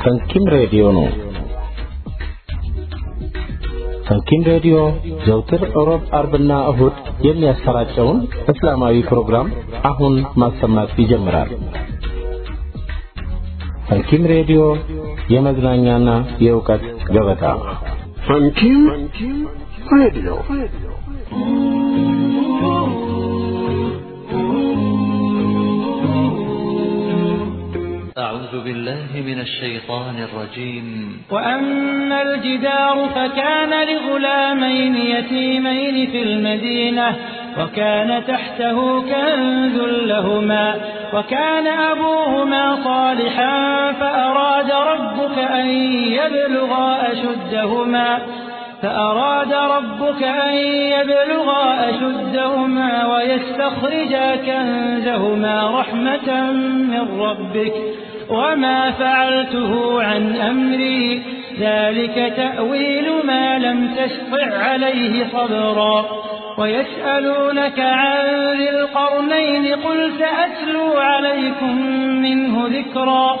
ፈንኪም ሬዲዮ ነው። ፈንኪም ሬዲዮ ዘውትር ሮብ፣ አርብና እሁድ የሚያሰራጨውን እስላማዊ ፕሮግራም አሁን ማሰማት ይጀምራል። ፈንኪም ሬዲዮ የመዝናኛና የእውቀት ገበታ። ፈንኪም ሬዲዮ أعوذ بالله من الشيطان الرجيم. وأما الجدار فكان لغلامين يتيمين في المدينة وكان تحته كنز لهما وكان أبوهما صالحا فأراد ربك أن يبلغا أشدهما فأراد ربك أن يبلغا أشدهما ويستخرجا كنزهما رحمة من ربك. وما فعلته عن أمري. ذلك تأويل ما لم تستطع عليه صبرا. ويسألونك عن ذي القرنين قل سأتلو عليكم منه ذكرا.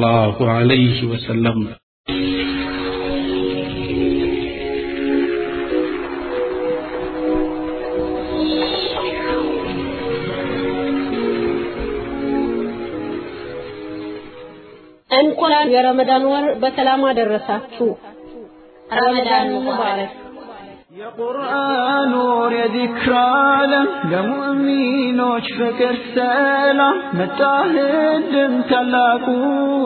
sallallahu alaihi wasallam እንኳን የረመዳን ወር በሰላም አደረሳችሁ። ረመዳን ሙባረክ። የቁርአን ወር የዚክር ዓለም ለሙእሚኖች ፍቅር ሰላም መጣህልን ታላቁ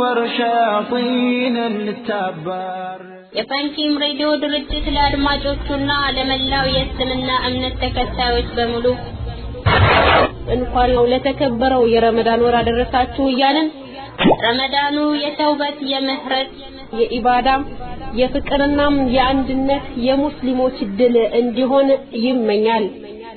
ወር ሸያጢንን ልታባር የፈንኪም ሬዲዮ ድርጅት ለአድማጮቹና ለመላው የእስልምና እምነት ተከታዮች በሙሉ እንኳን ለተከበረው የረመዳን ወር አደረሳችሁ እያልን ረመዳኑ የተውበት የምህረት የኢባዳም የፍቅርናም የአንድነት የሙስሊሞች ድል እንዲሆን ይመኛል።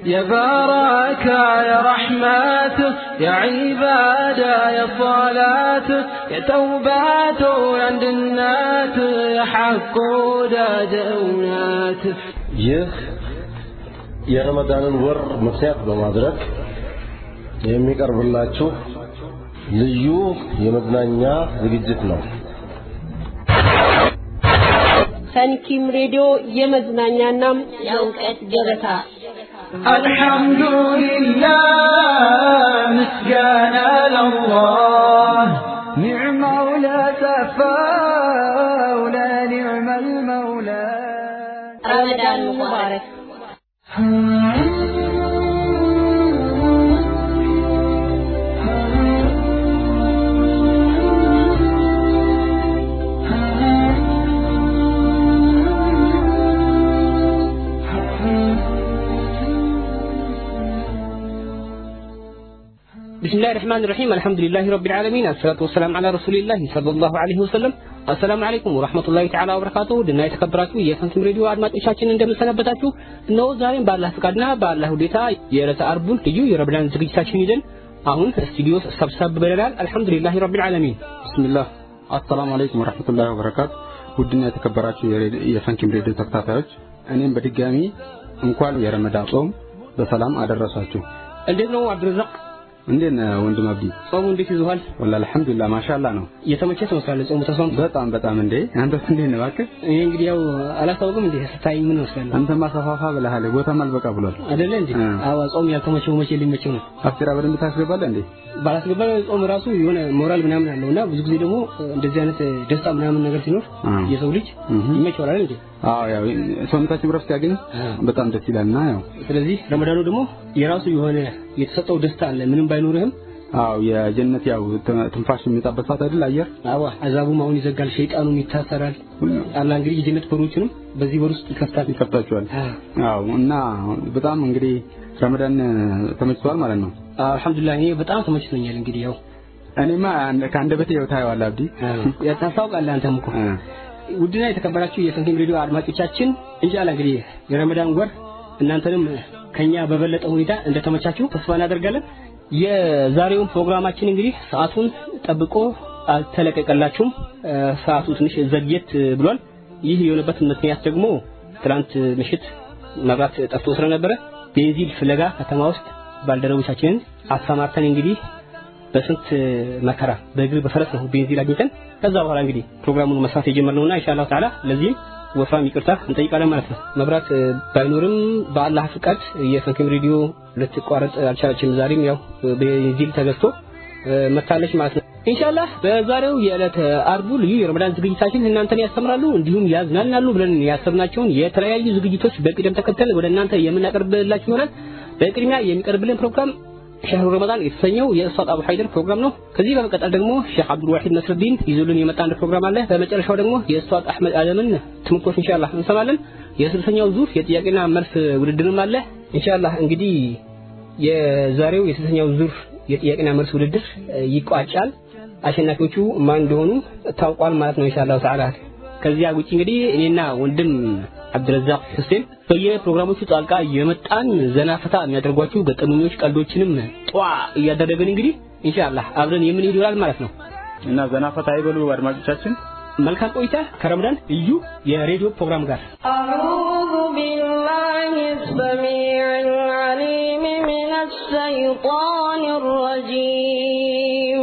የባረካ የረሕመት የዒባዳ የصላት የተውባቱ የአንድነት የሐቁ ወዳጅ እውነት ይህ የረመዳንን ወር ምክንያት በማድረግ የሚቀርብላችሁ ልዩ የመዝናኛ ዝግጅት ነው። ፈንኪም ሬዲዮ የመዝናኛናም የእውቀት ገበታ። አልሐምዱሊላህ ምስጋና ለላህ ኒዕማው ለሰፋው ለኒዕመል መውላ ረመዳን ሙባረክ። بسم الله الرحمن الرحيم الحمد لله رب العالمين الصلاة والسلام على رسول الله صلى الله عليه وسلم السلام عليكم ورحمة الله تعالى وبركاته ድና የተከበራችሁ የፈንኪም ሬዲዮ አድማጮቻችን እንደምንሰነበታችሁ እነሆ ዛሬም ባላህ ፍቃድና ባላህ ሁኔታ የዕለተ አርቡን ልዩ የረመዳን ዝግጅታችን ይዘን አሁን ስቱዲዮ ሰብሰብ ብለናል አልሐምዱሊላህ ረቢል ዓለሚን ብስሚላህ አሰላሙ አለይኩም ወረሕመቱላሂ ወበረካቱ ውድና የተከበራችሁ የፈንኪም ሬዲዮ ተከታታዮች እኔም በድጋሚ እንኳን የረመዳን ጾም በሰላም አደረሳችሁ እንዴት ነው አብዱረዛቅ እንዴት ነህ ወንድም አብዲ? ጾሙ እንዴት ይዞሃል? ወላ አልሐምዱሊላህ ማሻአላህ ነው። የተመቸ ትመስላለህ ጾሙ ተስማም በጣም በጣም እንዴ! አንተስ እንዴት ነህ? እባክህ ይሄ እንግዲህ ያው አላስታውቅም እንዴ? ስታይ ምን መስላለህ አንተማ ሰፋፋ ብለሃል። ቦታም አልበቃ ብሏል። አይደለ እንዴ? አዎ ጾም ያልተመቸው መቼ ሊመቸው ነው? አፍጢራ በደንብ ታስገባለህ እንዴ? ባላስገባ ጾም ራሱ የሆነ ሞራል ምናምን አለው እና ብዙ ጊዜ ደግሞ እንደዚህ አይነት ደስታ ምናምን ነገር ሲኖር የሰው ልጅ ይመቸዋል አይደል እንዴ አዎ ያው ሰውነታችን ረፍት ሲያገኝ እ። በጣም ደስ ይላልና ያው። ስለዚህ ረመዳኑ ደግሞ የራሱ የሆነ የተሰጠው ደስታ አለ ምንም ባይኖርህም። አዎ የጀነት ያው ትንፋሽ የሚወጣበት ሰዓት አይደል? አየር? አዋ አዛቡም አሁን ይዘጋል ሸይጣኑም ይታሰራል። አላህ እንግዲህ የጀነት በሮችንም በዚህ በር ውስጥ ይከፍታል። ይከፍታችኋል አ አዎ እና በጣም እንግዲህ ረመዳን ተመችቷል ማለት ነው። አልሐምዱሊላህ እኔ በጣም ተመችቶኛል እንግዲህ ያው። እኔማ ከአንደበቴ ያው ታየዋለህ አብዲ? ታስታውቃለህ አንተም እኮ ውድና የተከበራችሁ የፈንኪም ሬዲዮ አድማጮቻችን ኢንሻአላህ እንግዲህ የረመዳን ወር እናንተንም ከኛ በበለጠ ሁኔታ እንደተመቻችሁ ተስፋ እናደርጋለን። የዛሬውን ፕሮግራማችን እንግዲህ ሰዓቱን ጠብቆ አልተለቀቀላችሁም። ሰዓቱ ትንሽ ዘግየት ብሏል። ይህ የሆነበት ምክንያት ደግሞ ትናንት ምሽት መብራት ጠፍቶ ስለነበረ ቤንዚን ፍለጋ ከተማ ውስጥ ባልደረቦቻችንን አሰማርተን እንግዲህ በስንት መከራ በእግር በፈረስ ነው ቤንዚን አግኝተን ከዛ በኋላ እንግዲህ ፕሮግራሙን መስራት የጀመርነውና ኢንሻአላህ ተዓላ ለዚህም ወፍራም ይቅርታ እንጠይቃለን ማለት ነው። መብራት ባይኖርም በአላህ ፍቃድ የፈንክም ሬዲዮ ልትቋረጥ አልቻለችም። ዛሬም ያው ቤንዚን ተገዝቶ መታለች ማለት ነው። ኢንሻአላህ በዛሬው የዕለት አርቡ ልዩ የረመዳን ዝግጅታችን እናንተን ያስተምራሉ እንዲሁም ያዝናናሉ ብለን ያሰብናቸውን የተለያዩ ዝግጅቶች በቅደም ተከተል ወደ እናንተ የምናቀርብላችሁ ይሆናል። በቅድሚያ የሚቀርብልን ፕሮግራም ሸህሩ ረመዳን የተሰኘው የኡስታዝ አቡ ሀይደር ፕሮግራም ነው። ከዚህ በመቀጠል ደግሞ ሼህ አብዱል ዋሂድ ነስርዲን ይዞልን የመጣ አንድ ፕሮግራም አለ። በመጨረሻው ደግሞ የኡስታዝ አህመድ አደምን ትምህርቶች ኢንሻአላህ እንሰማለን። የስልሰኛው ዙር የጥያቄና መልስ ውድድርም አለ። ኢንሻአላህ እንግዲህ የዛሬው የስልሰኛው ዙር የጥያቄና መልስ ውድድር ይቋጫል። አሸናፊዎቹ ማን እንደሆኑ ታውቋል ማለት ነው ኢንሻአላህ ተዓላ። ከዚያ ውጪ እንግዲህ እኔና ወንድም አብድረዛቅ ሁሴን በየፕሮግራሞቹ ጣልቃ የመጣን ዘና ፈታ የሚያደርጓችሁ ገጠመኞች፣ ቀልዶችንም ጧ እያደረግን እንግዲህ ኢንሻአላህ አብረን የምንሄድ ይሆናል ማለት ነው እና ዘና ፈታ ይበሉ አድማጮቻችን። መልካም ቆይታ ከረመዳን ልዩ የሬዲዮ ፕሮግራም ጋር أعوذ بالله السميع العليم من الشيطان الرجيم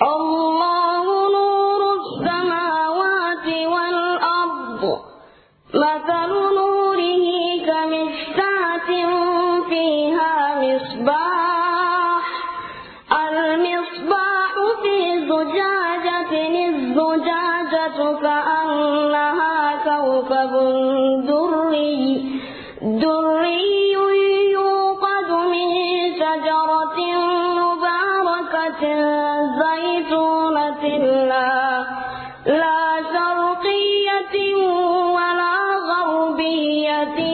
الله نور السماوات والأرض مثل نوره كمشكاة فيها مصباح. المصباح في زجاجة الزجاجة كأنها كوكب دري دري غربية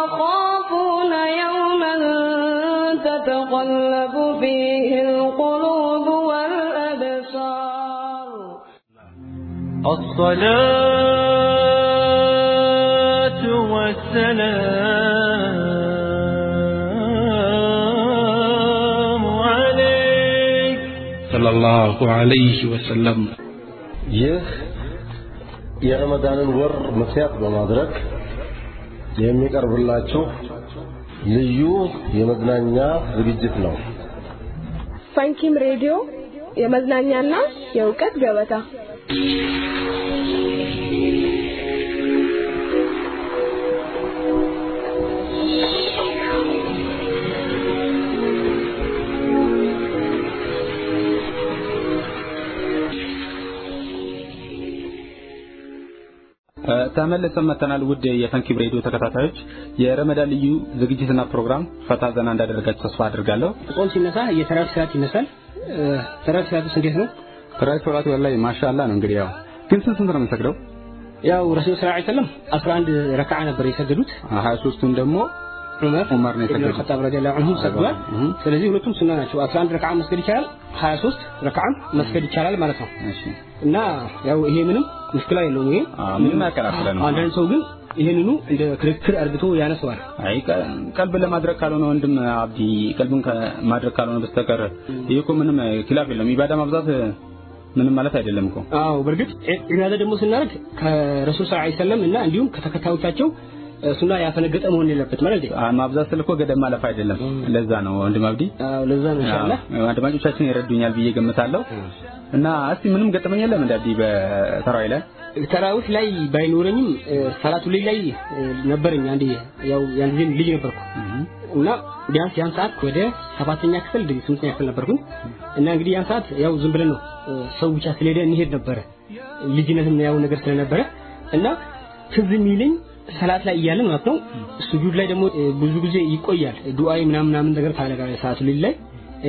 يخافون يوما تتقلب فيه القلوب والأبصار الصلاة والسلام عليك ሰለላሁ ዐለይሂ ወሰለም ይህ የረመዳንን ወር ምክንያት በማድረግ የሚቀርብላችሁ ልዩ የመዝናኛ ዝግጅት ነው። ፈንኪም ሬዲዮ የመዝናኛና የእውቀት ገበታ ተመልሰን መተናል። ውድ የፈንኪም ሬዲዮ ተከታታዮች የረመዳን ልዩ ዝግጅትና ፕሮግራም ፈታ ዘና እንዳደረጋችሁ ተስፋ አድርጋለሁ። ጾም ሲነሳ የተራዊ ሰዓት ይነሳል። ተራዊ ሰዓቱስ እንዴት ነው? ተራዊ ሰላት ወላሂ ማሻአላ ነው። እንግዲህ ያው ግን ስንት ስንት ነው የምንሰግደው? ያው ረሱል ሰለላሁ ዐለይሂ ወሰለም 11 ረካዓ ነበር የሰገዱት። 23ቱን ደግሞ ዑመር ዑመር ነው የሰገዱት። ኸጣብ ረዲየላሁ ዐንሁ ሰግዷል። ስለዚህ ሁለቱም ሱና ናቸው። 11 ረክዓ መስገድ ይቻላል፣ 23 ረክዓም መስገድ ይቻላል ማለት ነው። እሺ እና ያው ይሄ ምንም ሙሽክላ የለውም። ይሄ ምንም አያከራክረንም። አንዳንድ ሰው ግን ይሄንኑ እንደ ክርክር አርግቶ ያነሰዋል። አይ ቀ- ቀልብን ለማድረግ ካልሆነ ወንድም አብዲ ቀልብን ከማድረግ ካልሆነ በስተቀር ይሄ እኮ ምንም ኪላፍ የለም። ኢባዳ ማብዛት ምንም ማለት አይደለም እኮ። አዎ በእርግጥ ዒባዳ ደግሞ ስናደርግ ከረሱል ሰለላሁ ዐለይሂ ወሰለም እና እንዲሁም ከተከታዮቻቸው ሱና ያፈነገጠ መሆን የለበት ማለት ነው። ማብዛት ስል እኮ ገደብ ማለፍ አይደለም። ለዛ ነው ወንድም አብዲ። አዎ ለዛ ነው ኢንሻአላህ። አድማጮቻችን ይረዱኛል ብዬ ገምታለሁ። እና እስቲ ምንም ገጠመኝ የለም እንደ አብዲ በተራዊ ላይ? ተራዊህ ላይ ባይኖረኝም ሰላቱ ላይ ላይ ነበረኝ አንዴ። ያው ያን ጊዜ ልጅ ነበርኩ። እና ቢያንስ ያን ሰዓት ወደ ሰባተኛ ክፍል እንግዲህ ስምንተኛ ክፍል ነበርኩኝ። እና እንግዲህ ያን ሰዓት ያው ዝም ብለን ነው ሰው ብቻ ስለሄደ እንሄድ ነበረ። ልጅነትም ያው ነገር ስለነበረ እና ትዝ የሚለኝ ሰላት ላይ እያለን ማለት ነው። ሱጁድ ላይ ደግሞ ብዙ ጊዜ ይቆያል። ዱዓይ ምናምን ምናምን ነገር ታደርጋለህ ሰዓቱ ላይ ላይ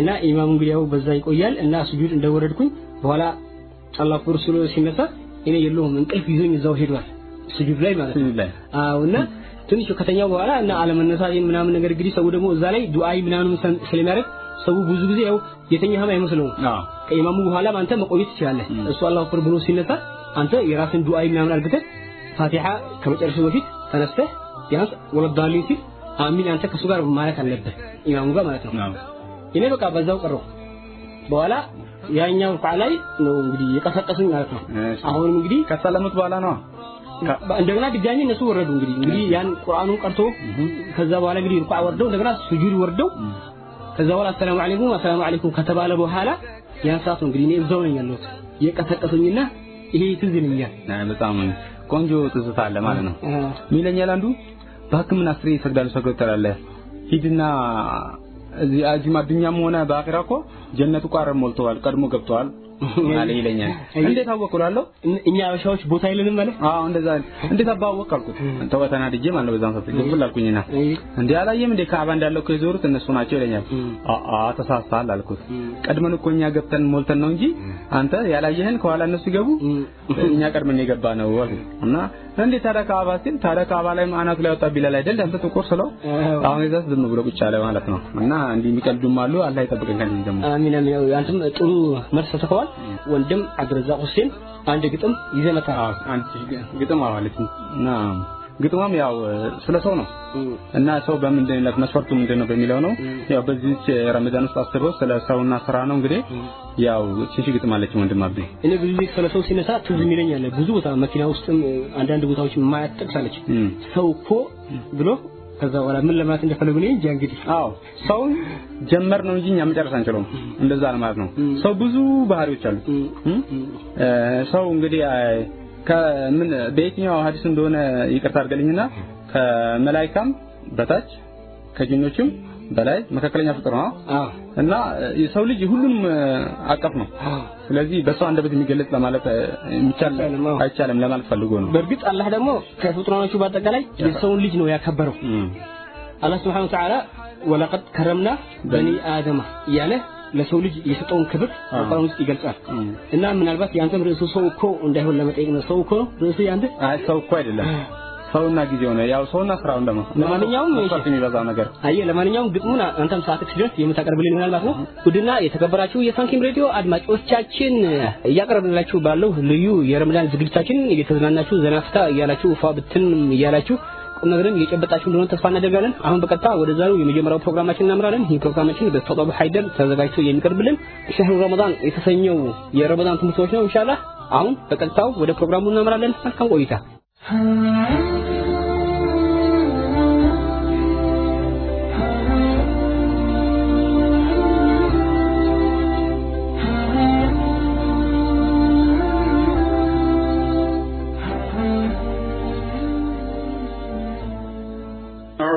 እና ኢማሙ እንግዲህ ያው በዛ ይቆያል እና ሱጁድ እንደወረድኩኝ በኋላ አላሁ አክበር ስሎ ሲነሳ እኔ የለሁም እንቅልፍ ይዞኝ እዛው ሄዷል ሱጁድ ላይ ማለት ነው። ስጁድ አዎ እና ትንሽ ከተኛው በኋላ እና አለመነሳቴን ምናምን ነገር እንግዲህ ሰው ደግሞ እዛ ላይ ዱዓይ ምናምን ስለሚያደርግ ሰው ብዙ ጊዜ ያው የተኛህም አይመስለውም። ከኢማሙ በኋላም አንተ መቆየት ትችላለህ። እሱ አላሁ አክበር ብሎ ሲነሳ አንተ የራስን ዱዓይ ምናምን አድርገህ ፋቲሓ ከመጨረሻው በፊት ተነስተህ ቢያንስ ወለዳሊን ሲል አሚን አንተ ከእሱ ጋር ማለት አለብህ ኢማሙ ጋር ማለት ነው። እኔ በቃ በዛው ቀረው በኋላ ያኛው ሩክዓ ላይ ነው እንግዲህ የቀሰቀሱኝ ማለት ነው። አሁንም እንግዲህ ከሰለሙት በኋላ ነው? እንደገና ድጋሚ እነሱ ወረዱ እንግዲህ። እንግዲህ ያን ቁርአኑን ቀርቶ ከዛ በኋላ እንግዲህ ሩክዓ ወርደው እንደገና ሱጁድ ወርደው ከዛ በኋላ አሰላሙ አለይኩም አሰላሙ አለይኩም ከተባለ በኋላ ያን ሰዓት እንግዲህ እኔ እዛው ነኝ ያለሁት። የቀሰቀሱኝና ይሄ ትዝ ይለኛል። በጣም ቆንጆ ትዝታ አለ ማለት ነው። ሚለኛል አንዱ በሕክምና አስሬ ይሰግዳሉ ሰግዶ ትላለህ ሂድና እዚህ እዚህም አዱኛም ሆነ በአኺራ እኮ ጀነቱ ቋር ሞልተዋል ቀድሞ ገብተዋል አለ ይለኛል። እንዴት እላለሁ። እኛ አበሻዎች ቦታ የለንም ማለት አዎ እንደዛ እንዴት አባወቅ አልኩት። ተው ተናድጄ ማለት ነው። በዛም ሰዓት ግብል አልኩኝና እንዴ አላየም እንዴ ካዕባ እንዳለው እኮ የዞሩት እነሱ ናቸው ይለኛል። አአ ተሳስተሃል አልኩት። ቀድመን እኮ እኛ ገብተን ሞልተን ነው እንጂ አንተ ያላየህን ከኋላ እነሱ ሲገቡ እኛ ቀድመን የገባ ነው እና እንዴት ታዲያ ካዕባ ሲል ታዲያ ካዕባ ላይ አናቱ ላይ ወጣ ቢላል አይደል አንተ ጥቁር ስለው አሁን የዛስ ዝም ብሎ ቁጭ አለ ማለት ነው። እና እንዲህ የሚቀልዱም አሉ። አላህ ይጠብቀን ከዚህ ደግሞ አሚን ያው አንተም ጥሩ መልስ ሰጥተዋል ወንድም አብዱረዛቅ ሁሴን አንድ ግጥም አዎ አንቺ ግጥም አዋለች። እና ግጥሟም ያው ስለ ሰው ነው። እና ሰው በምንድን ነው መስፈርቱ ምንድን ነው በሚለው ነው። ያው በዚህ ረመዳን ውስጥ አስበው ስለ ሰውና ስራ ነው እንግዲህ ያው ትንሽ ግጥም አለች ወንድም አብዱ እኔ ብዙ ጊዜ ስለ ሰው ሲነሳ ትዝ የሚለኝ አለ። ብዙ ቦታ መኪና ውስጥም አንዳንድ ቦታዎች የማያት ጠቅሳለች እም። ሰው እኮ ብሎ ከዛ በኋላ ምን ለማለት እንደፈለጉ እኔ እንጃ እንግዲህ አዎ ሰውን ጀመር ነው እንጂ እኛ መጨረስ አንችለውም። እንደዛ ነው ማለት ነው። ሰው ብዙ ባህሪዎች አሉት። ሰው እንግዲህ ከምን በየትኛው ሐዲስ እንደሆነ ይቅርታ አድርገልኝና ከመላይካም በታች ከጅኖችም በላይ መካከለኛ ፍጡር ነው። እና የሰው ልጅ ሁሉንም አቀፍ ነው። ስለዚህ በሰው አንደበት የሚገለጽ ለማለት የሚቻል አይቻልም፣ ለማለት ፈልጎ ነው። በእርግጥ አላህ ደግሞ ከፍጡራኖቹ በአጠቃላይ የሰውን ልጅ ነው ያከበረው። አላህ ስብሐነሁ ወተዓላ ወለቀድ ከረምና በኒ አደማ እያለ ለሰው ልጅ የሰጠውን ክብር በቁርአን ውስጥ ይገልጻል። እና ምናልባት የአንተም ርዕሱ ሰው እኮ እንዳይሆን ለመጠየቅ ነው። ሰው እኮ ነው? ርዕሱ የአንተ አይ ሰው እኮ አይደለም ሰውና ጊዜው ነው። ያው ሰውና ስራው ደግሞ ለማንኛውም መስፈርት የሚበዛው ነገር አየህ ለማንኛውም ግጥሙን አንተም ሰዓት ሲደርስ የምታቀርብልን ይሆናል ማለት ነው። ውድና የተከበራችሁ የፋንኪም ሬዲዮ አድማጮቻችን እያቀረብንላችሁ ባለው ልዩ የረመዳን ዝግጅታችን እየተዝናናችሁ ዘናፍታ እያላችሁ ፏ ብትን እያላችሁ ቁም ነገርን እየጨበጣችሁ እንደሆነ ተስፋ እናደርጋለን። አሁን በቀጥታ ወደ ዛሬው የመጀመሪያው ፕሮግራማችን እናምራለን። ይህ ፕሮግራማችን በተጠቡ ሀይደር ተዘጋጅቶ የሚቀርብልን ሸህሩ ረመዳን የተሰኘው የረመዳን ትምህርቶች ነው ኢንሻአላህ። አሁን በቀጥታው ወደ ፕሮግራሙ እናምራለን። መልካም ቆይታ።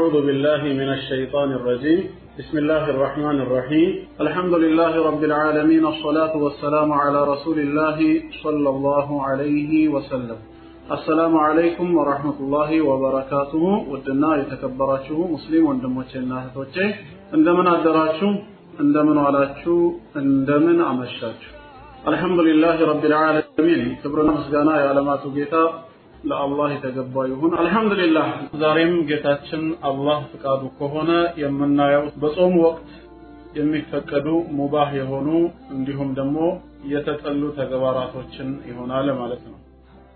أعوذ بالله من الشيطان الرجيم. بسم الله الرحمن الرحيم. الحمد لله رب العالمين الصلاة والسلام على رسول الله صلى الله عليه وسلم. السلام عليكم ورحمة الله وبركاته. ودنا يتكبراته مسلم وندموتنا هتوتي عندما أدراته عندما وعلاته عندما عمشاته الحمد لله رب العالمين. كبرنا مسجانا يا علمات جيتا. ለአላህ የተገባ ይሁን። አልሐምዱሊላህ ዛሬም ጌታችን አላህ ፍቃዱ ከሆነ የምናየው በጾም ወቅት የሚፈቀዱ ሙባህ የሆኑ እንዲሁም ደግሞ የተጠሉ ተግባራቶችን ይሆናል ማለት ነው።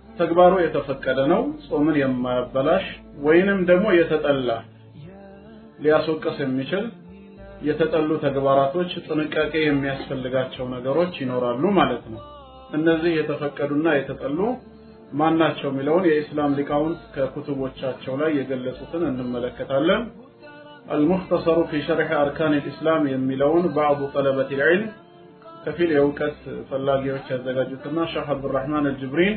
ተግባሩ የተፈቀደ ነው፣ ጾምን የማያበላሽ ወይንም ደግሞ የተጠላ ሊያስወቅስ የሚችል የተጠሉ ተግባራቶች ጥንቃቄ የሚያስፈልጋቸው ነገሮች ይኖራሉ ማለት ነው። እነዚህ የተፈቀዱና የተጠሉ ማናቸው የሚለውን የኢስላም ሊቃውንት ከኩቱቦቻቸው ላይ የገለጹትን እንመለከታለን። المختصر في شرح أركان الإسلام የሚለውን بعض طلبة العلم ከፊል የእውቀት ፈላጊዎች ያዘጋጁትና ሸህ አብዱራህማን አልጅብሪን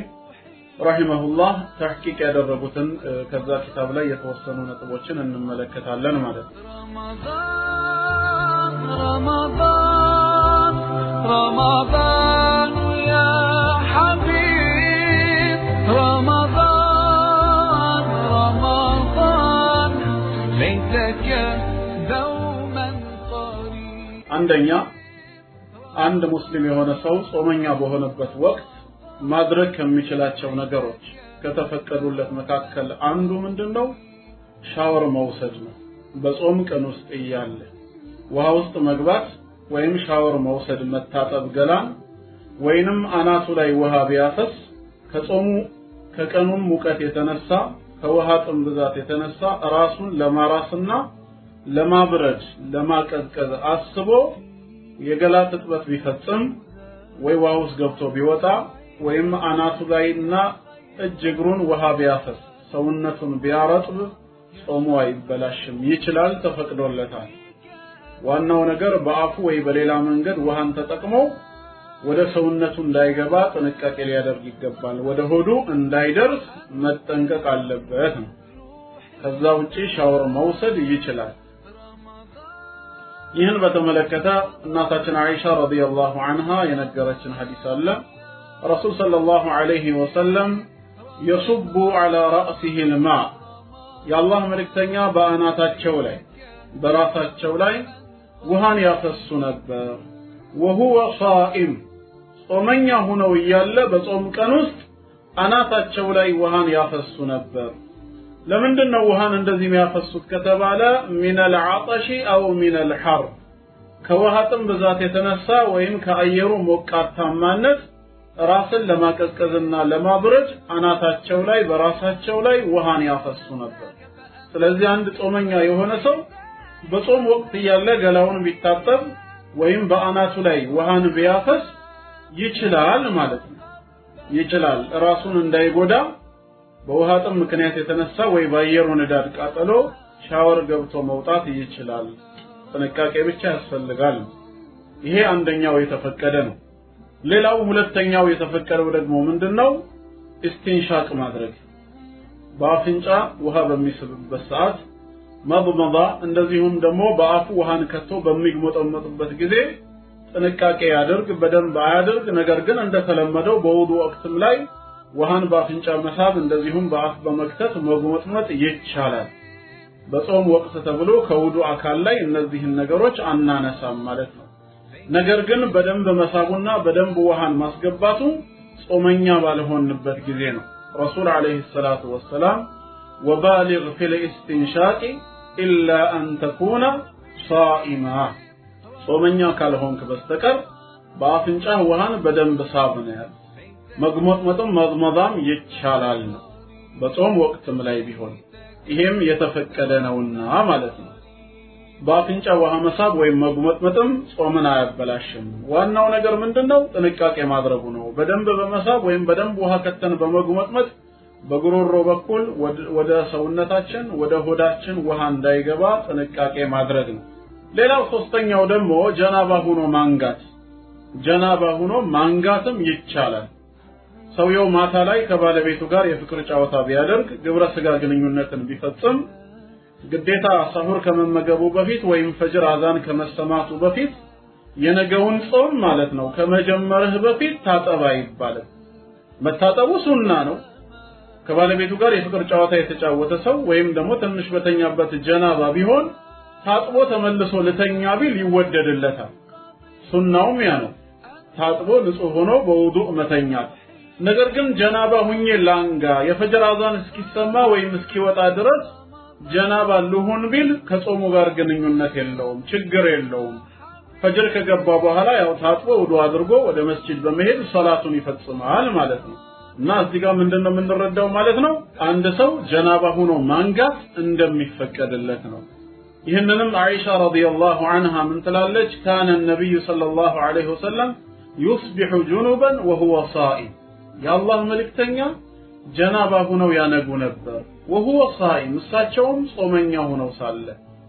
ረሂመሁላህ ተሕቂቅ ያደረጉትን ከዛ ኪታብ ላይ የተወሰኑ ነጥቦችን እንመለከታለን ማለት ነው። رمضان رمضان يا حبيب رمضان رمضان ليتك دوما قريب አንደኛ አንድ ሙስሊም የሆነ ሰው ጾመኛ በሆነበት ወቅት ማድረግ ከሚችላቸው ነገሮች ከተፈቀዱለት መካከል አንዱ ምንድነው? ሻወር መውሰድ ነው። በጾም ቀን ውስጥ እያለ ውሃ ውስጥ መግባት ወይም ሻወር መውሰድ መታጠብ ገላን ወይንም አናቱ ላይ ውሃ ቢያፈስ ከጾሙ ከቀኑም ሙቀት የተነሳ ከውሃ ጥም ብዛት የተነሳ ራሱን ለማራስና ለማብረድ ለማቀዝቀዝ አስቦ የገላ ትጥበት ቢፈጽም ወይ ውሃ ውስጥ ገብቶ ቢወጣ ወይም አናቱ ላይና እጅ እግሩን ውሃ ቢያፈስ ሰውነቱን ቢያረጥብ ጾሙ አይበላሽም፣ ይችላል፣ ተፈቅዶለታል። ዋናው ነገር በአፉ ወይ በሌላ መንገድ ውሃን ተጠቅሞ ወደ ሰውነቱ እንዳይገባ ጥንቃቄ ሊያደርግ ይገባል። ወደ ሆዱ እንዳይደርስ መጠንቀቅ አለበት ነው። ከዛ ውጪ ሻወር መውሰድ ይችላል። ይህን በተመለከተ እናታችን አይሻ ረዲየላሁ ዐንሃ የነገረችን ሐዲስ አለ። ረሱል ሰለላሁ ዐለይሂ ወሰለም የሱቡ ዐላ ረእሲሂ ልማ የአላህ መልእክተኛ በአናታቸው ላይ በራሳቸው ላይ ውሃን ያፈሱ ነበር። ወሁወ ሷኢም ጾመኛ ሁነው እያለ በጾም ቀን ውስጥ አናታቸው ላይ ውሃን ያፈሱ ነበር። ለምንድን ነው ውሃን እንደዚህ የሚያፈሱት ከተባለ ሚነል ዐጠሺ አው ሚነል ሐር ከውሃ ጥም ብዛት የተነሳ ወይም ከአየሩ ሞቃታማነት ራስን ለማቀዝቀዝና ለማብረድ አናታቸው ላይ በራሳቸው ላይ ውሃን ያፈሱ ነበር። ስለዚህ አንድ ጾመኛ የሆነ ሰው በጾም ወቅት እያለ ገላውን ቢታጠብ ወይም በአናቱ ላይ ውሃን ቢያፈስ ይችላል ማለት ነው። ይችላል ራሱን እንዳይጎዳ በውሃ ጥም ምክንያት የተነሳ ወይ በአየሩ ንዳድ ቃጠሎ ሻወር ገብቶ መውጣት ይችላል። ጥንቃቄ ብቻ ያስፈልጋል። ይሄ አንደኛው የተፈቀደ ነው። ሌላው ሁለተኛው የተፈቀደው ደግሞ ምንድነው? ኢስቲንሻቅ ማድረግ በአፍንጫ ውሃ በሚስብበት ሰዓት መضመض እንደዚሁም ደግሞ በአፉ ውሃን ከቶ በሚግሞጠመጥበት ጊዜ ጥንቃቄ ያድርግ። በደንብ አያድርግ። ነገር ግን እንደተለመደው በውዱ ወቅትም ላይ ውሃን በአፍንጫ መሳብ እንደዚሁም በአፍ በመክተት መጉመጥመጥ ይቻላል። በጾም ወቅት ተብሎ ከውዱ አካል ላይ እነዚህን ነገሮች አናነሳም ማለት ነው። ነገር ግን በደንብ መሳቡና በደንብ ውሃን ማስገባቱ ጾመኛ ባልሆንበት ጊዜ ነው። ረሱል ዓለይሂ ሰላቱ ወሰላም ወባሊግ ፊል ኢስቲንሻቂ ኢላ አን ተኩነ ሷኢማ ጾመኛ ካልሆንክ በስተቀር በአፍንጫህ ውሃን በደንብ ሳብ ነው ያለ። መግሞጥመጥም መዝመዛም ይቻላል ነው በጾም ወቅትም ላይ ቢሆን ይሄም የተፈቀደ ነውና ማለት ነው። በአፍንጫ ውሃ መሳብ ወይም መጉመጥመጥም ጾምን አያበላሽም። ዋናው ነገር ምንድነው? ጥንቃቄ ማድረጉ ነው። በደንብ በመሳብ ወይም በደንብ ውሃ ከተን በመጉመጥመጥ በጉሮሮ በኩል ወደ ሰውነታችን ወደ ሆዳችን ውሃ እንዳይገባ ጥንቃቄ ማድረግ ነው። ሌላው ሶስተኛው ደግሞ ጀናባ ሆኖ ማንጋት። ጀናባ ሆኖ ማንጋትም ይቻላል። ሰውየው ማታ ላይ ከባለቤቱ ጋር የፍቅር ጨዋታ ቢያደርግ ግብረ ስጋ ግንኙነትን ቢፈጽም ግዴታ ሰሁር ከመመገቡ በፊት ወይም ፈጅር አዛን ከመሰማቱ በፊት የነገውን ጾም ማለት ነው ከመጀመርህ በፊት ታጠብ አይባልም። መታጠቡ ሱና ነው። ከባለቤቱ ጋር የፍቅር ጨዋታ የተጫወተ ሰው ወይም ደግሞ ትንሽ በተኛበት ጀናባ ቢሆን ታጥቦ ተመልሶ ልተኛ ቢል ይወደድለታል። ሱናውም ያ ነው። ታጥቦ ንጹህ ሆኖ በውዱእ መተኛት። ነገር ግን ጀናባ ሁኜ ላንጋ የፈጅር አዛን እስኪሰማ ወይም እስኪወጣ ድረስ ጀናባ ልሁን ቢል ከጾሙ ጋር ግንኙነት የለውም፣ ችግር የለውም። ፈጅር ከገባ በኋላ ያው ታጥቦ ውዱ አድርጎ ወደ መስጂድ በመሄድ ሰላቱን ይፈጽማል ማለት ነው። እና እዚህ ጋር ምንድነው የምንረዳው ማለት ነው? አንድ ሰው ጀናባ ሆኖ ማንጋት እንደሚፈቀድለት ነው። ይህንንም አይሻ ረዲየላሁ ዐንሃ ምን ትላለች? ካነ ነቢዩ ሰለላሁ ዐለይሂ ወሰለም ዩስቢሑ ጁኑበን ወሁወ ሳኢም የአላህ መልእክተኛ ጀናባ ሁነው ያነጉ ነበር። ወሁወ ሳኢም እሳቸውም ጾመኛ ሁነው ሳለ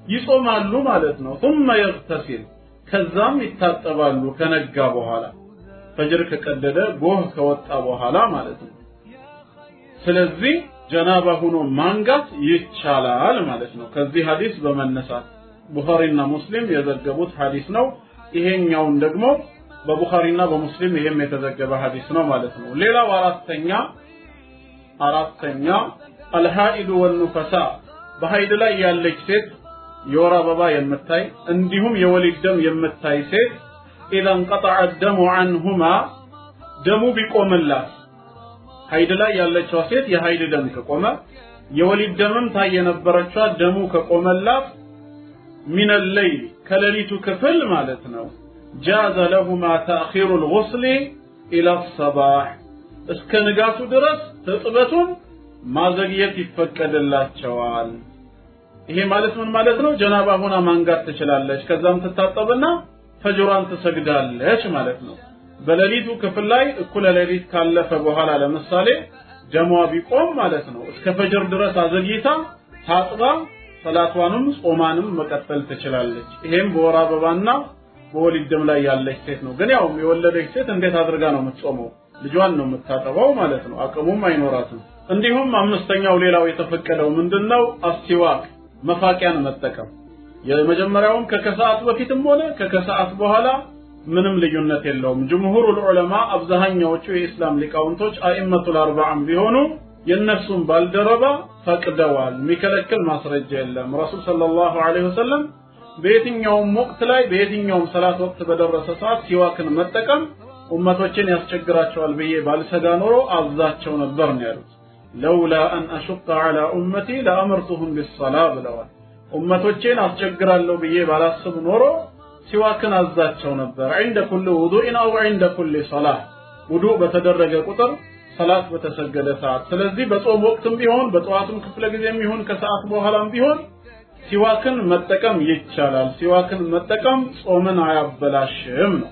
ይጾማሉ ማለት ነው። ثم يغتسل ከዛም ይታጠባሉ ከነጋ በኋላ ፈጅር ከቀደደ ጎህ ከወጣ በኋላ ማለት ነው። ስለዚህ ጀናባ ሁኖ ማንጋት ይቻላል ማለት ነው። ከዚህ ሐዲስ በመነሳት ቡኻሪና ሙስሊም የዘገቡት ሐዲስ ነው። ይሄኛውን ደግሞ በቡኻሪና በሙስሊም ይሄም የተዘገበ ሐዲስ ነው ማለት ነው። ሌላው አራተኛ አራተኛ አልሃኢዱ ወኑፈሳ በሀይድ ላይ ያለች ሴት የወር አበባ የምታይ እንዲሁም የወሊድ ደም የምታይ ሴት ኢዛ እንቀጠዐ ደሙ ዐንሁማ ደሙ ቢቆምላት ሀይድ ላይ ያለችዋ ሴት የሀይድ ደም ከቆመ የወሊድ ደምም ላይ የነበረችዋ ደሙ ከቆመላት ሚነ ከሌሊቱ ክፍል ማለት ነው ጃዘ ለሁማ ተእኺሩ ልጉስሊ ኢላ ሰባሕ እስከ ንጋቱ ድረስ ትጥበቱን ማዘግየት ይፈቀድላቸዋል። ይሄ ማለት ምን ማለት ነው? ጀናባ ሆና ማንጋት ትችላለች። ከዛም ትታጠብና ፈጅሯን ትሰግዳለች ማለት ነው። በሌሊቱ ክፍል ላይ እኩለ ሌሊት ካለፈ በኋላ ለምሳሌ ደሟ ቢቆም ማለት ነው እስከ ፈጅር ድረስ አዘግይታ ታጥባ ሰላቷንም ጾማንም መቀጠል ትችላለች። ይሄም በወር አበባና በወሊድ ደም ላይ ያለች ሴት ነው። ግን ያው የወለደች ሴት እንዴት አድርጋ ነው የምትጾመው? ልጇን ነው የምታጠባው ማለት ነው። አቅሙም አይኖራትም። እንዲሁም አምስተኛው ሌላው የተፈቀደው ምንድነው? አስቲዋክ መፋቂያን መጠቀም። የመጀመሪያውም ከከሰዓት በፊትም ሆነ ከከሰዓት በኋላ ምንም ልዩነት የለውም። ጅምሁሩል ዑለማ አብዛኛዎቹ የኢስላም ሊቃውንቶች አኢመቱል አርባዓም ቢሆኑ የነሱም ባልደረባ ፈቅደዋል። የሚከለክል ማስረጃ የለም። ረሱል ሰለላሁ ዐለይሂ ወሰለም በየትኛውም ወቅት ላይ በየትኛውም ሰላት ወቅት በደረሰ ሰዓት ሲዋክን መጠቀም ኡመቶችን ያስቸግራቸዋል ብዬ ባልሰጋ ኖሮ አዛቸው ነበር ነው ያሉት። ለውላ አን አሹቀ ዐላ ኡመቲ ለአመርቱሁም ቢሰላ ብለዋል። ኡመቶቼን አስቸግራለሁ ብዬ ባላስብ ኖሮ ሲዋክን አዛቸው ነበር። ዒንደ ኩል ውዱእን አው ዒንደ ኩል ሰላህ ውዱእ በተደረገ ቁጥር ሰላት በተሰገደ ሰዓት። ስለዚህ በጾም ወቅትም ቢሆን በጠዋቱም ክፍለ ጊዜም ይሁን ከሰዓት በኋላም ቢሆን ሲዋክን መጠቀም ይቻላል። ሲዋክን መጠቀም ጾምን አያበላሽም ነው።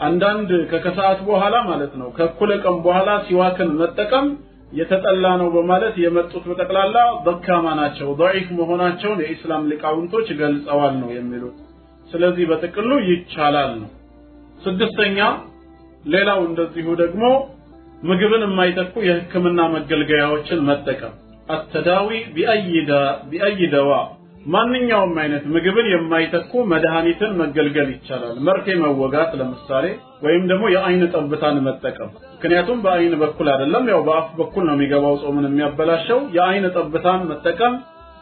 አንዳንድ ከከሰዓት በኋላ ማለት ነው ከእኩለ ቀን በኋላ ሲዋክን መጠቀም የተጠላ ነው በማለት የመጡት በጠቅላላ ደካማ ናቸው፣ ضعيف መሆናቸውን የኢስላም ሊቃውንቶች ገልጸዋል ነው የሚሉት። ስለዚህ በጥቅሉ ይቻላል ነው። ስድስተኛ ሌላው እንደዚሁ ደግሞ ምግብን የማይተኩ የህክምና መገልገያዎችን መጠቀም አተዳዊ ቢአይ ደዋ ማንኛውም አይነት ምግብን የማይተኩ መድኃኒትን መገልገል ይቻላል። መርፌ መወጋት ለምሳሌ ወይም ደግሞ የአይን ጠብታን መጠቀም። ምክንያቱም በአይን በኩል አይደለም፣ ያው በአፍ በኩል ነው የሚገባው ጾምን የሚያበላሸው። የአይን ጠብታን መጠቀም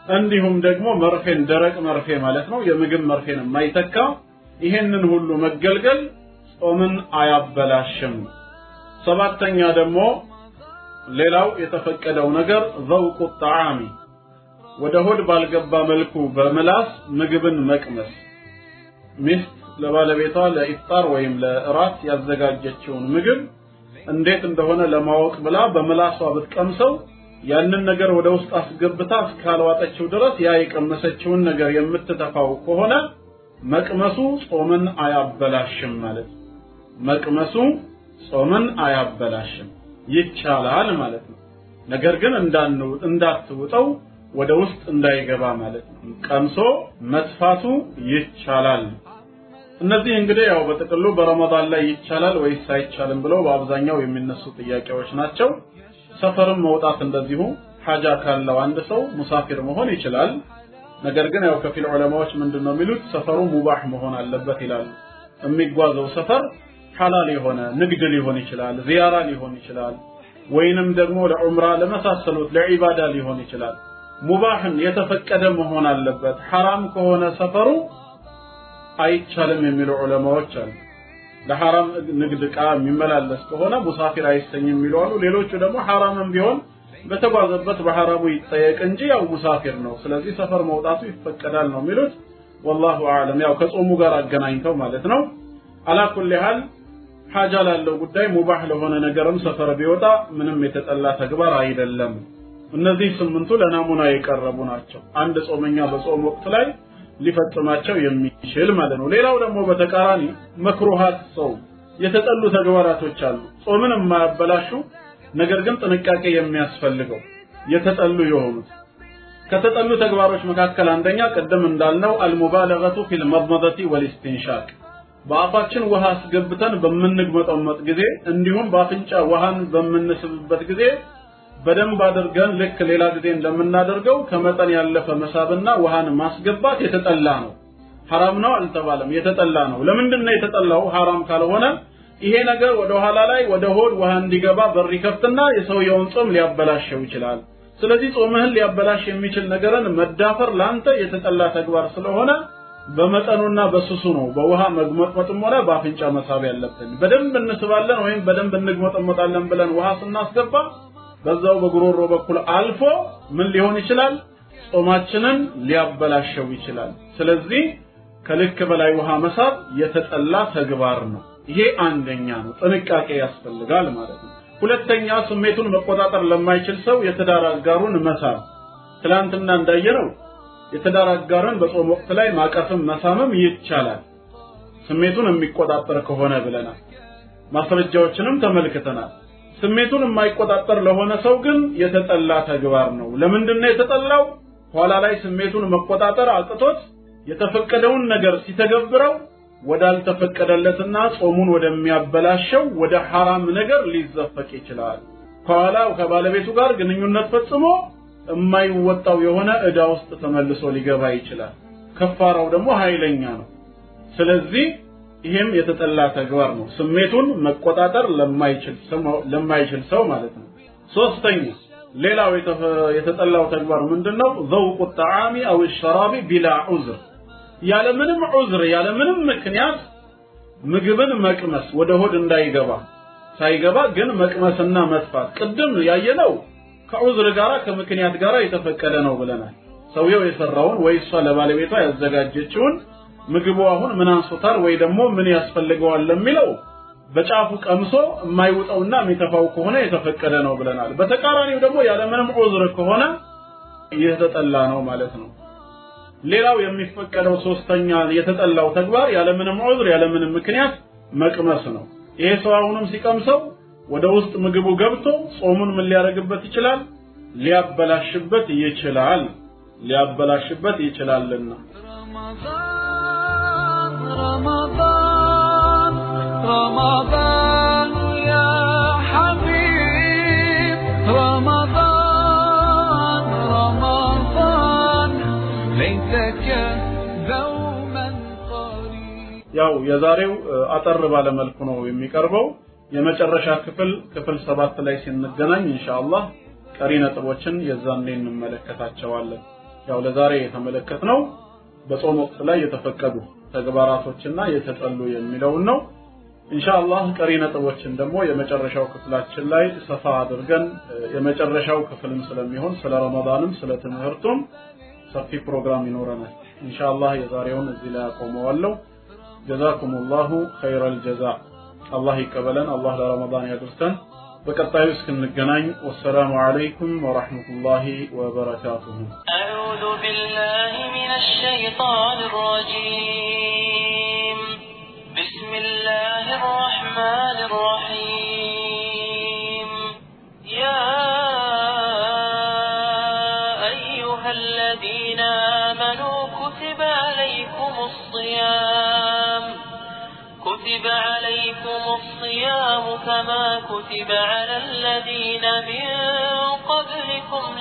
እንዲሁም ደግሞ መርፌን፣ ደረቅ መርፌ ማለት ነው፣ የምግብ መርፌን የማይተካ ይሄንን ሁሉ መገልገል ጾምን አያበላሽም። ሰባተኛ ደግሞ ሌላው የተፈቀደው ነገር ዘውቁ ጣዓሚ ወደ ሆድ ባልገባ መልኩ በምላስ ምግብን መቅመስ። ሚስት ለባለቤቷ ለኢፍጣር ወይም ለእራት ያዘጋጀችውን ምግብ እንዴት እንደሆነ ለማወቅ ብላ በምላሷ ብትቀምሰው ያንን ነገር ወደ ውስጥ አስገብታ እስካልዋጠችው ድረስ ያ የቀመሰችውን ነገር የምትተፋው ከሆነ መቅመሱ ጾምን አያበላሽም ማለት መቅመሱ ጾምን አያበላሽም ይቻላል ማለት ነው። ነገር ግን እንዳትውጠው ወደ ውስጥ እንዳይገባ ማለት ነው። ቀምሶ መጥፋቱ ይቻላል። እነዚህ እንግዲህ ያው በጥቅሉ በረመዳን ላይ ይቻላል ወይስ አይቻልም ብለው በአብዛኛው የሚነሱ ጥያቄዎች ናቸው። ሰፈርም መውጣት እንደዚሁ ሐጃ ካለው አንድ ሰው ሙሳፊር መሆን ይችላል። ነገር ግን ያው ከፊል ዑለማዎች ምንድን ነው የሚሉት ሰፈሩ ሙባህ መሆን አለበት ይላሉ። የሚጓዘው ሰፈር ሐላል የሆነ ንግድ ሊሆን ይችላል፣ ዚያራ ሊሆን ይችላል፣ ወይንም ደግሞ ለዑምራ ለመሳሰሉት ለዒባዳ ሊሆን ይችላል። ሙባህን የተፈቀደ መሆን አለበት። ሐራም ከሆነ ሰፈሩ አይቻልም የሚሉ ዑለማዎች አሉ። ለሐራም ንግድ ዕቃ የሚመላለስ ከሆነ ሙሳፊር አይሰኝም የሚሉ አሉ። ሌሎቹ ደግሞ ሐራምም ቢሆን በተጓዘበት በሐራሙ ይጠየቅ እንጂ ያው ሙሳፊር ነው፣ ስለዚህ ሰፈር መውጣቱ ይፈቀዳል ነው የሚሉት። ወላሁ አዕለም። ያው ከጾሙ ጋር አገናኝተው ማለት ነው። አላኩል ያህል ሐጃ ላለው ጉዳይ ሙባህ ለሆነ ነገርም ሰፈር ቢወጣ ምንም የተጠላ ተግባር አይደለም። እነዚህ ስምንቱ ለናሙና የቀረቡ ናቸው። አንድ ጾመኛ በጾም ወቅት ላይ ሊፈጽማቸው የሚችል ማለት ነው። ሌላው ደግሞ በተቃራኒ መክሩሃት ሰው የተጠሉ ተግባራቶች አሉ። ጾምን የማያበላሹ ነገር ግን ጥንቃቄ የሚያስፈልገው የተጠሉ የሆኑት ከተጠሉ ተግባሮች መካከል አንደኛ ቅድም እንዳልነው አልሙባለገቱ ፊል መድመደቲ ወልስቲንሻቅ በአፋችን ውሃ አስገብተን በምንግመጠመጥ ጊዜ እንዲሁም በአፍንጫ ውሃን በምንስብበት ጊዜ በደንብ አድርገን ልክ ሌላ ጊዜ እንደምናደርገው ከመጠን ያለፈ መሳብና ውሃን ማስገባት የተጠላ ነው። ሐራም ነው አልተባለም፣ የተጠላ ነው። ለምንድን ነው የተጠላው? ሐራም ካልሆነ ይሄ ነገር ወደ ኋላ ላይ ወደ ሆድ ውሃ እንዲገባ በር ይከፍትና የሰውየውን ጾም ሊያበላሸው ይችላል። ስለዚህ ጾምህን ሊያበላሽ የሚችል ነገርን መዳፈር ላንተ የተጠላ ተግባር ስለሆነ በመጠኑና በስሱ ነው በውሃ መግመጥመጥም ሆነ በአፍንጫ መሳብ ያለብን። በደንብ እንስባለን ወይም በደንብ እንግመጠመጣለን ብለን ውሃ ስናስገባ በዛው በጉሮሮ በኩል አልፎ ምን ሊሆን ይችላል? ጾማችንን ሊያበላሸው ይችላል። ስለዚህ ከልክ በላይ ውሃ መሳብ የተጠላ ተግባር ነው። ይሄ አንደኛ ነው፣ ጥንቃቄ ያስፈልጋል ማለት ነው። ሁለተኛ ስሜቱን መቆጣጠር ለማይችል ሰው የትዳር አጋሩን መሳብ። ትላንትና እንዳየነው የትዳር አጋርን በጾም ወቅት ላይ ማቀፍም መሳምም ይቻላል፣ ስሜቱን የሚቆጣጠር ከሆነ ብለናል። ማስረጃዎችንም ተመልክተናል። ስሜቱን የማይቆጣጠር ለሆነ ሰው ግን የተጠላ ተግባር ነው። ለምንድን ነው የተጠላው? ኋላ ላይ ስሜቱን መቆጣጠር አቅቶት የተፈቀደውን ነገር ሲተገብረው ወዳልተፈቀደለትና ጾሙን ወደሚያበላሸው ወደ ሐራም ነገር ሊዘፈቅ ይችላል። ከኋላ ከባለቤቱ ጋር ግንኙነት ፈጽሞ የማይወጣው የሆነ ዕዳ ውስጥ ተመልሶ ሊገባ ይችላል። ከፋራው ደግሞ ኃይለኛ ነው። ስለዚህ ይሄም የተጠላ ተግባር ነው። ስሜቱን መቆጣጠር ለማይችል ለማይችል ሰው ማለት ነው። ሶስተኛ ሌላው የተጠላው ተግባር ምንድነው? ዘውቁ ጣዓሚ አው ሸራቢ ቢላ ዑዝር ያለምንም ዑዝር ያለምንም ምክንያት ምግብን መቅመስ ወደ ሆድ እንዳይገባ ሳይገባ ግን መቅመስና መጥፋት። ቅድም ያየነው ከዑዝር ጋራ ከምክንያት ጋራ የተፈቀደ ነው ብለናል። ሰውየው የሰራውን ወይ እሷ ለባለቤቷ ያዘጋጀችውን ምግቡ አሁን ምን አንሶታል ወይ ደግሞ ምን ያስፈልገዋል ለሚለው በጫፉ ቀምሶ የማይውጠውና የሚተፋው ከሆነ የተፈቀደ ነው ብለናል። በተቃራኒው ደግሞ ያለምንም ዑዝር ከሆነ የተጠላ ነው ማለት ነው። ሌላው የሚፈቀደው ሶስተኛ የተጠላው ተግባር ያለምንም ዑዝር ያለምንም ምክንያት መቅመስ ነው። ይሄ ሰው አሁንም ሲቀምሰው ወደ ውስጥ ምግቡ ገብቶ ጾሙን ምን ሊያደርግበት ይችላል? ሊያበላሽበት ይችላል። ሊያበላሽበት ይችላልና رمضان رمضان يا حبيب رمضان رمضان ليتك دوما قريب ያው የዛሬው አጠር ባለ መልኩ ነው የሚቀርበው። የመጨረሻ ክፍል ክፍል ሰባት ላይ ስንገናኝ ኢንሻአላህ ቀሪ ነጥቦችን የዛኔ እንመለከታቸዋለን። ያው ለዛሬ የተመለከትነው በጾም ወቅት ላይ የተፈቀዱ ተግባራቶችና የተጠሉ የሚለውን ነው። ኢንሻአላህ ቀሪ ነጥቦችን ደግሞ የመጨረሻው ክፍላችን ላይ ሰፋ አድርገን የመጨረሻው ክፍልም ስለሚሆን ስለ ረመዳንም ስለ ትምህርቱም ሰፊ ፕሮግራም ይኖረናል። ኢንሻአላህ የዛሬውን እዚህ ላይ አቆመዋለሁ። ጀዛኩም ላሁ ኸይረል ጀዛ። አላህ ይቀበለን፣ አላህ ለረመዳን ያድርሰን። በቀጣዩ እስክንገናኝ ወሰላሙ አለይኩም ወራህመቱላሂ ወበረካቱሁ። أعوذ بالله من الشيطان الرجيم. بسم الله الرحمن الرحيم. يا أيها الذين آمنوا كتب عليكم الصيام. كتب عليكم الصيام كما كتب على الذين من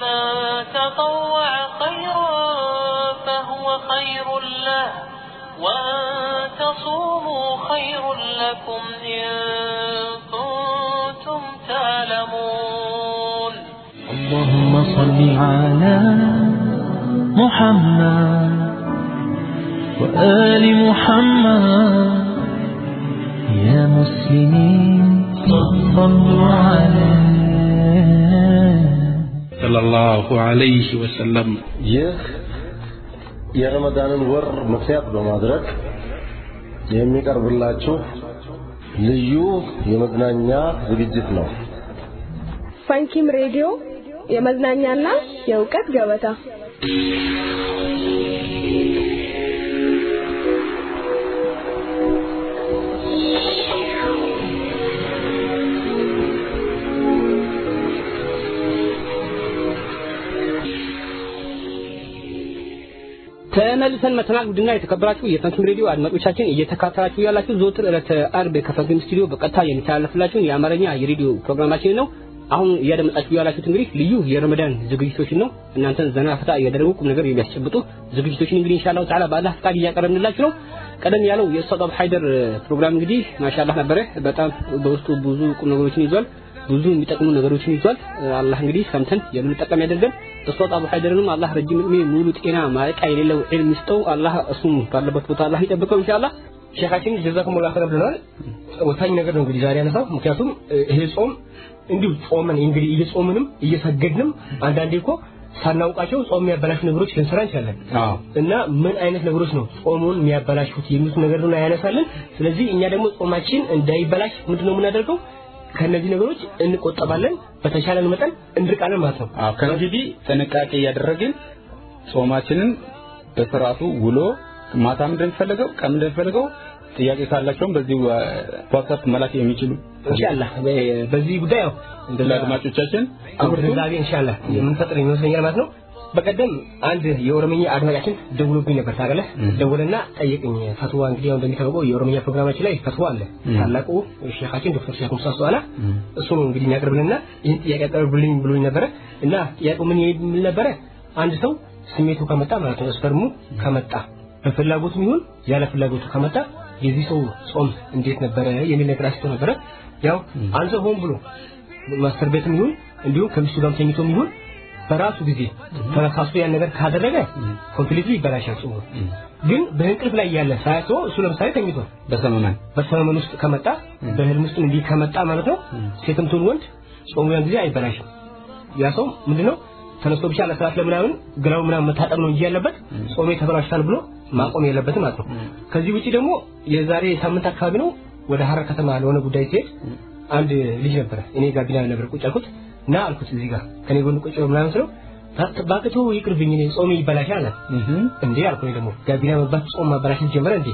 فمن تطوع خيرا فهو خير له وأن تصوموا خير لكم إن كنتم تعلمون اللهم صل على محمد وآل محمد يا مسلمين صلوا عليه ሰለላሁ ዐለይሂ ወሰለም ይህ የረመዳንን ወር ምክንያት በማድረግ የሚቀርብላችሁ ልዩ የመዝናኛ ዝግጅት ነው። ፋንኪም ሬዲዮ የመዝናኛና የእውቀት ገበታ ተመልሰን መተናል። ውድና የተከበራችሁ የፈንኪም ሬዲዮ አድማጮቻችን እየተካተላችሁ ያላችሁ ዘወትር ዕለተ አርብ ከፈንኪም ስቱዲዮ በቀጥታ የሚተላለፍላችሁን የአማርኛ የሬዲዮ ፕሮግራማችን ነው። አሁን እያደመጣችሁ ያላችሁት እንግዲህ ልዩ የረመዳን ዝግጅቶችን ነው። እናንተን ዘና ፈታ እያደረጉ ቁም ነገር የሚያስጨብጡ ዝግጅቶችን እንግዲህ ኢንሻአላህ ተዓላ በአላህ ፍቃድ እያቀረብንላችሁ ነው። ቀደም ያለው አቡ ሀይደር ፕሮግራም እንግዲህ ማሻአላህ ነበረ። በጣም በውስጡ ብዙ ቁም ነገሮችን ይዟል። ብዙ የሚጠቅሙ ነገሮችን ይዟል። አላህ እንግዲህ ሰምተን የምንጠቀም ያደርገን። ኡስታዝ አቡ ሀይደርንም አላህ ረጅም እድሜ ሙሉ ጤና ማለቂያ የሌለው ዒልም ይስጠው። አላህ እሱም ባለበት ቦታ አላህ ይጠብቀው ኢንሻአላህ። ሼኻችን ጀዛኩሙላህ ኸይር ብለናል። ወሳኝ ነገር ነው እንግዲህ ዛሬ ያነሳው። ምክንያቱም ይሄ ጾም እንዲሁ ጾመን እንግዲህ እየጾምንም እየሰገድንም አንዳንዴ እኮ ሳናውቃቸው ጾም የሚያበላሹ ነገሮች ልንሰራ እንችላለን እና ምን አይነት ነገሮች ነው ጾሙን የሚያበላሹት የሚሉት ነገር ነው ያነሳልን። ስለዚህ እኛ ደግሞ ጾማችን እንዳይበላሽ ምንድነው የምናደርገው? ከነዚህ ነገሮች እንቆጠባለን፣ በተሻለን መጠን እንርቃለን ማለት ነው። አዎ ከእንግዲህ ጥንቃቄ እያደረግን ጾማችንን በስርዓቱ ውሎ ማታም እንደምፈልገው ቀን እንደምፈልገው ጥያቄ ካላቸውም በዚህ ዋትስአፕ መላክ የሚችሉ ኢንሻአላህ በዚህ ጉዳይ ያው እንደዛ አድማጮቻችን ግንዛቤ ኢንሻአላህ የምንፈጥር ይመስለኛል ማለት ነው። በቀደም አንድ የኦሮምኛ አድማጫችን ደውሎብኝ ነበር ታውቃለህ። ደውልና ጠየቀኝ። ፈትዋ እንግዲህ ያው እንደሚታወቀው የኦሮምኛ ፕሮግራማችን ላይ ፈትዋ አለ። ታላቁ ሼኻችን ዶክተር ሼክ ሙሳ ሱአላ እሱ ነው እንግዲህ የሚያቀርብልንና ይህን ጥያቄ ያቀርብልኝ ብሎኝ ነበረ እና ጥያቄው ምን የሚል ነበረ? አንድ ሰው ስሜቱ ከመጣ ማለት ነው sperm ኡ ከመጣ በፍላጎቱም ይሁን ያለ ፍላጎቱ ከመጣ የዚህ ሰው ጾም እንዴት ነበረ የሚል ነገር አንስቶ ነበረ። ያው አንድ ሰው ሆን ብሎ masturbate ም ይሁን እንዲሁም ከሚስቱ ጋርም ተኝቶም ይሁን በራሱ ጊዜ ተነሳስቶ ያን ነገር ካደረገ completely ይበላሻል ጾሙ። ግን በእንቅልፍ ላይ ያለ ሳያስበው እሱ ለምሳሌ ተኝቷል። በሰመመን በሰመመን ውስጥ ከመጣ በህልም ውስጥ እንዲህ ከመጣ ማለት ነው ሴትም ትሁን ወንድ ጾሙ ያን ጊዜ አይበላሽም። ያ ሰው ምንድነው ተነስቶ ብቻ ለሰላት ለምናምን ገላው ምናምን መታጠብ ነው እንጂ ያለበት ጾሜ ተበላሽቷል ብሎ ማቆም የለበትም ማለት ነው። ከዚህ ውጪ ደግሞ የዛሬ ሳምንት አካባቢ ነው ወደ ሀረር ከተማ ለሆነ ጉዳይ ሲሄድ አንድ ልጅ ነበረ እኔ ጋቢና ነበር ቁጭ አልኩት እና አልኩት እዚህ ጋር ከኔ ጎን ቁጭ ምናምን ስለው ባቅቶ ይቅርብኝ እኔ ጾሜ ይበላሻል አለ። እንዴ አልኩኝ ደግሞ ጋቢና መባት ጾም ማበላሸት ጀመረ እንዴ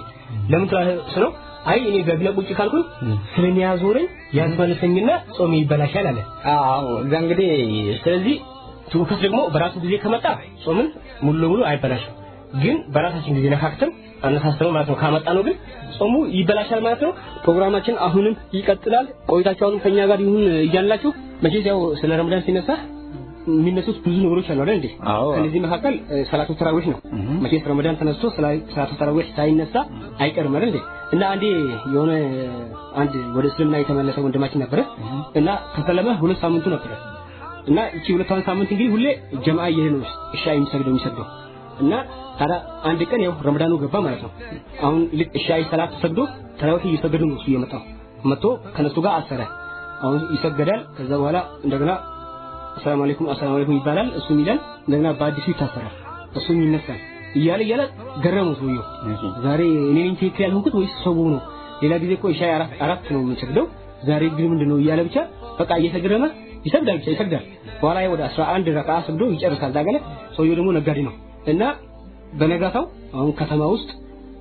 ለምን ስለው አይ እኔ ጋቢና ቁጭ ካልኩኝ ስለሚያዞረኝ ያስመልሰኝና ጾሜ ይበላሻል አለ። አዎ እዛ እንግዲህ ስለዚህ ትውከት ደግሞ በራሱ ጊዜ ከመጣ ጾምን ሙሉ ለሙሉ አይበላሽም። ግን በራሳችን ጊዜ ነካክተን አነሳስተነው ማለት ነው ካመጣ ነው ግን ጾሙ ይበላሻል ማለት ነው። ፕሮግራማችን አሁንም ይቀጥላል። ቆይታችሁ አሁንም ከኛ ጋር ይሁን እያላችሁ መቼስ ያው ስለ ረመዳን ሲነሳ የሚነሱት ብዙ ነገሮች አሉ አይደል እንዴ? ከነዚህ መካከል ሰላቱ ተራዊህ ነው። መቼስ ረመዳን ተነስቶ ሰላቱ ተራዊህ ሳይነሳ አይቀርም አይደል እንዴ? እና አንዴ የሆነ አንድ ወደ እስልምና የተመለሰ ወንድማችን ነበረ እና ከሰለመ ሁለት ሳምንቱ ነበረ እና እቺ ሁለቷን ሳምንት እንግዲህ ሁሌ ጀማዓ እየሄደ ነው እሻ የሚሰግደው የሚሰግደው እና ታዲያ አንድ ቀን ያው ረመዳኑ ገባ ማለት ነው። አሁን ልክ እሻይ ሰላት ሰግዶ ተራዊህ እየሰገዱ ነው እሱ እየመጣው መጥቶ ከነሱ ጋር አሰረ። አሁን ይሰገዳል። ከዛ በኋላ እንደገና አሰላሙ አለይኩም አሰላሙ አለይኩም ይባላል። እሱም ይላል። እንደገና በአዲሱ ይታሰራል። እሱም ይነሳል። እያለ እያለ ገረመው ሰውየው። ዛሬ እኔ ነኝ ትክክል ያልሆንኩት ወይስ ሰው ነው? ሌላ ጊዜ እኮ እሻይ አራት ነው የምንሰግደው ዛሬ ግን ምንድን ነው እያለ ብቻ በቃ እየተገረመ ይሰግዳል ብቻ ይሰግዳል። በኋላ ወደ 11 ረካ ሰግዶ ይጨርሳል። ዛገለ ሰውየው ደግሞ ነጋዴ ነው እና በነጋታው አሁን ከተማ ውስጥ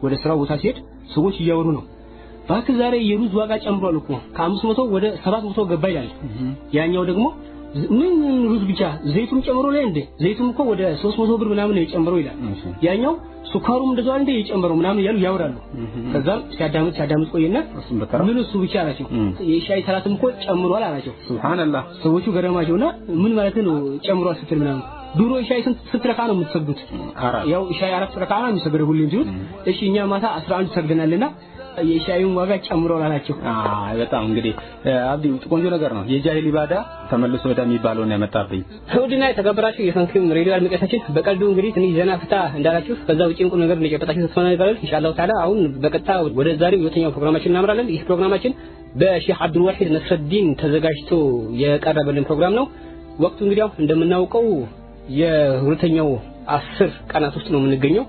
ወደ ስራው ቦታ ሲሄድ ሰዎች እያወሩ ነው። እባክህ ዛሬ የሩዝ ዋጋ ጨምሯል እኮ ከአምስት መቶ ወደ ሰባት መቶ ገባ ይላል። ያኛው ደግሞ ምን ሩዝ ብቻ ዘይቱን ጨምሮ ላይ እንዴ? ዘይቱን እኮ ወደ 300 ብር ምናምን ነው የጨምረው ይላል። ያኛው ሱካሩም እንደዛው እንደ የጨምረው ምናምን እያሉ ያወራሉ። ከዛም ሲያዳምጥ ሲያዳምጥ ቆይና ምን እሱ ብቻ አላቸው። የሻይ ሰላትም እኮ ጨምሯል አላቸው። ሱብሃንአላህ። ሰዎቹ ገረማቸውና ምን ማለት ነው ጨምሯል ስትል ምናምን ድሮ ሻይ ስንት ረካ ነው የምትሰግዱት? ያው ሻይ አራት ረካ ነው የሚሰግደው ሁሌም ሲሉት እሺ እኛ ማታ 11 ሰግደናልና የሻዩን ዋጋ አላቸው አይ በጣም እንግዲህ አብዲ ቆንጆ ነገር ነው። የጃሂል ኢባዳ ተመልሶ ወደሚባለው ነው ያመጣብኝ ውድና የተከበራችሁ የፈንክም ሬዲዮ አድማጮቻችን በቀልዱ እንግዲህ ትንሽ ዘና ፍታ እንዳላችሁ ከዛ ውጭ ቁም ነገር እንደጨበጣችሁ ተስፋ እናደርጋለን ኢንሻአላህ ተዓላ አሁን በቀጥታ ወደ ዛሬው ሁለተኛው ፕሮግራማችን እናምራለን። ይህ ፕሮግራማችን በሼህ አብዱል ዋሂድ ነስረዲን ተዘጋጅቶ የቀረበልን ፕሮግራም ነው። ወቅቱ እንግዲህ እንደምናውቀው የሁለተኛው አስር ቀናት ውስጥ ነው የምንገኘው።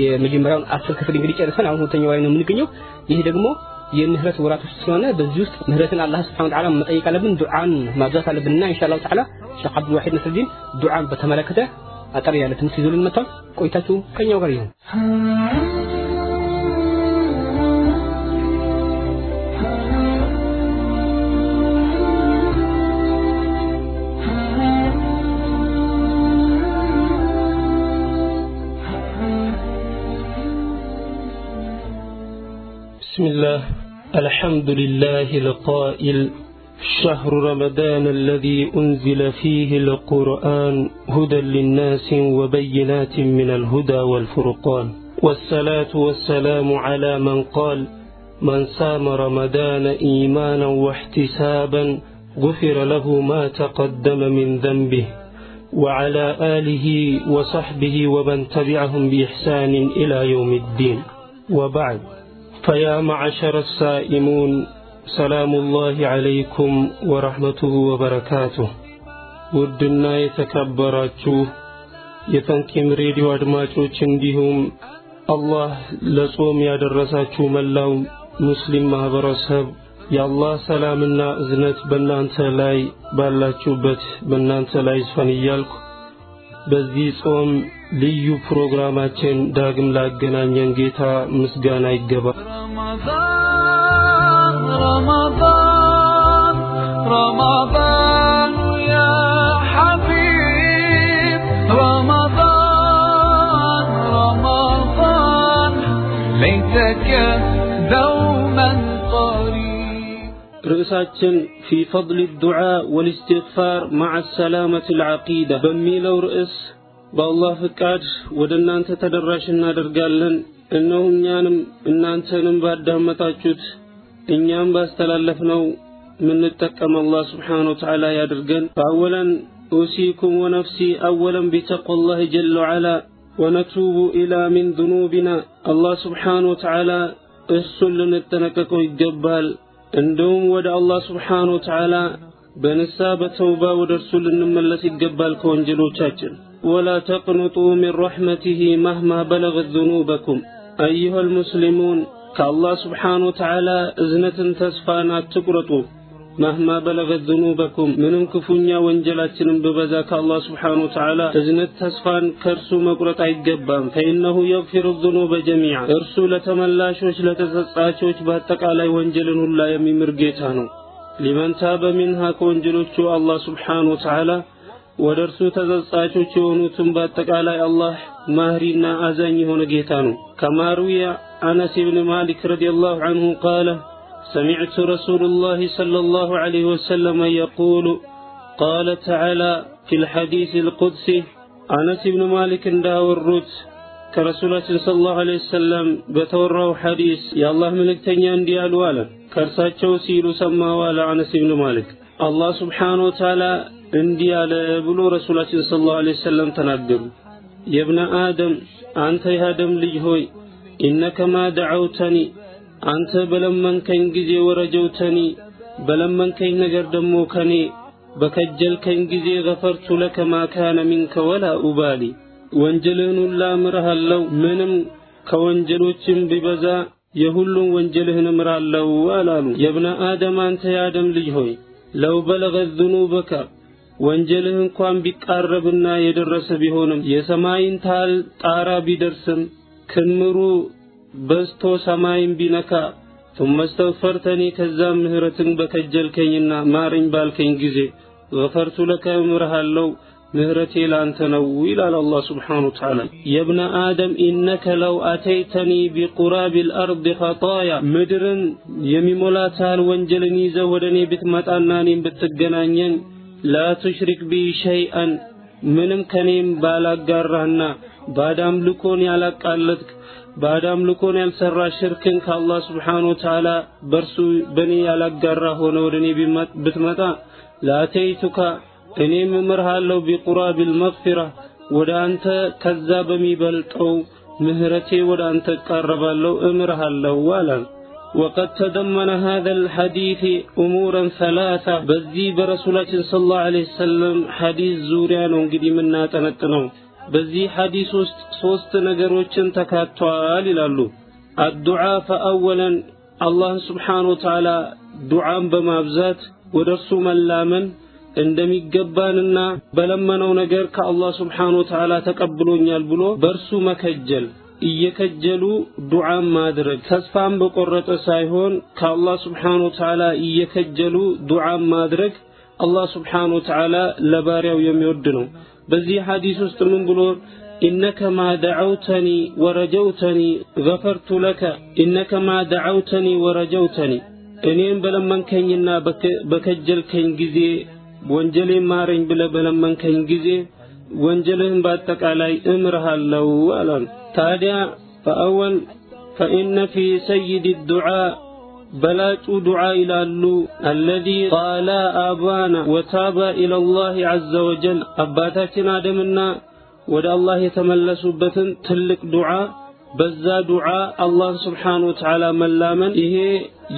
የመጀመሪያውን አስር ክፍል እንግዲህ ጨርሰን አሁን ሁለተኛው ላይ ነው የምንገኘው። ይህ ደግሞ የምህረት ወራት ውስጥ ስለሆነ በዚህ ውስጥ ምህረትን አላህ Subhanahu Ta'ala መጠየቅ አለብን ዱዓን ማብዛት አለብንና ኢንሻአላህ ተዓላ ሼህ አብዱል ዋሂድ ነስሩዲን ዱዓን በተመለከተ አጠር ያለ ትምህርት ይዞልን መጥቷል። ቆይታችሁ ከኛው ጋር ይሁን بسم الله. الحمد لله القائل. شهر رمضان الذي أنزل فيه القرآن هدى للناس وبينات من الهدى والفرقان. والصلاة والسلام على من قال من صام رمضان إيمانا واحتسابا غفر له ما تقدم من ذنبه. وعلى آله وصحبه ومن تبعهم بإحسان إلى يوم الدين. وبعد. فيا معشر السائمون سلام الله عليكم ورحمته وبركاته ውድና የተከበራችሁ የፈንኪም ሬዲዮ አድማጮች እንዲሁም አላህ ለጾም ያደረሳችሁ መላው ሙስሊም ማህበረሰብ የአላህ ሰላምና እዝነት በእናንተ ላይ ባላችሁበት በእናንተ ላይ ይስፈን እያልኩ በዚህ ጾም ልዩ ፕሮግራማችን ዳግም ላገናኘን ጌታ ምስጋና ይገባ። رمضان رمضان يا حبيب رمضان رمضان ليتك دوما قريب رئيساتين في فضل الدعاء والاستغفار مع السلامة العقيدة بمي لو رئيس በአላህ ፍቃድ ወደ እናንተ ተደራሽ እናደርጋለን። እነሆ እኛንም እናንተንም ባዳመጣችሁት እኛም ባስተላለፍነው ምንጠቀም አላህ ስብሓነ ወተዓላ ያድርገን። ፈአወለን ኡሲኩም ወነፍሲ አወለን ቢተቅዋላህ ጀለ ወዓላ ወነቱቡ ኢላ ሚን ذኑቢና አላህ ስብሓነ ወተዓላ እሱን ልንጠነቀቀው ይገባል። እንደውም ወደ አላህ ስብሓነ ወተዓላ በንሳ በተውባ ወደ እርሱ ልንመለስ ይገባል ከወንጀሎቻችን። ولا تقنطوا من رحمته مهما بلغت ذنوبكم أيها المسلمون كالله سبحانه وتعالى إذنة تسفانا تقرطوا مهما بلغت ذنوبكم منم كفنيا وانجلاتن ببزا كالله سبحانه وتعالى إذنة تسفان كرسو مقرط አይገባም فإنه يغفر الذنوب جميعا እርሱ ለተመላሾች ለተጸጻቾች በአጠቃላይ ወንጀልን ሁላ የሚምር ጌታ ነው لمن تاب منها ከወንጀሎቹ الله سبحانه وتعالى ወደ እርሱ ተጸጻቾች የሆኑትን በአጠቃላይ አላህ ማህሪና አዛኝ የሆነ ጌታ ነው። ከማ ሩዊየ አነስ ብን ማሊክ ረዲየላሁ ዐንሁ ቃለ سمعت رسول الله صلى الله عليه وسلم يقول قال تعالى في الحديث القدسي أنس بن مالك እንዳወሩት ከረሱላችን ሰለላሁ ዐለይሂ ወሰለም በተወራው ሐዲስ የአላህ መልእክተኛ እንዲህ አሉ አለ። ከእርሳቸው ሲሉ ሰማሁ አለ አነስ ብን ማሊክ አላህ ስብሓነ ወተዓላ እንዲህ አለ ብሎ ረሱላችን ሰለላሁ ዐለይሂ ወሰለም ተናገሩ። የብነ አደም አንተ የአደም ልጅ ሆይ ኢነከ ማ ደዐውተኒ አንተ በለመንከኝ ጊዜ ወረጀውተኒ በለመንከኝ ነገር ደግሞ ከኔ በከጀልከኝ ጊዜ ገፈርቱ ለከ ማ ካነ ሚንከ ወላ ኡባሊ ወንጀልህን ሁላ እምርሃለሁ ምንም ከወንጀሎችም ቢበዛ የሁሉም ወንጀልህን እምራለሁ አላሉ። የብነ አደም አንተ የአደም ልጅ ሆይ ለው በለገት ذኑበከ ወንጀልህ እንኳን ቢቃረብና የደረሰ ቢሆንም የሰማይን ታህል ጣራ ቢደርስም ክምሩ በዝቶ ሰማይን ቢነካ ثم استغفرتني ከዛም ምህረትን በከጀልከኝና ማረኝ ባልከኝ ጊዜ ገፈርቱ ለከ እምርሃለሁ ምህረቴ ላንተ ነው ይላል አላህ ስብሓነሁ ወተዓላ። የብነ አደም ኢነከ ለው አተይተኒ ቢቁራቢ ልአርድ ኸጣያ ምድርን የሚሞላት ያህል ወንጀልን ይዘህ ወደ እኔ ብትመጣና እኔም ብትገናኘን ላ ቱሽሪክ ቢ ሸይአን ምንም ከኔም ባላጋራህና ባዕድ አምልኮን ያላቃለትክ ባዕድ አምልኮን ያልሰራ ሽርክን ከአላህ ስብሓነሁ ወተዓላ በእርሱ በእኔ ያላጋራ ሆነ ወደ እኔ ብትመጣ ላተይቱካ እኔም እምርሃለሁ ቢቁራቢል መግፊራ ወደ አንተ ከዛ በሚበልጠው ምህረቴ ወደ አንተ እቃረባለሁ እምርሃለሁ አላል። وقد تضمن هذا الحديث أمورا ثلاثة በዚህ በረሱላችን ሰለላሁ ዐለይሂ ወሰለም ሐዲስ ዙሪያ ነው እንግዲህ የምናጠነጥነው። በዚህ ሐዲስ ውስጥ ሶስት ነገሮችን ተካቷል ይላሉ። አዱዓ ፈአወለን አላህን ስብሓነ ወተዓላ ዱዓን በማብዛት ወደ እርሱ መላመን እንደሚገባንና በለመነው ነገር ከአላህ ስብሓነ ወተዓላ ተቀብሎኛል ብሎ በእርሱ መከጀል እየከጀሉ ዱዓን ማድረግ ተስፋን በቆረጠ ሳይሆን ከአላህ ስብሓነ ወተዓላ እየከጀሉ ዱዓን ማድረግ አላህ ስብሓነ ወተዓላ ለባሪያው የሚወድ ነው። በዚህ ሐዲስ ውስጥ ምን ብሎ ኢነከ ማ ደዐውተኒ ወረጀውተኒ ገፈርቱ ለከ ኢነከ ማ ደዐውተኒ ወረጀውተኒ እኔም በለመንከኝና በከጀልከኝ ጊዜ ወንጀሌን ማረኝ ብለህ በለመንከኝ ጊዜ ወንጀልህን በአጠቃላይ እምርሃለሁ አላል። ታዲያ ፈአወል ፈኢነ ፊ ሰይድ ዱዓ በላጩ ዱዓ ይላሉ አለዚ ቃላ አባና ወታባ ኢለላህ ዐዘ ወጀል አባታችን አደምና ወደ አላህ የተመለሱበትን ትልቅ ዱዓ በዛ ዱዓ አላህን ስብሓነሁ ወተዓላ መላመን ይሄ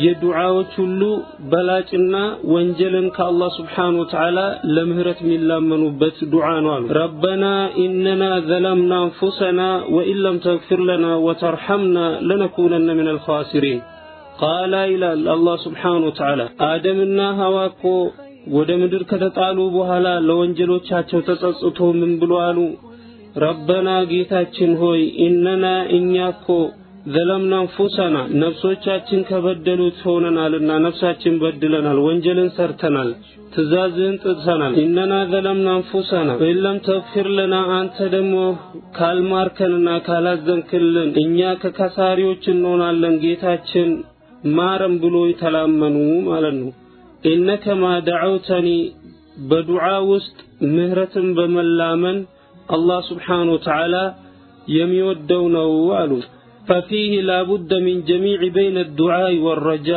የዱዓዎች ሁሉ በላጭና ወንጀልን ከአላህ ስብሓነሁ ወተዓላ ለምህረት የሚላመኑበት ዱዓ ነው አሉ። ረበና ኢነና ዘለምና አንፉሰና ወኢን ለም ተግፊር ለና ወተርሐምና ለነኩነነ ሚነል ኻሲሪን ቃላ ይላል አላህ ስብሓነሁ ወተዓላ አደምና ሐዋ እኮ ወደ ምድር ከተጣሉ በኋላ ለወንጀሎቻቸው ተጸጽቶ ምን ብሎ አሉ? ረበና ጌታችን ሆይ ኢነና እኛ እኮ ዘለምና አንፉሰና ነፍሶቻችን ከበደሉት ሆነናልና ነፍሳችን በድለናል፣ ወንጀልን ሰርተናል፣ ትእዛዝህን ጥሰናል። ኢነና ዘለምና አንፉሰና ወኢለም ተግፊር ለና አንተ ደግሞ ካልማርከንና ካላዘንክልን እኛ ከከሳሪዎች እንሆናለን፣ ጌታችን ማረም ብሎ የተላመኑ ማለት ነው። ኢነከ ማ ደዐውተኒ በዱዓ ውስጥ ምህረትን በመላመን አላህ ስብሓነሁ ወተዓላ የሚወደው ነው አሉ። ፈፊህ ላቡደ ሚን ጀሚዕ በይነ ዱዓኢ ወረጃ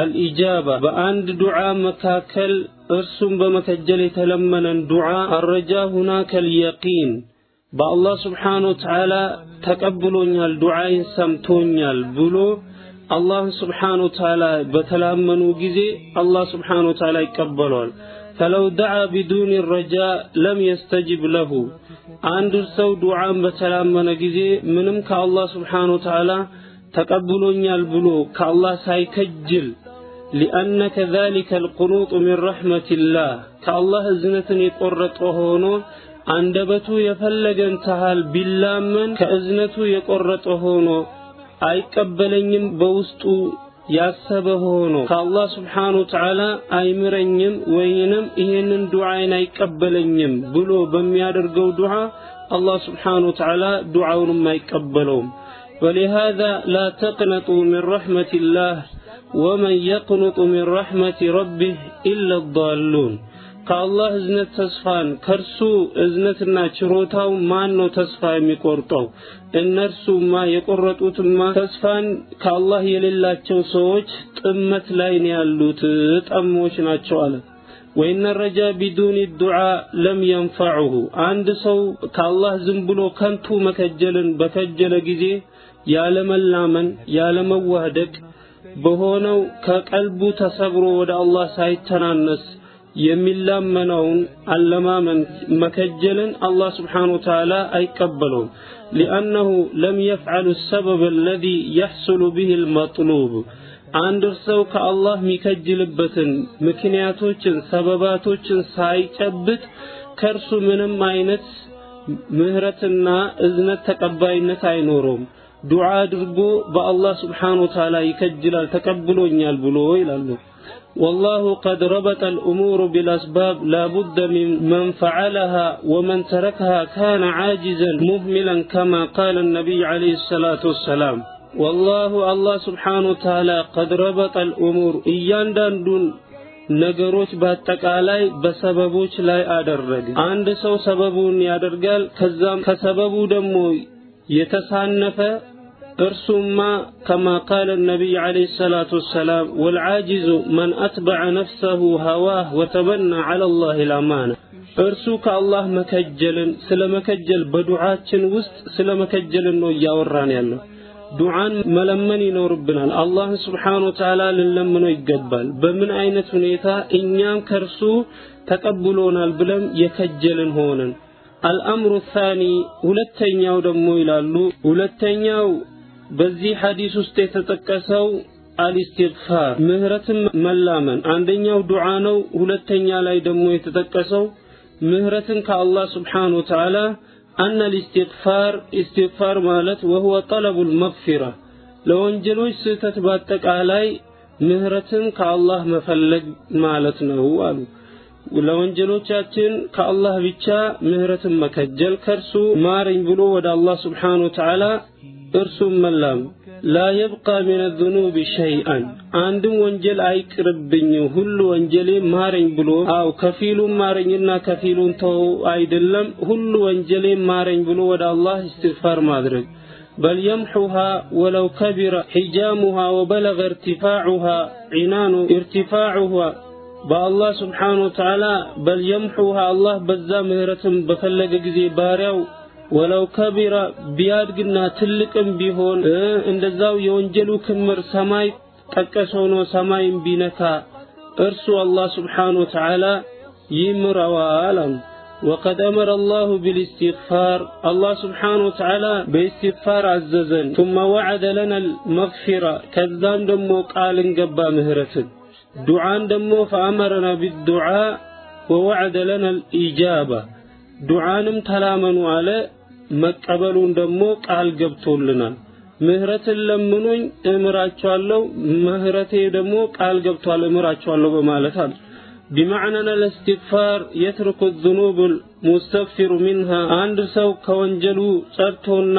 አልኢጃባ በአንድ ዱዓ መካከል እርሱም በመከጀል የተለመነን ዱዓ አረጃ ሁናከ ልየቂን በአላህ ስብሓነሁ ወተዓላ ተቀብሎኛል፣ ዱዓይን ሰምቶኛል ብሎ አላህን ስብሓነሁ ወተዓላ በተላመኑ ጊዜ አላህ ስብሓነሁ ወተዓላ ይቀበለዋል። ፈለው ደዓ ቢዱን ረጃ ለም የስተጅብ ለሁ አንድ ሰው ዱዓን በተላመነ ጊዜ ምንም ከአላህ ስብሓነሁ ወተዓላ ተቀብሎኛል ብሎ ከአላህ ሳይከጅል ሊአነ ከዛሊከ አልቁኑጡ ሚን ረሕመቲላህ ከአላህ እዝነትን የቆረጠ ሆኖ አንደበቱ የፈለገን ታህል ቢላመን ከእዝነቱ የቆረጠ ሆኖ አይቀበለኝም በውስጡ ያሰበ ሆኖ ከአላህ ስብሓነ ወተዓላ አይምረኝም ወይንም ይሄንን ዱዓይን አይቀበለኝም ብሎ በሚያደርገው ዱዓ አላህ ስብሓነ ወተዓላ ዱዓውንም አይቀበለውም። ولهذا لا تقنطوا من رحمة الله ومن يقنط من رحمة ربه إلا الضالون ከአላህ እዝነት ተስፋን ከእርሱ እዝነትና ችሮታው ማን ነው ተስፋ የሚቆርጠው? እነርሱማ የቆረጡትማ ተስፋን ከአላህ የሌላቸው ሰዎች ጥመት ላይ ነው ያሉት፣ ጠሞች ናቸው አለ። ወይነ ረጃ ቢዱኒ ዱዓ ለም የንፈዑሁ አንድ ሰው ከአላህ ዝም ብሎ ከንቱ መከጀልን በከጀለ ጊዜ ያለመላመን ያለመዋደቅ በሆነው ከቀልቡ ተሰብሮ ወደ አላህ ሳይተናነስ የሚላመነውን አለማመን መከጀልን አላህ ስብሓነሁ ወተዓላ አይቀበለውም። ሊአነሁ ለም የፍዐሉ ሰበብ አለዚ የሕሱሉ ቢሂ አልመጥሉብ አንድ ሰው ከአላህ የሚከጅልበትን ምክንያቶችን ሰበባቶችን ሳይጨብጥ ከእርሱ ምንም አይነት ምህረትና እዝነት ተቀባይነት አይኖረውም። ዱዓ አድርጎ በአላህ ስብሓነሁ ወተዓላ ይከጅላል ተቀብሎኛል ብሎ ይላሉ። والله قد ربط الأمور بالأسباب لا بد من من فعلها ومن تركها كان عاجزا مهملا كما قال النبي عليه الصلاة والسلام والله الله سبحانه وتعالى قد ربط الأمور إيان دون ነገሮች በአጠቃላይ በሰበቦች ላይ አደረገ። አንድ ሰው ሰበቡን ያደርጋል። ከዛም ከሰበቡ ደግሞ የተሳነፈ እርሱማ ከማ ቃለ ነቢይ ዓለይሂ ሰላቱ ወሰላም ወልዓጂዙ መን አትበዐ ነፍሰሁ ሀዋህ ወተበና ዐላ ላህ ልአማና እርሱ ከአላህ መከጀልን ስለ መከጀል በዱዓችን ውስጥ ስለ መከጀልን ነው እያወራን ያለው። ዱዓን መለመን ይኖርብናል። አላህን ስብሓነ ወተዓላ ልንለምነው ይገባል። በምን አይነት ሁኔታ እኛም ከእርሱ ተቀብሎናል ብለን የከጀልን ሆነን። አልአምሩ ታኒ ሁለተኛው ደግሞ ይላሉ ሁለተኛው በዚህ ሐዲስ ውስጥ የተጠቀሰው አልእስትግፋር ምህረትን መላመን አንደኛው ዱዓ ነው። ሁለተኛ ላይ ደግሞ የተጠቀሰው ምህረትን ከአላህ ስብሓን ወተዓላ አነ ልእስትግፋር እስትግፋር ማለት ወሁወ ጠለቡ ልመግፊራ ለወንጀሎች ስህተት በአጠቃላይ ምህረትን ከአላህ መፈለግ ማለት ነው አሉ። ለወንጀሎቻችን ከአላህ ብቻ ምህረትን መከጀል ከእርሱ ማረኝ ብሎ ወደ አላህ ስብሓን ወተዓላ እርሱም መላም ላ የብቃ ሚን ዙኑብ ሸይአን አንድም ወንጀል አይቅርብኝ ሁሉ ወንጀሌ ማረኝ ብሎ አው ከፊሉን ማረኝና ከፊሉን ተው አይደለም ሁሉ ወንጀሌ ማረኝ ብሎ ወደ አላህ እስትግፋር ማድረግ بل يمحوها ولو كبر حجامها وبلغ ارتفاعها عنان ارتفاعها በአላህ ስብሓነ ወተዓላ በል የምሑሃ አላህ በዛ ምህረትን በፈለገ ጊዜ ባሪያው ወለው ከቢራ ቢያድግና ትልቅም ቢሆን እንደዛው የወንጀሉ ክምር ሰማይ ጠቀስ ሆኖ ሰማይም ቢነካ እርሱ አላህ ስብሓነ ወተዓላ ይምረዋል አሉ። وقد أمر الله بالاستغفار الله سبحانه وتعالى باستغفار عززا ثم وعد لنا المغفرة كذام دمو قال قبا مهرة دعاء دمو فأمرنا بالدعاء ووعد لنا الإجابة دعانم تلامنوا على መቀበሉን ደግሞ ቃል ገብቶልናል። ምህረትን ለምኑኝ እምራቸዋለሁ፣ ምህረቴ ደግሞ ቃል ገብቷል እምራቸዋለሁ በማለት አለ። ቢማዕናና ለእስትግፋር የትርኩ ዝኑብ ሙስተግፊሩ ሚንሃ አንድ ሰው ከወንጀሉ ጸድቶና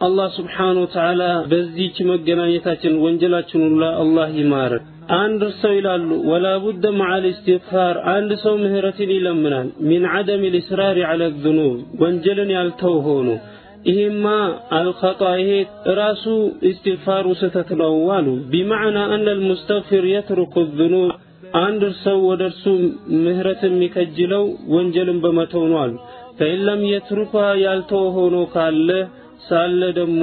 አላህ ስብሓነ ወተዓላ በዚህች መገናኘታችን ወንጀላችን ሁላ አላህ ይማረን። አንድ ሰው ይላሉ ወላ ቡደ መዓል ኢስቲግፋር አንድ ሰው ምህረትን ይለምናል። ሚን ዐደም ልእስራር ዐለ ዝኑብ ወንጀልን ያልተው ሆኖ። ይሄማ አልኸጣ ይሄ ራሱ ኢስቲግፋሩ ስህተት ነው አሉ። ቢማዕና አነ ልሙስተግፊር የትሩኩ ዝኑብ አንድ ሰው ወደ እርሱ ምህረት የሚከጅለው ወንጀልን በመተው ነው አሉ። ፈኢን ለም የትሩኳ ያልተው ሆኖ ካለ ሳለ ደግሞ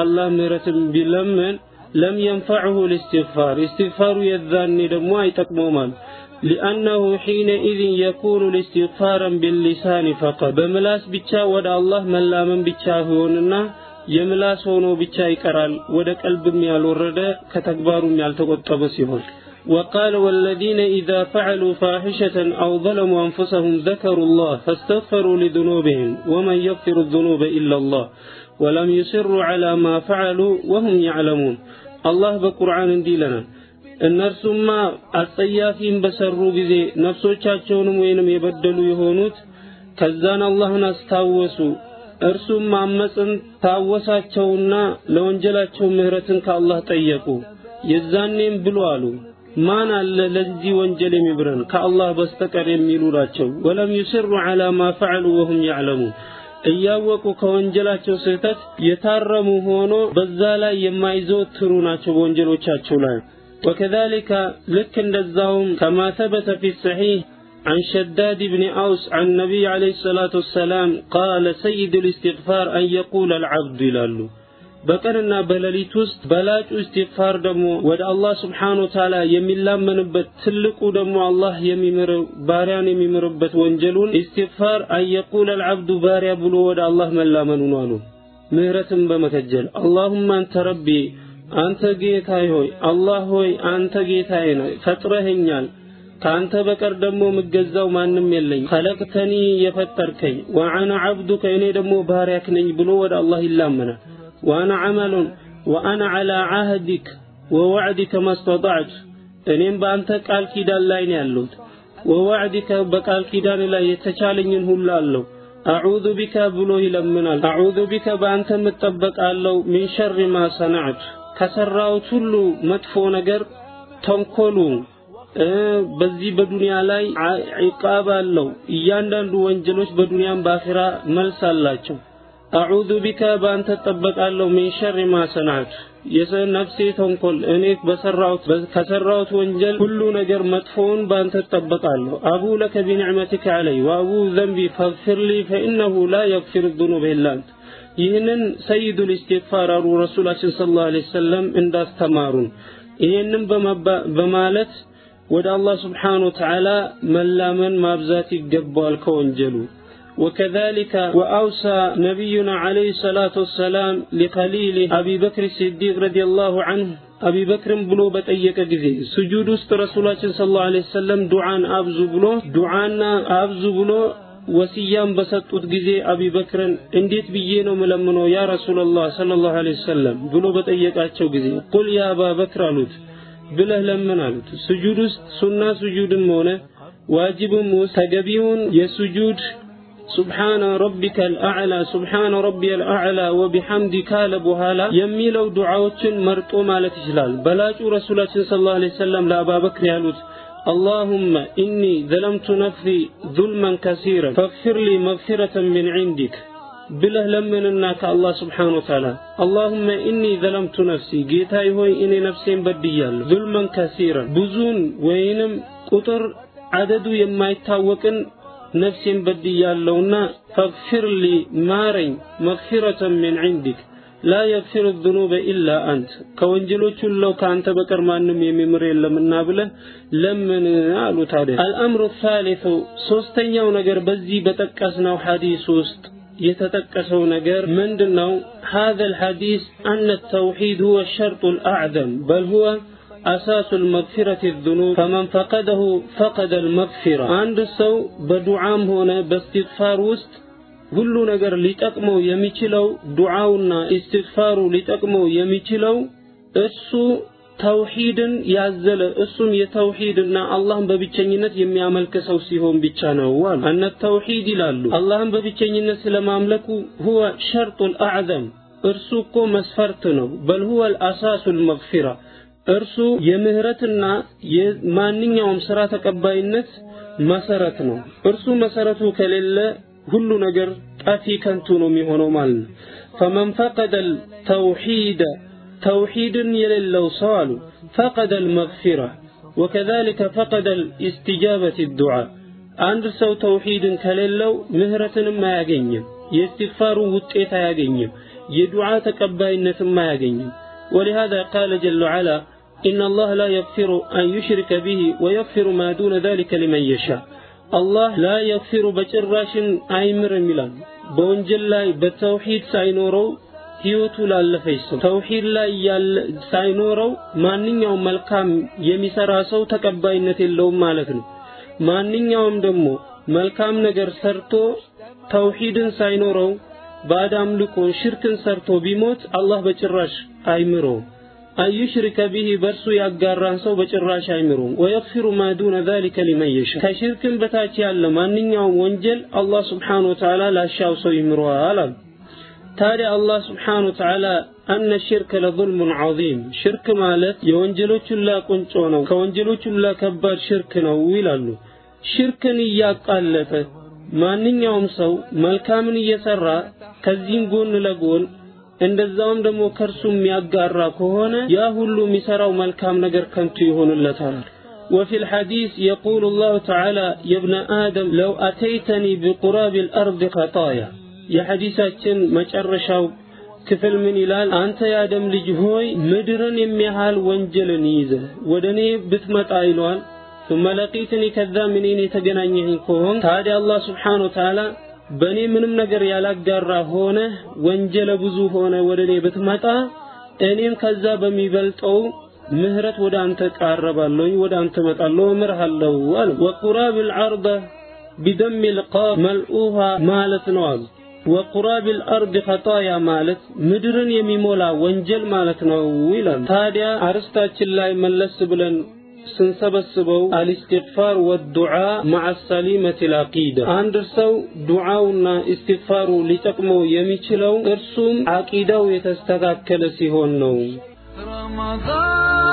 አላህ ምህረትን ቢለምን ለም የንፈዕሁ ልእስትግፋር እስትግፋሩ የዛኔ ደግሞ አይጠቅመውም ሊአነሁ ሒነኢዝን የኩኑ ልእስትግፋረን ቢልሊሳን ፈቀጥ በምላስ ብቻ ወደ አላህ መላመን ብቻ ይሆንና የምላስ ሆኖ ብቻ ይቀራል ወደ ቀልብም ያልወረደ ከተግባሩም ያልተቆጠበ ሲሆን وقال والذين إذا فعلوا فاحشة أو ظلموا أنفسهم ذكروا الله فاستغفروا لذنوبهم ومن يغفر الذنوب إلا الله ولم يصروا على ما فعلوا وهم يعلمون አላህ በቁርአን እንዲህ ይለናል እነርሱማ አጸያፊን በሰሩ ጊዜ ነፍሶቻቸውንም ወይንም የበደሉ የሆኑት ከዛን አላህን አስታወሱ። እርሱም አመፅን ታወሳቸውና ለወንጀላቸው ምህረትን ከአላህ ጠየቁ። የዛኔም ብሎ አሉ ማን አለ ለዚህ ወንጀል የሚብረን? ከአላህ በስተቀር የሚሉ ናቸው። ወለም ዩስሩ ዐላ ማ ፈዐሉ ወሁም ያዕለሙን። እያወቁ ከወንጀላቸው ስህተት የታረሙ ሆኖ በዛ ላይ የማይዘወትሩ ናቸው በወንጀሎቻቸው ላይ وكذلك لك እንደዛውም كما ثبت في الصحيح عن شداد بن أوس عن النبي عليه الصلاة والسلام قال سيد الاستغفار أن يقول العبد ይላሉ በቀንና በሌሊት ውስጥ በላጩ ኢስቲግፋር ደግሞ ወደ አላህ ስብሓነ ወተዓላ የሚላመንበት ትልቁ ደግሞ አላህ የሚምረው ባሪያን የሚምርበት ወንጀሉን ኢስቲግፋር አየቁል አልዓብዱ ባሪያ ብሎ ወደ አላህ መላመኑ ነው አሉ። ምህረትን በመከጀል አላሁመ አንተ ረቢ አንተ ጌታዬ ሆይ አላህ ሆይ አንተ ጌታዬ ነህ፣ ፈጥረኸኛል ከአንተ በቀር ደግሞ ምገዛው ማንም የለኝ። ኸለቅተኒ የፈጠርከኝ ወአና ዓብዱከ እኔ ደግሞ ባሪያክ ነኝ ብሎ ወደ አላህ ይላመናል። ወአና ዐመሉን ወአና ዐላ ዐህዲክ ወወዕድከ መስተጣዕት እኔም በአንተ ቃል ኪዳን ላይ ነው ያለሁት ወወዕድከ በቃል ኪዳን ላይ የተቻለኝን ሁሉ አለው አዑዙ ቢከ ብሎ ይለምናል። አዑዙ ቢከ በአንተ እጠበቃለሁ ሚን ሸር ማ ሰነዕት ከሰራሁት ሁሉ መጥፎ ነገር ተንኮሉ በዚህ በዱንያ ላይ ዒቃብ አለው። እያንዳንዱ ወንጀሎች በዱንያም በአኺራ መልስ አላቸው። አዑዙ ቢከ በአንተ እጠበቃለሁ ሚን ሸሪ ማ ሰነዕት የነፍሴ ተንኮል እኔ በሰራሁት ከሰራሁት ወንጀል ሁሉ ነገር መጥፎውን በአንተ እጠበቃለሁ። አቡ ለከ ቢኒዕመቲከ ዐለይ ወአቡ ዘንቢ ፈግፊር ሊ ፈኢነሁ ላ የግፊር ዙኑበ ኢላ ይህንን ሰይዱል ኢስቲግፋር አሉ ረሱላችን ሰለላሁ ዐለይሂ ወሰለም እንዳስተማሩን። ይህንን በማለት ወደ አላህ ስብሓነ ወተዓላ መላመን ማብዛት ይገባዋል ከወንጀሉ وكذلك وأوصى نبينا عليه الصلاة والسلام لخليله أبي بكر الصديق رضي الله عنه أبي بكر بلو بتأيك جزي سجود است رسول الله صلى الله عليه وسلم دعاء أبزو بلو دعانا أبزو بلو ወሲያም በሰጡት ጊዜ አቢበክርን እንዴት ብዬ ነው መለምነው ያ ረሱላላህ ሰለላሁ ዐለይሂ ወሰለም ብሎ በጠየቃቸው ጊዜ ቁል ያ አባበክር አሉት ብለህ ለምን አሉት ስጁድ ውስጥ ሱና ስጁድም ሆነ ዋጅብም ውስጥ ተገቢውን የስጁድ ሱብሓነ ረቢከ አልአዕላ ሱብሓነ ረቢየ አልአዕላ ወቢሐምዲ ካለ በኋላ የሚለው ዱዓዎችን መርጦ ማለት ይችላል በላጩ ረሱላችን ሰለላሁ ዐለይሂ ወሰለም ለአባበክር ያሉት اللهم إني ظلمت نفسي ظلما كثيرا فاغفر لي مغفرة من عندك ብለህ ለምንና ከአላህ ስብሓን ወተዓላ አላሁመ ኢኒ ዘለምቱ ነፍሲ ጌታዬ ሆይ እኔ ነፍሴን በድያለሁ ዙልመን ከሲረን ብዙን ወይንም ቁጥር አደዱ የማይታወቅን ነፍሴን በድያለሁና ፈግፊር ሊ ማረኝ መግፊረተን ሚን ዒንዲክ ላ የግፊሩ ዝኑበ ኢላ አንት ከወንጀሎች ሁሉ ከአንተ በቀር ማንም የሚምር የለምና ብለህ ለምን አሉ ታዲያ አልአምሩ ሳሊሱ ሶስተኛው ነገር በዚህ በጠቀስነው ሐዲስ ውስጥ የተጠቀሰው ነገር ምንድነው هذا الحديث أن التوحيد هو الشرط الأعظم بل هو አሳሱ ልመግፊረት ዙኑብ ፈመን ፈቀደሁ ፈቀደ ልመግፊራ አንድ ሰው በዱዓም ሆነ በእስትግፋር ውስጥ ሁሉ ነገር ሊጠቅመው የሚችለው ዱዓውና ኢስትግፋሩ ሊጠቅመው የሚችለው እሱ ተውሂድን ያዘለ እሱም የተውሂድና አላህን በብቸኝነት የሚያመልክ ሰው ሲሆን ብቻ ነው አሉ። አነ ተውሂድ ይላሉ አላህን በብቸኝነት ስለማምለኩ ሁወ ሸርጡል አዕዘም እርሱ እኮ መስፈርት ነው። በል ሁወል አሳሱል መግፊራ እርሱ የምህረትና የማንኛውም ስራ ተቀባይነት መሰረት ነው። እርሱ መሰረቱ ከሌለ ሁሉ ነገር ጠፊ ከንቱ ነው የሚሆነው ማለት ነው። ፈመን ፈቀደ ተውሂደ ተውሂድን የሌለው ሰው አሉ ፈቀደ አልመግፊራ ወከዛሊከ ፈቀደ ኢስቲጃበት ዱዓ አንድ ሰው ተውሂድን ከሌለው ምህረትንም አያገኝም፣ የእስትግፋሩ ውጤት አያገኝም፣ የዱዓ ተቀባይነትም አያገኝም። ولهذا قال جل وعلا إن الله لا يغفر أن يشرك به ويغفر ما دون ذلك لمن يشاء አላህ ላ የግፊሩ በጭራሽን አይምርም ይላል። በወንጀል ላይ በተውሂድ ሳይኖረው ህይወቱ ላለፈች ሰው ተውሂድ ላይ ያለ ሳይኖረው ማንኛውም መልካም የሚሰራ ሰው ተቀባይነት የለውም ማለት ነው። ማንኛውም ደግሞ መልካም ነገር ሰርቶ ተውሂድን ሳይኖረው ባዕድ አምልኮ ሽርክን ሰርቶ ቢሞት አላህ በጭራሽ አይምረውም። አዩሽሪከ ቢሂ በእርሱ ያጋራን ሰው በጭራሽ አይምሩም። ወየግፊሩ ማ ዱነ ዛሊከ ሊመን የሻ ከሽርክን በታች ያለ ማንኛውም ወንጀል አላህ ስብሓነ ወተዓላ ላሻው ሰው ይምረዋል አሉ። ታዲያ አላህ ስብሓነ ወተዓላ አነ ሽርክ ለዙልሙን ዐዚም ሽርክ ማለት የወንጀሎች ሁላ ቁንጮ ነው፣ ከወንጀሎች ሁላ ከባድ ሽርክ ነው ይላሉ። ሽርክን እያቃለጠ ማንኛውም ሰው መልካምን እየሰራ ከዚህም ጎን ለጎን እንደዛውም ደግሞ ከእርሱ የሚያጋራ ከሆነ ያ ሁሉ የሚሰራው መልካም ነገር ከንቱ ይሆንለታል። وفي الحديث يقول الله تعالى يا ابن آدم لو أتيتني بقراب الأرض خطايا يا حديثاتين መጨረሻው ክፍል ምን ይላል? አንተ የአደም ልጅ ሆይ ምድርን የሚያህል ወንጀልን ይዘህ ወደ እኔ ብትመጣ ይለዋል። ثم لقيتني ከዛ ምን እኔ የተገናኘኝ ከሆን ታዲያ አላህ ስብሓነ ወተዓላ በእኔ ምንም ነገር ያላጋራ ሆነ ወንጀለ ብዙ ሆነ ወደ እኔ ብትመጣ እኔም ከዛ በሚበልጠው ምህረት ወደ አንተ ቃረባለሁኝ ወደ አንተ እመጣለሁ እምርሃለሁ አለ። ወቁራብ ልዐርض ቢደም ልቃብ መልኡሃ ማለት ነው አሉ። ወቁራብ ልአርድ ኸጣያ ማለት ምድርን የሚሞላ ወንጀል ማለት ነው ይላል። ታዲያ አርስታችን ላይ መለስ ብለን ስንሰበስበው አልእስትግፋር ወዱዓ ማዓ ሰሊመት ልዓቂዳ አንድ ሰው ዱዓውና እስትግፋሩ ሊጠቅመው የሚችለው እርሱም ዓቂዳው የተስተካከለ ሲሆን ነው።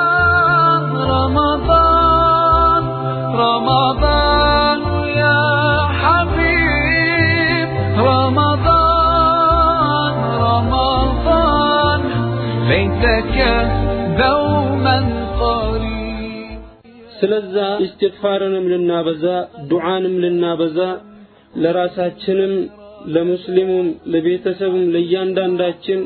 رمضان رمضان رمضان يا حبيب رمضان رمضان ليتك دوما قريب ስለዛ እስትግፋርንም ልናበዛ ዱዓንም ልናበዛ ለራሳችንም ለሙስሊሙም ለቤተሰቡም ለእያንዳንዳችን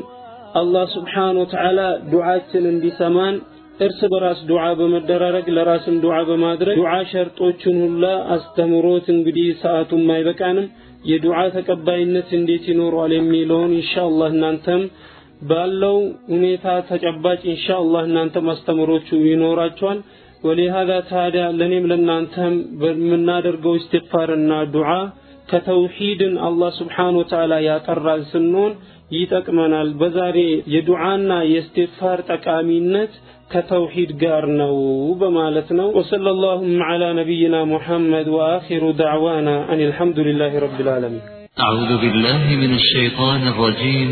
አላህ ስብሓን ወተዓላ ዱዓችን እንዲሰማን እርስ በራስ ዱዓ በመደራረግ ለራስም ዱዓ በማድረግ ዱዓ ሸርጦችን ሁላ አስተምሮት እንግዲህ ሰዓቱም አይበቃንም። የዱዓ ተቀባይነት እንዴት ይኖረዋል የሚለውን ኢንሻአላህ እናንተም ባለው ሁኔታ ተጨባጭ ኢንሻአላህ እናንተም አስተምሮቹ ይኖራቸዋል ወሊሃዛ ታዲያ ለኔም ለናንተም በምናደርገው እስትግፋርና ዱዓ ከተውሂድን አላህ ስብሓን ወተዓላ ያጠራን ስንሆን ይጠቅመናል። በዛሬ የዱዓና የእስትግፋር ጠቃሚነት ከተውሂድ ጋር ነው በማለት ነው። ወሰለላሁ ዐላ ነቢይና ሙሐመድ ወአኺሩ ዳዕዋና አን አልሐምዱሊላሂ ረቢል ዓለሚን። أعوذ بالله من الشيطان الرجيم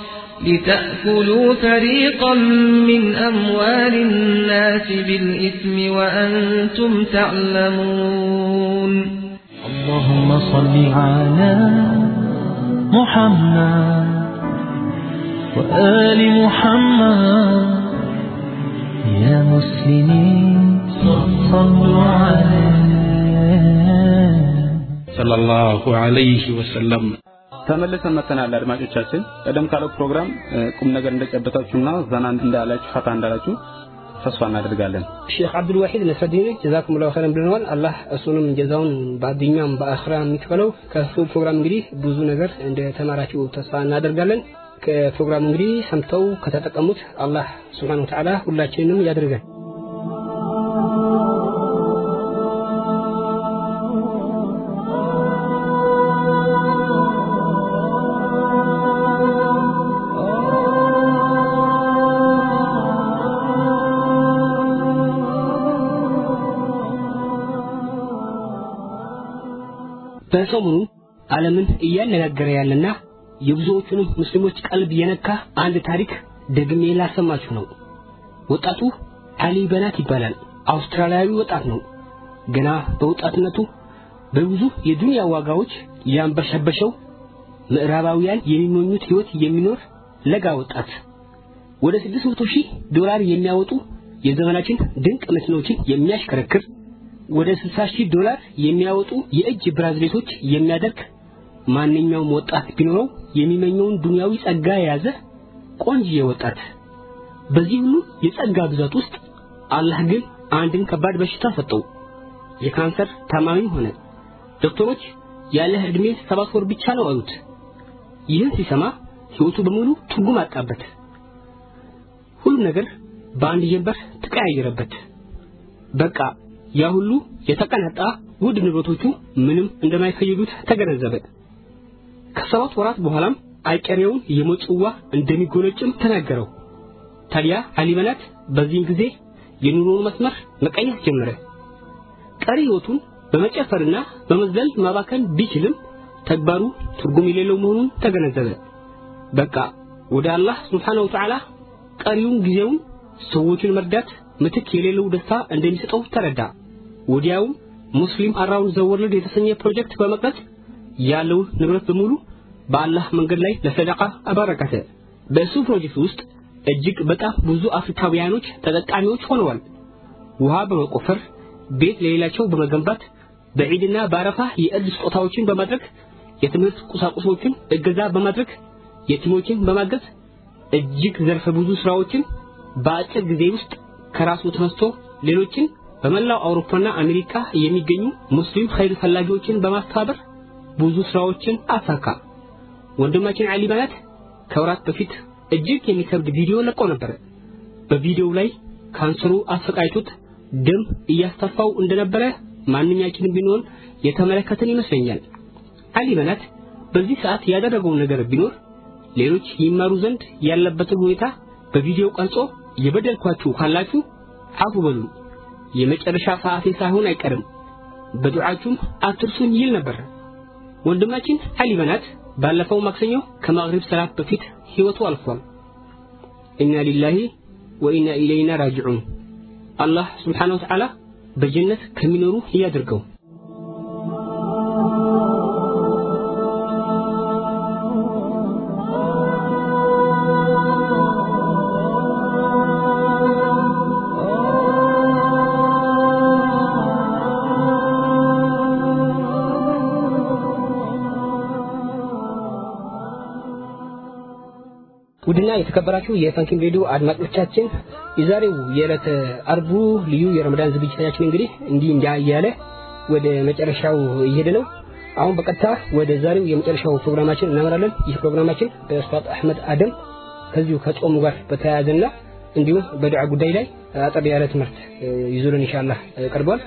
لتأكلوا فريقا من أموال الناس بالإثم وأنتم تعلمون. اللهم صل على محمد وآل محمد. يا مسلمين صلوا عليه. صلى الله عليه وسلم. ተመልሰን መተናል አድማጮቻችን ቀደም ካለው ፕሮግራም ቁም ነገር እንደጨበጣችሁና ዘና እንዳላችሁ ፈታ እንዳላችሁ ተስፋ እናደርጋለን ሼክ አብዱል ነስረዲን ጀዛኩም ላሁ ኸይረን ብለናል። አላህ እሱንም ጀዛውን በአዱኛም በአኽራ የሚክፈለው። ከሱ ፕሮግራም እንግዲህ ብዙ ነገር እንደተማራችሁ ተስፋ እናደርጋለን። ከፕሮግራሙ እንግዲህ ሰምተው ከተጠቀሙት አላህ ሱብሓነሁ ወተዓላ ሁላችንንም ያደርገን። ዓለምን እያነጋገረ ያለና የብዙዎቹንም ሙስሊሞች ቀልብ የነካ አንድ ታሪክ ደግሜ ላሰማችሁ ነው። ወጣቱ አሊ በናት ይባላል። አውስትራሊያዊ ወጣት ነው። ገና በወጣትነቱ በብዙ የዱንያ ዋጋዎች ያንበሸበሸው ምዕራባውያን የሚመኙት ህይወት የሚኖር ለጋ ወጣት ወደ 600 ሺህ ዶላር የሚያወጡ የዘመናችን ድንቅ መኪኖችን የሚያሽከረክር ወደ 60 ሺህ ዶላር የሚያወጡ የእጅ ብራዝሌቶች የሚያደርግ ማንኛውም ወጣት ቢኖረው የሚመኘውን ዱንያዊ ጸጋ የያዘ ቆንጅዬ ወጣት። በዚህ ሁሉ የጸጋ ብዛት ውስጥ አላህ ግን አንድን ከባድ በሽታ ሰጠው። የካንሰር ታማሚ ሆነ። ዶክተሮች ያለህ ዕድሜ ሰባት ወር ብቻ ነው አሉት። ይህን ሲሰማ ሕይወቱ በሙሉ ትርጉም አጣበት። ሁሉም ነገር በአንድ ጀንበር ተቀያየረበት። በቃ ያ ሁሉ የተቀናጣ ውድ ንብረቶቹ ምንም እንደማይፈይዱት ተገነዘበ። ከሰባት ወራት በኋላም አይቀሬውን የሞት ጽዋ እንደሚጎነጭም ተናገረው። ታዲያ አሊ መናት በዚህን ጊዜ የኑሮውን መስመር መቀየስ ጀመረ። ቀሪ ሕይወቱን በመጨፈርና በመዝለል ማባከን ቢችልም ተግባሩ ትርጉም የሌለው መሆኑን ተገነዘበ። በቃ ወደ አላህ ሱብሓነሁ ወተዓላ ቀሪውን ጊዜውን ሰዎችን መርዳት ምትክ የሌለው ደስታ እንደሚሰጠው ተረዳ። ወዲያውም Muslim Around The የተሰኘ ፕሮጀክት በመቅረጽ ያለውን ንብረት በሙሉ በአላህ መንገድ ላይ ለሰደቃ አበረከተ። በእሱ ፕሮጀክት ውስጥ እጅግ በጣም ብዙ አፍሪካውያኖች ተጠቃሚዎች ሆነዋል። ውሃ በመቆፈር ቤት ለሌላቸው በመገንባት በዒድና በአረፋ የእርድ ስጦታዎችን በማድረግ የትምህርት ቁሳቁሶችን እገዛ በማድረግ የቲሞችን በማገዝ እጅግ ዘርፈ ብዙ ስራዎችን በአጭር ጊዜ ውስጥ ከራሱ ተነስቶ ሌሎችን በመላው አውሮፓና አሜሪካ የሚገኙ ሙስሊም ኸይር ፈላጊዎችን በማስተባበር ብዙ ስራዎችን አሳካ። ወንድማችን አሊ ባናት ከወራት በፊት እጅግ የሚከብድ ቪዲዮ ለቆ ነበር። በቪዲዮው ላይ ካንሰሩ አሰቃይቶት ደም እያስተፋው እንደነበረ ማንኛችንም ቢሆን የተመለከትን ይመስለኛል። አሊ ባናት በዚህ ሰዓት ያደረገው ነገር ቢኖር ሌሎች ይማሩ ዘንድ ያለበትን ሁኔታ በቪዲዮ ቀርጾ የበደልኳችሁ ካላችሁ አፉ በሉኝ፣ የመጨረሻ ሰዓቴ ሳይሆን አይቀርም፣ በዱዓችሁም አትርሱኝ ይል ነበር። ወንድማችን አሊ በናት ባለፈው ማክሰኞ ከመግሪብ ሰላት በፊት ህይወቱ አልፏል። ኢና ሊላሂ ወኢና ኢለይና ራጅዑን። አላህ ወተዓላ በጀነት ከሚኖሩ ያድርገው። ውድና የተከበራችሁ የፈንኪም ሬዲዮ አድማጮቻችን የዛሬው የዕለተ አርቡ ልዩ የረመዳን ዝግጅታችን እንግዲህ እንዲህ እንዲያ እያለ ወደ መጨረሻው እየሄደ ነው። አሁን በቀጥታ ወደ ዛሬው የመጨረሻው ፕሮግራማችን እናመራለን። ይህ ፕሮግራማችን በኡስታዝ አህመድ አደም ከዚሁ ከጾሙ ጋር በተያያዘና እንዲሁም በዱዓ ጉዳይ ላይ አጠር ያለ ትምህርት ይዞልን ኢንሻአላህ ቀርቧል።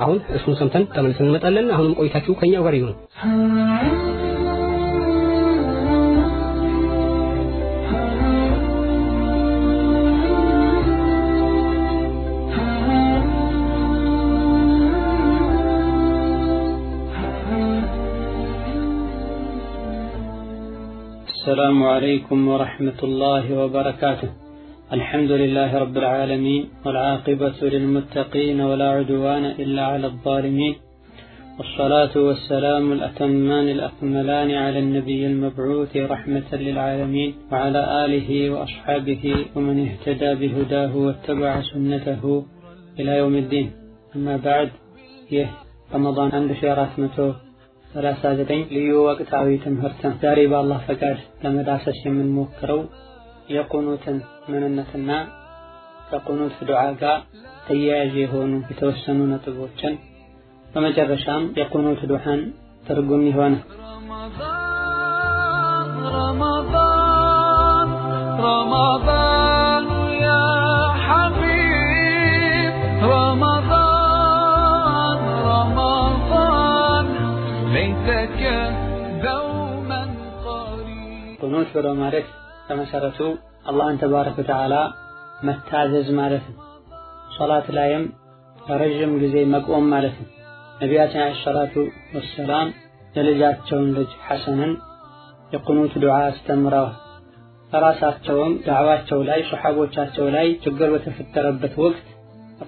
አሁን እሱን ሰምተን ተመልሰን እንመጣለን። አሁንም ቆይታችሁ ከኛው ጋር ይሁን። السلام عليكم ورحمة الله وبركاته. الحمد لله رب العالمين والعاقبة للمتقين ولا عدوان إلا على الظالمين. والصلاة والسلام الأتمان الأكملان على النبي المبعوث رحمة للعالمين وعلى آله وأصحابه ومن اهتدى بهداه واتبع سنته إلى يوم الدين. أما بعد يه رمضان عند شيرات متوه 39 ልዩ ወቅታዊ ትምህርት ዛሬ በአላህ ፈቃድ ለመዳሰስ የምንሞክረው የቁኑትን ምንነትና ከቁኑት ዱዓ ጋር ተያያዥ የሆኑ የተወሰኑ ነጥቦችን። በመጨረሻም የቁኑት ዱዓን ትርጉም ይሆነ رمضان يا حبيب رمضان ቁኑት ብሎ ማለት በመሰረቱ አላህን ተባረከ ወተዓላ መታዘዝ ማለት ነው። ሶላት ላይም ለረዥም ጊዜ መቆም ማለት ነው። ነቢያችን ዓለይሂ ሰላቱ ወሰላም የልጃቸውን ልጅ ሐሰንን የቁኑት ዱዓ አስተምረዋል። በራሳቸውም ዳዕዋቸው ላይ ሶሐቦቻቸው ላይ ችግር በተፈጠረበት ወቅት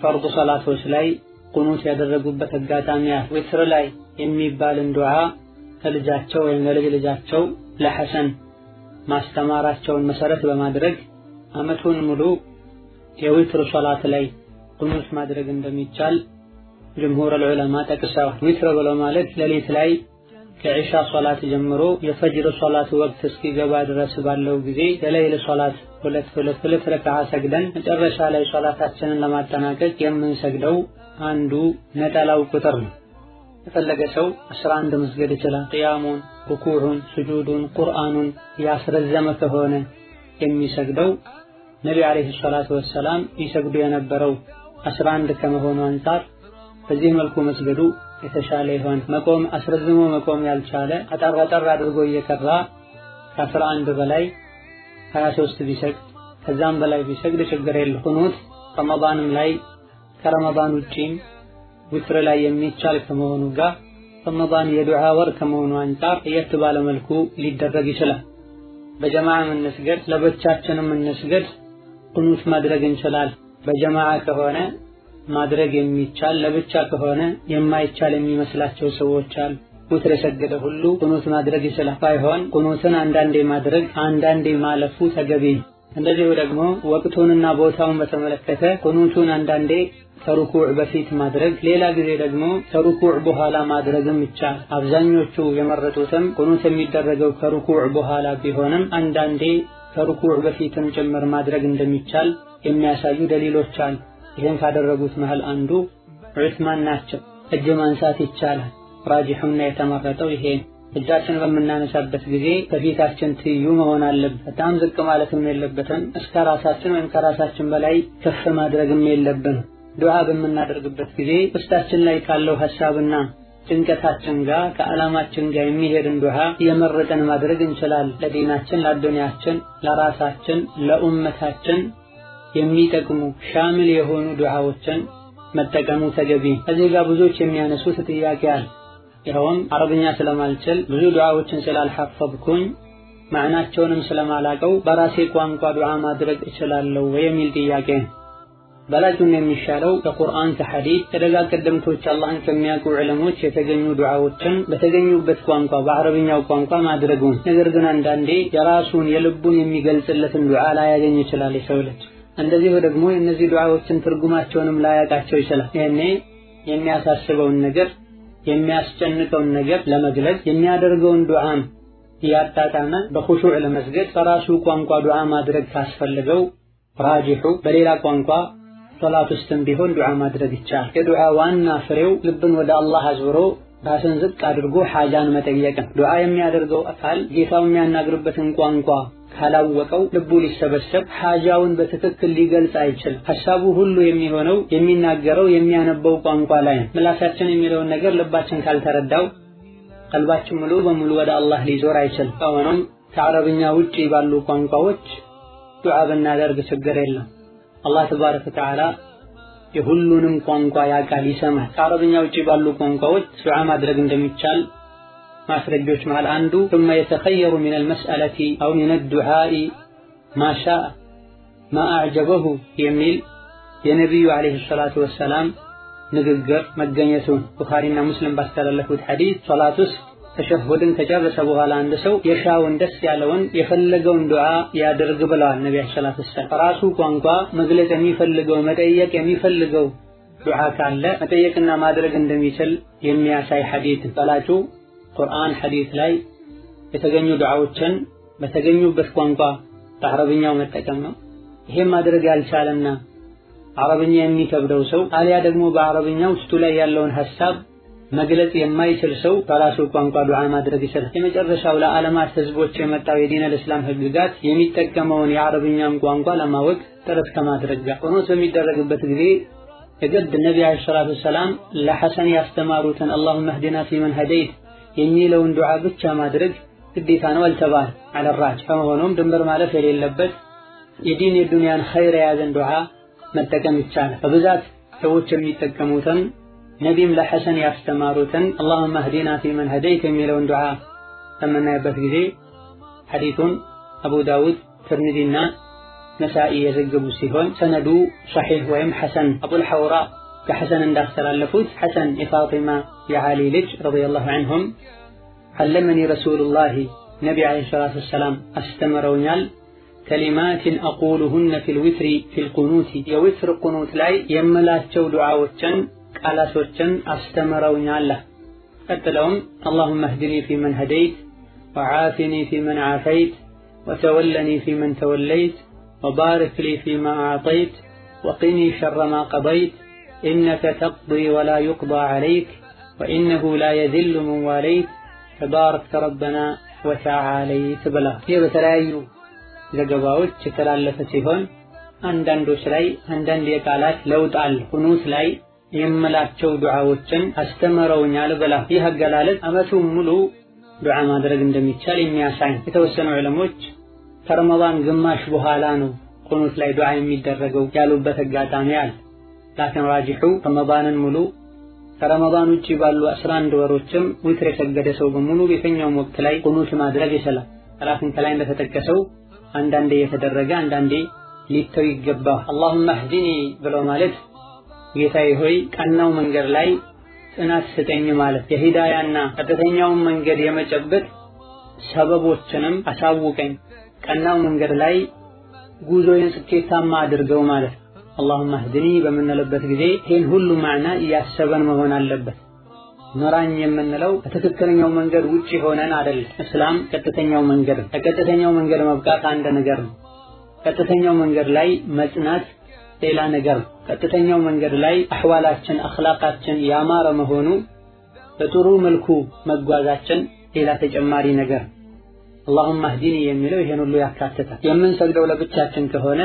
ፈርዱ ሰላቶች ላይ ቁኑት ያደረጉበት አጋጣሚ ዊትር ላይ የሚባልን ዱዓ ለልጃቸው ወይም ለልጅ ልጃቸው ለሐሰን ማስተማራቸውን መሰረት በማድረግ አመቱን ሙሉ የዊትር ሶላት ላይ ቁኑት ማድረግ እንደሚቻል ጅምሁር ዑለማ ጠቅሰዋል። ዊትር ብሎ ማለት ሌሊት ላይ ከዒሻ ሶላት ጀምሮ የፈጅር ሶላት ወቅት እስኪገባ ድረስ ባለው ጊዜ የሌይል ሶላት ሁለት ሁለት ሁለት ረክዓ ሰግደን መጨረሻ ላይ ሶላታችንን ለማጠናቀቅ የምንሰግደው አንዱ ነጠላው ቁጥር ነው። የፈለገ ሰው አስራ አንድ መስገድ ይችላል። ቅያሙን፣ ሩኩዑን፣ ስጁዱን፣ ቁርአኑን ያስረዘመ ከሆነ የሚሰግደው ነቢ ዓለይሂ ሰላቱ ወሰላም ይሰግዱ የነበረው አስራ አንድ ከመሆኑ አንጻር በዚህ መልኩ መስገዱ የተሻለ ይሆን። መቆም አስረዝሞ መቆም ያልቻለ አጠር አጠር አድርጎ እየቀራ ከአስራ አንድ በላይ ሀያ ሶስት ቢሰግድ ከዛም በላይ ቢሰግድ ችግር የለው። ቁኑት ረመዳንም ላይ ከረመዳን ውጪም ዊትር ላይ የሚቻል ከመሆኑ ጋር ረመዳን የዱዓ ወር ከመሆኑ አንጻር ለየት ባለ መልኩ ሊደረግ ይችላል። በጀማዓ እንስገድ፣ ለብቻችንም እንስገድ፣ ቁኑት ማድረግ እንችላል። በጀማዓ ከሆነ ማድረግ የሚቻል ለብቻ ከሆነ የማይቻል የሚመስላቸው ሰዎች አሉ። ዊትር የሰገደ ሁሉ ቁኑት ማድረግ ይችላል። ባይሆን ቁኑትን አንዳንዴ ማድረግ አንዳንዴ ማለፉ ተገቢ ነው። እንደዚሁ ደግሞ ወቅቱንና ቦታውን በተመለከተ ቁኑቱን አንዳንዴ ከሩኩዕ በፊት ማድረግ፣ ሌላ ጊዜ ደግሞ ከሩኩዕ በኋላ ማድረግም ይቻላል። አብዛኞቹ የመረጡትም ቁኑት የሚደረገው ከሩኩዕ በኋላ ቢሆንም አንዳንዴ ከሩኩዕ በፊትም ጭምር ማድረግ እንደሚቻል የሚያሳዩ ደሊሎች አሉ። ይህን ካደረጉት መሃል አንዱ ዑስማን ናቸው። እጅ ማንሳት ይቻላል። ራጂሑና የተመረጠው ይሄ እጃችን በምናነሳበት ጊዜ ከፊታችን ትይዩ መሆን አለበት። በጣም ዝቅ ማለትም የለበትም። እስከ ራሳችን ወይም ከራሳችን በላይ ከፍ ማድረግም የለብንም። ዱዓ በምናደርግበት ጊዜ ውስጣችን ላይ ካለው ሐሳብና ጭንቀታችን ጋር ከዓላማችን ጋር የሚሄድን ዱዓ እየመረጠን ማድረግ እንችላለን። ለዲናችን፣ ለአዱንያችን፣ ለራሳችን፣ ለኡመታችን የሚጠቅሙ ሻምል የሆኑ ዱዓዎችን መጠቀሙ ተገቢ። እዚህ ጋር ብዙዎች የሚያነሱት ጥያቄ አለ። ይኸውም አረብኛ ስለማልችል ብዙ ዱዓዎችን ስላልሐፈظኩኝ ማዕናቸውንም ስለማላቀው በራሴ ቋንቋ ዱዓ ማድረግ እችላለሁ የሚል ጥያቄ ነው። በላጩን የሚሻለው ከቁርአን ከሐዲስ ከደጋግ ቀደምቶች አላህን ከሚያውቁ ዕለሞች የተገኙ ዱዓዎችን በተገኙበት ቋንቋ በአረብኛው ቋንቋ ማድረጉን። ነገር ግን አንዳንዴ የራሱን የልቡን የሚገልጽለትን ዱዓ ላያገኝ ይችላል የሰው ልጅ። እንደዚሁ ደግሞ የእነዚህ ዱዓዎችን ትርጉማቸውንም ላያውቃቸው ይችላል። ይህኔ የሚያሳስበውን ነገር የሚያስጨንቀውን ነገር ለመግለጽ የሚያደርገውን ዱዓም እያጣጣመ በኹሹዕ ለመስገድ በራሱ ቋንቋ ዱዓ ማድረግ ካስፈልገው ራጂሑ በሌላ ቋንቋ ሶላት ውስጥም ቢሆን ዱዓ ማድረግ ይቻላል። የዱዓ ዋና ፍሬው ልብን ወደ አላህ አዝብሮ ራስን ዝቅ አድርጎ ሓጃን መጠየቅን። ዱዓ የሚያደርገው አካል ጌታው የሚያናግርበትን ቋንቋ ካላወቀው ልቡ ሊሰበሰብ ሓጃውን በትክክል ሊገልጽ አይችልም። ሐሳቡ ሁሉ የሚሆነው የሚናገረው የሚያነበው ቋንቋ ላይ ነው። ምላሳችን የሚለውን ነገር ልባችን ካልተረዳው ቀልባችን ሙሉ በሙሉ ወደ አላህ ሊዞር አይችልም። ሆኖም ከአረብኛ ውጪ ባሉ ቋንቋዎች ዱዓ ብናደርግ ችግር የለም። አላህ ተባረከ ወተዓላ የሁሉንም ቋንቋ ያውቃል፣ ይሰማል። ከአረብኛ ውጪ ባሉ ቋንቋዎች ዱዓ ማድረግ እንደሚቻል ማስረጃዎች መሃል አንዱ ثم يتخير من المسألة أو من الدعاء ما شاء ما أعجبه የሚል የነቢዩ ዓለይሂ ሰላቱ ወሰላም ንግግር መገኘቱን ቡኻሪና ሙስሊም ባስተላለፉት ሐዲስ ሶላት ውስጥ ተሸሁድን ከጨረሰ በኋላ አንድ ሰው የሻውን ደስ ያለውን የፈለገውን ዱዓ ያድርግ ብለዋል ነቢ ሰላት ወሰላም። በራሱ ቋንቋ መግለጽ የሚፈልገው መጠየቅ የሚፈልገው ዱዓ ካለ መጠየቅና ማድረግ እንደሚችል የሚያሳይ ሐዲት በላጩ ቁርአን ሐዲስ ላይ የተገኙ ዱዓዎችን በተገኙበት ቋንቋ በአረብኛው መጠቀም ነው። ይሄም ማድረግ ያልቻለና አረብኛ የሚከብደው ሰው አሊያ ደግሞ በአረብኛ ውስጡ ላይ ያለውን ሐሳብ መግለጽ የማይችል ሰው በራሱ ቋንቋ ዱዓ ማድረግ ይችላል። የመጨረሻው ለዓለማት ህዝቦች የመጣው የዲን አልእስላም ህግጋት የሚጠቀመውን የአረብኛን ቋንቋ ለማወቅ ጥረት ከማድረግ ጋር ቁኑት በሚደረግበት ጊዜ የግድ ነቢ عليه الصلاة والسلام ለሐሰን ያስተማሩትን اللهم اهدنا فيمن هديت የሚለውን ዱዓ ብቻ ማድረግ ግዴታ ነው አልተባለ على الراجح። ከመሆኑም ድንበር ማለፍ የሌለበት የዲን የዱንያን ኸይር የያዘን ዱዓ መጠቀም ይቻላል። በብዛት ሰዎች የሚጠቀሙትን ነቢም ለሐሰን ያስተማሩትን اللهم اهدنا فيمن هديت የሚለውን ዱዓ በምናይበት ጊዜ ሐዲቱን አቡ ዳውድ፣ ትርሚዚና ነሳኢ የዘገቡ ሲሆን ሰነዱ ሰሒህ ወይም ሐሰን አቡል ሐውራ ከሐሰን እንዳስተላለፉት ሐሰን የፋጢማ የዓሊ ልጅ ረዲየላሁ ዐንሁም ዐለመኒ ረሱሉላሂ ነቢ ዓለይሂ ሰላቱ ወሰላም አስተምረውኛል ከሊማትን አቁሉሁነ ፊል ዊትሪ ፊል የዊትር ቁኑት ላይ የምላቸው ዱዓዎችን على سوتشن أستمرون الله قتلهم اللهم اهدني في من هديت وعافني فيمن عافيت وتولني فيمن توليت وبارك لي فيما أعطيت وقني شر ما قضيت إنك تقضي ولا يقضى عليك وإنه لا يذل من واليت تبارك ربنا وتعاليت بلا የተለያዩ ዘገባዎች የተላለፈ ሲሆን አንዳንዶች ላይ አንዳንድ የቃላት ለውጥ አለ። ሁኑስ ላይ የምላቸው ዱዓዎችን አስተምረውኛል ብላ። ይህ አገላለጽ ዓመቱን ሙሉ ዱዓ ማድረግ እንደሚቻል የሚያሳይ የተወሰኑ ዕለሞች ከረመዳን ግማሽ በኋላ ነው ቁኑት ላይ ዱዓ የሚደረገው ያሉበት አጋጣሚ አለ። ላኪን ራጂሑ ረመዳንን ሙሉ ከረመዳን ውጭ ባሉ 11 ወሮችም ዊትር የሰገደ ሰው በሙሉ በየትኛውም ወቅት ላይ ቁኑት ማድረግ ይችላል። ላኪን ከላይ እንደተጠቀሰው አንዳንዴ የተደረገ አንዳንዴ ሊተው ይገባ። አላሁመ እህዲኒ ብለው ማለት ጌታዬ ሆይ ቀናው መንገድ ላይ ጽናት ስጠኝ ማለት የሂዳያና ቀጥተኛውን መንገድ የመጨበጥ ሰበቦችንም አሳውቀኝ፣ ቀናው መንገድ ላይ ጉዞዬን ስኬታማ አድርገው ማለት አላሁመ እህዲኒ በምንልበት ጊዜ ይህን ሁሉ ማዕና እያሰበን መሆን አለበት። ምራኝ የምንለው ከትክክለኛው መንገድ ውጪ ሆነን አይደለም። እስላም ቀጥተኛው መንገድ ነው። ለቀጥተኛው መንገድ መብቃት አንድ ነገር ነው። ቀጥተኛው መንገድ ላይ መጽናት ሌላ ነገር ነው። ቀጥተኛው መንገድ ላይ አህዋላችን አኽላቃችን ያማረ መሆኑ በጥሩ መልኩ መጓዛችን ሌላ ተጨማሪ ነገር አላሁመ እህዲኒ የሚለው ይሄን ሁሉ ያካትታል። የምንሰግደው ለብቻችን ከሆነ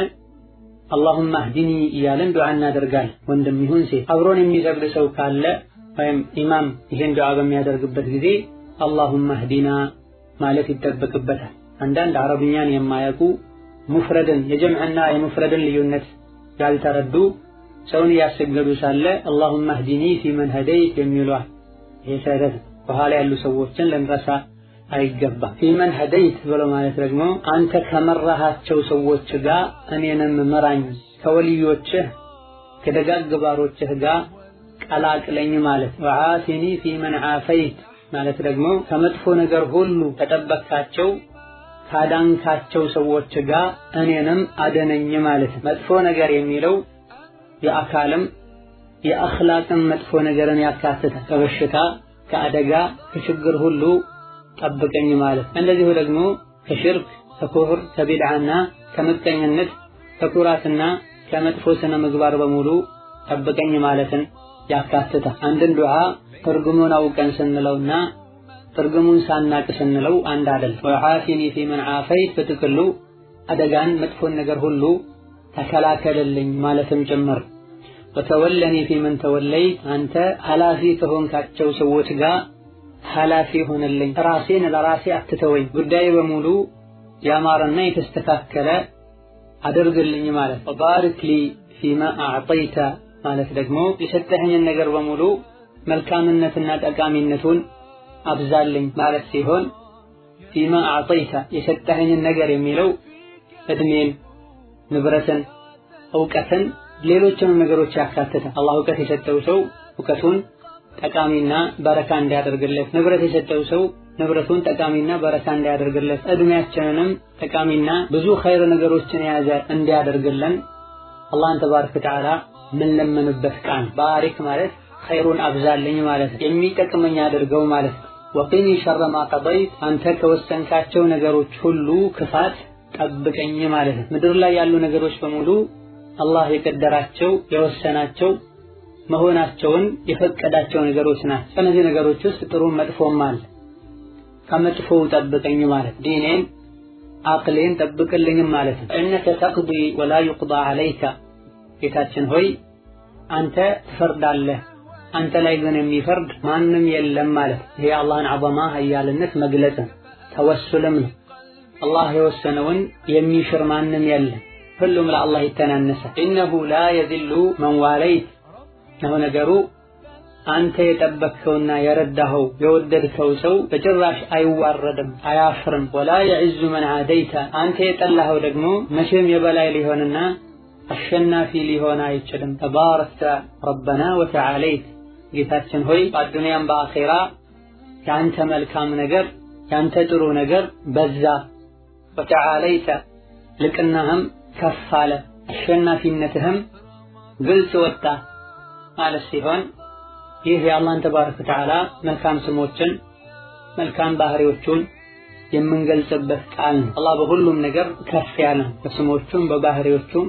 አላሁመ እህዲኒ እያለን ዱዓ እናደርጋለን። ወንድም ይሁን ሴት አብሮን የሚሰግድ ሰው ካለ ወይም ኢማም ይሄን ዱዓ በሚያደርግበት ጊዜ አላሁመ እህዲና ማለት ይጠበቅበታል። አንዳንድ አረብኛን የማያውቁ ሙፍረድን የጀምዕና የሙፍረድን ልዩነት ያልተረዱ ሰውን እያሰገዱ ሳለ اللهم اهدني فيمن هديت የሚሏል። ይሄ ስህተት በኋላ ያሉ ሰዎችን ልንረሳ አይገባም። فيمن هديت ብሎ ማለት ደግሞ አንተ ከመራሃቸው ሰዎች ጋር እኔንም ምራኝ፣ ከወልዮችህ ከደጋግ ባሮችህ ጋር ቀላቅለኝ ማለት። وعافني فيمن عافيت ማለት ደግሞ ከመጥፎ ነገር ሁሉ ከጠበቅካቸው ካዳንካቸው ሰዎች ጋር እኔንም አደነኝ ማለት። መጥፎ ነገር የሚለው የአካልም የአኽላቅም መጥፎ ነገርን ያካትታል። ከበሽታ ከአደጋ ከችግር ሁሉ ጠብቀኝ ማለት። እንደዚሁ ደግሞ ከሽርክ ከኩፍር ከቢድዓና ከምቀኝነት ከኩራትና ከመጥፎ ስነ ምግባር በሙሉ ጠብቀኝ ማለትን ያካትታል። አንድን ዱዓ ትርጉሙን አውቀን ስንለውና ትርጉሙን ሳናቅ ስንለው አንድ አይደለም። ወዓፊኒ ፊመን ዓፈይት በጥቅሉ አደጋን መጥፎን ነገር ሁሉ ተከላከልልኝ ማለትም ጭምር። ወተወለኒ ፊመን ተወለይት አንተ ኃላፊ ከሆንካቸው ሰዎች ጋር ኃላፊ ሆነልኝ፣ ራሴን ለራሴ አትተወኝ፣ ጉዳይ በሙሉ ያማረና የተስተካከለ አድርግልኝ ማለት። ወባሪክ ሊ ፊማ አዕጠይተ ማለት ደግሞ የሰጠኸኝን ነገር በሙሉ መልካምነትና ጠቃሚነቱን አብዛልኝ ማለት ሲሆን ፊማ አዕጠይተ የሰጠኸኝን ነገር የሚለው እድሜን፣ ንብረትን፣ እውቀትን፣ ሌሎችንም ነገሮች ያካትታል። አላህ እውቀት የሰጠው ሰው እውቀቱን ጠቃሚና በረካ እንዲያደርግለት፣ ንብረት የሰጠው ሰው ንብረቱን ጠቃሚና በረካ እንዲያደርግለት፣ እድሜያችንንም ጠቃሚና ብዙ ኸይር ነገሮችን የያዘ እንዲያደርግልን አላህን ተባረከ ወተዓላ ምን ለምንበት ቃል ባሪክ ማለት ኸይሩን አብዛልኝ ማለት ነው። የሚጠቅመኝ አድርገው ማለት ነው። ወቂኒ ሸረ ማ ቀضይት አንተ ከወሰንካቸው ነገሮች ሁሉ ክፋት ጠብቀኝ ማለት ነው። ምድር ላይ ያሉ ነገሮች በሙሉ አላህ የቀደራቸው የወሰናቸው መሆናቸውን የፈቀዳቸው ነገሮች ናቸው። ከእነዚህ ነገሮች ውስጥ ጥሩም መጥፎም አለ። ከመጥፎው ጠብቀኝ ማለት ዲኔን አቅሌን ጠብቅልኝም ማለት ነው። إنك تقضي ولا يقضى عليك ጌታችን ሆይ አንተ ትፈርዳለህ አንተ ላይ ግን የሚፈርድ ማንም የለም ማለት ይሄ የአላህን ዐዘማ ኃያልነት መግለጽ ነው። ተወሱልም ነው። አላህ የወሰነውን የሚሽር ማንም የለም። ሁሉም ለአላህ ይተናነሳል። إنه لا يذل من واليت ነው ነገሩ አንተ የጠበቅከውና የረዳኸው የወደድከው ሰው በጭራሽ አይዋረድም፣ አያፍርም። ወላ የዕዙ መን ዓደይተ አንተ የጠላኸው ደግሞ መቼም የበላይ ሊሆንና አሸናፊ ሊሆን አይችልም። ተባረክተ ረበና ወተዓለይት ጌታችን ሆይ በአዱንያም በአኼራ የአንተ መልካም ነገር የአንተ ጥሩ ነገር በዛ። ወተዓለይተ ልቅናህም ከፍ አለ፣ አሸናፊነትህም ግልጽ ወጣ ማለት ሲሆን ይህ የአላህን ተባረከ ወተዓላ መልካም ስሞችን መልካም ባህሪዎቹን የምንገልጽበት ቃል ነው። አላህ በሁሉም ነገር ከፍ ያለ በስሞቹም በባህሪዎቹም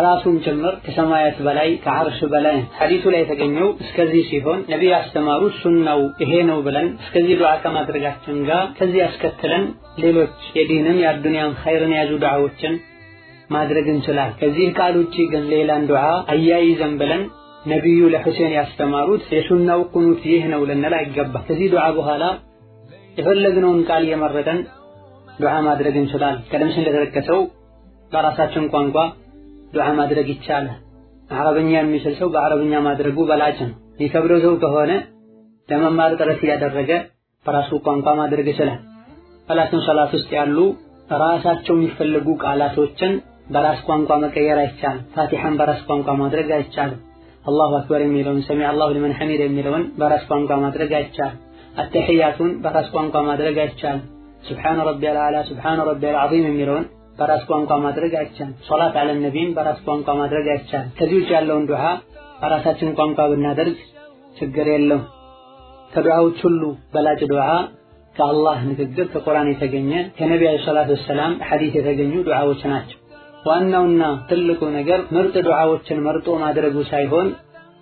ራሱም ጭምር ከሰማያት በላይ ከዓርሽ በላይ ሐዲሱ ላይ የተገኘው እስከዚህ ሲሆን ነቢይ ያስተማሩት ሱናው ይሄ ነው ብለን እስከዚህ ዱዓ ከማድረጋችን ጋር ከዚህ ያስከትለን ሌሎች የዲንም የአዱንያም ኸይርን የያዙ ዱዓዎችን ማድረግ እንችላል። ከዚህ ቃል ውጪ ግን ሌላን ዱዓ አያይዘን ብለን ነቢዩ ለሁሴን ያስተማሩት የሱናው ቁኑት ይህ ነው ልንል አይገባ። ከዚህ ዱዓ በኋላ የፈለግነውን ቃል እየመረጠን ዱዓ ማድረግ እንችላል። ቀደም ሲል እንደተጠቀሰው በራሳችን ቋንቋ ዱዓ ማድረግ ይቻላል። አረብኛ የሚችል ሰው በአረብኛ ማድረጉ በላጭ ነው። የሚከብደው ሰው ከሆነ ለመማር ጥረት እያደረገ በራሱ ቋንቋ ማድረግ ይችላል። ላኪን ሰላት ውስጥ ያሉ ራሳቸው የሚፈለጉ ቃላቶችን በራስ ቋንቋ መቀየር አይቻልም። ፋቲሐን በራስ ቋንቋ ማድረግ አይቻልም። አላሁ አክበር የሚለውን ሰሚ አላሁ ሊመን ሐሚድ የሚለውን በራስ ቋንቋ ማድረግ አይቻልም። አተሕያቱን በራስ ቋንቋ ማድረግ አይቻልም። ሱብሓነ ረቢየል አዕላ ሱብሓነ ረቢየል ዐዚም የሚለውን በራስ ቋንቋ ማድረግ አይቻልም። ሶላት አለ ነቢይን በራስ ቋንቋ ማድረግ አይቻልም። ከዚህ ውጭ ያለውን ዱዓ በራሳችን ቋንቋ ብናደርግ ችግር የለውም። ከዱዓዎች ሁሉ በላጭ ዱዓ ከአላህ ንግግር ከቁርአን የተገኘ ከነቢ ዓለይሂ ሰላቱ ወሰላም ሐዲስ የተገኙ ዱዓዎች ናቸው። ዋናውና ትልቁ ነገር ምርጥ ዱዓዎችን መርጦ ማድረጉ ሳይሆን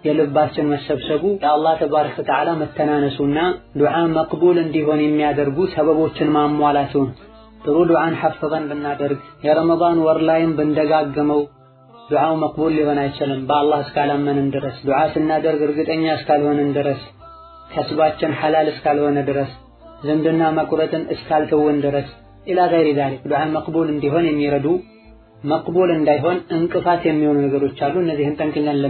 የልባችን መሰብሰቡ የአላህ ተባረከ ወተዓላ መተናነሱና ዱዓ መቅቡል እንዲሆን የሚያደርጉ ሰበቦችን ማሟላቱ ጥሩ ዱዓን ሐፍዘን ብናደርግ የረመዳን ወር ላይም ብንደጋገመው ዱዓው መቅቡል ሊሆን አይችልም። በአላህ እስካላመንን ድረስ ዱዓ ስናደርግ እርግጠኛ እስካልሆንን ድረስ ከስባችን ሐላል እስካልሆነ ድረስ ዝምድና መቁረጥን እስካልተውን ድረስ ኢላ ገይሪ ዛሊክ ዱዓ መቅቡል እንዲሆን የሚረዱ መቅቡል እንዳይሆን እንቅፋት የሚሆኑ ነገሮች አሉ። እነዚህን ጠንቅቀን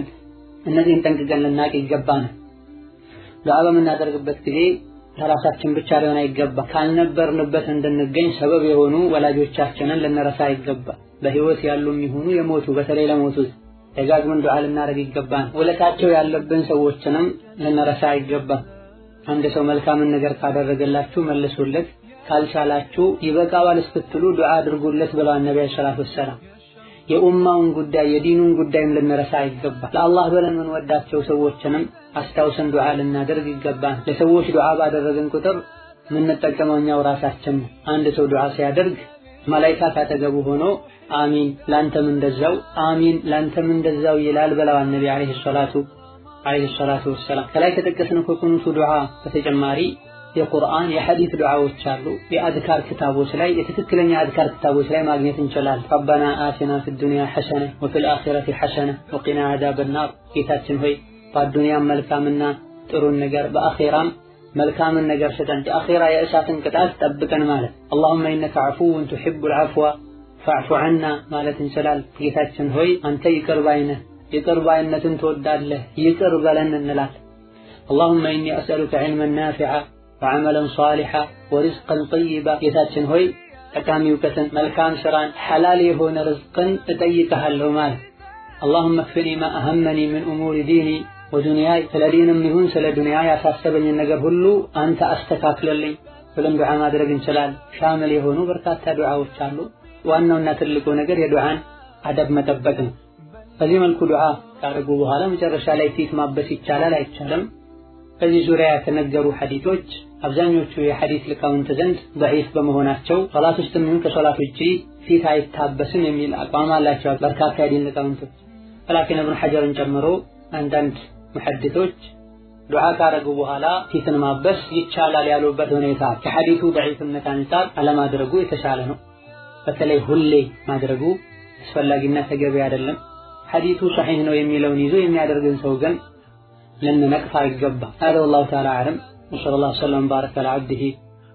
እነዚህን ጠንቅቀን ልናቅ ይገባናል። ዱዓ በምናደርግበት ጊዜ ለራሳችን ብቻ ሊሆን አይገባ። ካልነበርንበት እንድንገኝ ሰበብ የሆኑ ወላጆቻችንን ልንረሳ አይገባ። በህይወት ያሉ የሚሆኑ የሞቱ በተለይ ለሞቱት ደጋግመን ዱዓ ልናደርግ ይገባን። ውለታቸው ያለብን ሰዎችንም ልንረሳ አይገባ። አንድ ሰው መልካምን ነገር ካደረገላችሁ መልሱለት፣ ካልቻላችሁ ይበቃዋል እስክትሉ ዱዓ አድርጉለት ብለዋል ነቢ ሰለላሁ ዐለይሂ ወሰለም። የኡማውን ጉዳይ የዲኑን ጉዳይም ልንረሳ አይገባ። ለአላህ ብለን የምንወዳቸው ሰዎችንም አስታውሰን ዱዓ ልናደርግ ይገባን። ለሰዎች ዱዓ ባደረግን ቁጥር የምንጠቀመው እኛው ራሳችን። አንድ ሰው ዱዓ ሲያደርግ መላኢካ ካጠገቡ ሆኖ አሚን ላንተም እንደዛው አሚን ላንተም እንደዛው ይላል ብለዋል ነቢ አለይሂ ሰላቱ አለይሂ ሰላቱ ወሰላም። ከላይ ከጠቀስነው ከቁኑቱ ዱዓ በተጨማሪ የቁርአን የሐዲስ ዱዓዎች አሉ። የአድካር ክታቦች ላይ የትክክለኛ አድካር ክታቦች ላይ ማግኘት እንችላለን። ረበና አቲና ፊ ዱንያ ሐሰነ ወፊል አኺረቲ ሐሰነ ወቂና አዛበን ናር። ጌታችን ሆይ በአዱንያም መልካምና ጥሩን ነገር በአኺራም መልካምን ነገር ስጠን፣ የአኺራ የእሳትን ቅጣት ጠብቀን ማለት። اللهم إنك عفو تحب العفو فاعف عنا ማለት እንችላለን። ጌታችን ሆይ አንተ ይቅር ባይ ነህ፣ ይቅር ባይነትን ትወዳለህ፣ ይቅር በለን እንላለን። اللهم إني أسألك علما نافعا وعملا صالحا ورزقا طيبا ጌታችን ሆይ ጠቃሚ እውቀትን፣ መልካም ስራን፣ ሐላል የሆነ ርዝቅን እጠይቅሃለሁ ማለት። اللهم اكفني ما أهمني من أمور ديني ወዱንያይ፣ ስለ ዲንም ይሁን ስለ ዱንያ ያሳሰበኝን ነገር ሁሉ አንተ አስተካክለልኝ ብለን ዱዓ ማድረግ እንችላለን። ሻምል የሆኑ በርካታ ዱዓዎች አሉ። ዋናውና ትልቁ ነገር የዱዓን አደብ መጠበቅ ነው። በዚህ መልኩ ዱዓ ካደረጉ በኋላ መጨረሻ ላይ ፊት ማበስ ይቻላል አይቻልም? በዚህ ዙሪያ የተነገሩ ሐዲቶች አብዛኞቹ የሐዲስ ሊቃውንት ዘንድ ደዒፍ በመሆናቸው ሶላት ውስጥ ይሁን ከሶላት ውጪ ፊት አይታበስም የሚል አቋም አላቸው በርካታ የዲን ሊቃውንቶች። ወላኪን እብን ሐጀርን ጨምሮ አንዳንድ መሐዲሶች ዱዓ ካረጉ በኋላ ፊትን ማበስ ይቻላል ያሉበት ሁኔታ ከሐዲቱ ደዒፍነት አንጻር አለማድረጉ የተሻለ ነው። በተለይ ሁሌ ማድረጉ አስፈላጊና ተገቢ አይደለም። ሐዲቱ ሰሒህ ነው የሚለውን ይዞ የሚያደርግን ሰው ግን ልንነቅፍ አይገባ። አላሁ ተዓላ አዕለም። وصلى الله وسلم وبارك على عبده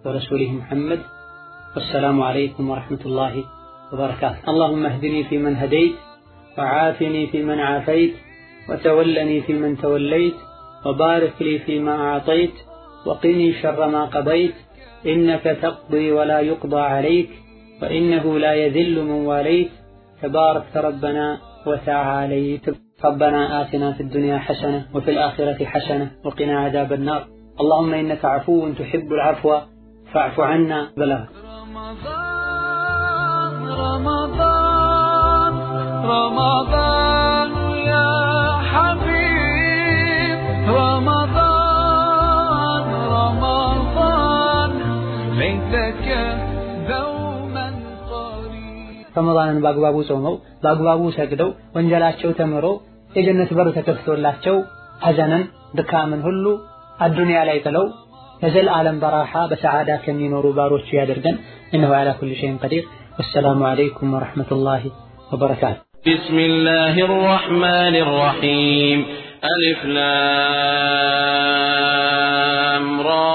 ورسوله محمد. والسلام عليكم ورحمة الله وبركاته. اللهم اهدني فيمن هديت وعافني فيمن عافيت وتولني فيمن توليت وبارك لي فيما أعطيت وقني شر ما قضيت. إنك تقضي ولا يقضى عليك وإنه لا يذل من واليت. تبارك ربنا وتعاليت. ربنا آتنا في الدنيا حسنة وفي الآخرة حسنة وقنا عذاب النار. اللهم إنك عفو تحب العفو فاعف عنا بلا رمضان رمضان يا حبيب رمضان رمضان ليتك دوما قريب ረመዳንን በአግባቡ ጾመው በአግባቡ ሰግደው ወንጀላቸው ተምሮ የጀነት በር ተከፍቶላቸው ሐዘንን ድካምን ሁሉ አዱንያ ላይ ጥለው የዘላለም በራሓ በሰዓዳ ከሚኖሩ ባሮቹ ያደርገን። እነሆ ዐላ ኩሊ ሸይን ቀዲር። ወሰላሙ ዐለይኩም ወረሕመቱላሂ ወበረካቱ። بسم الله الرحمن الرحيم ألف لام را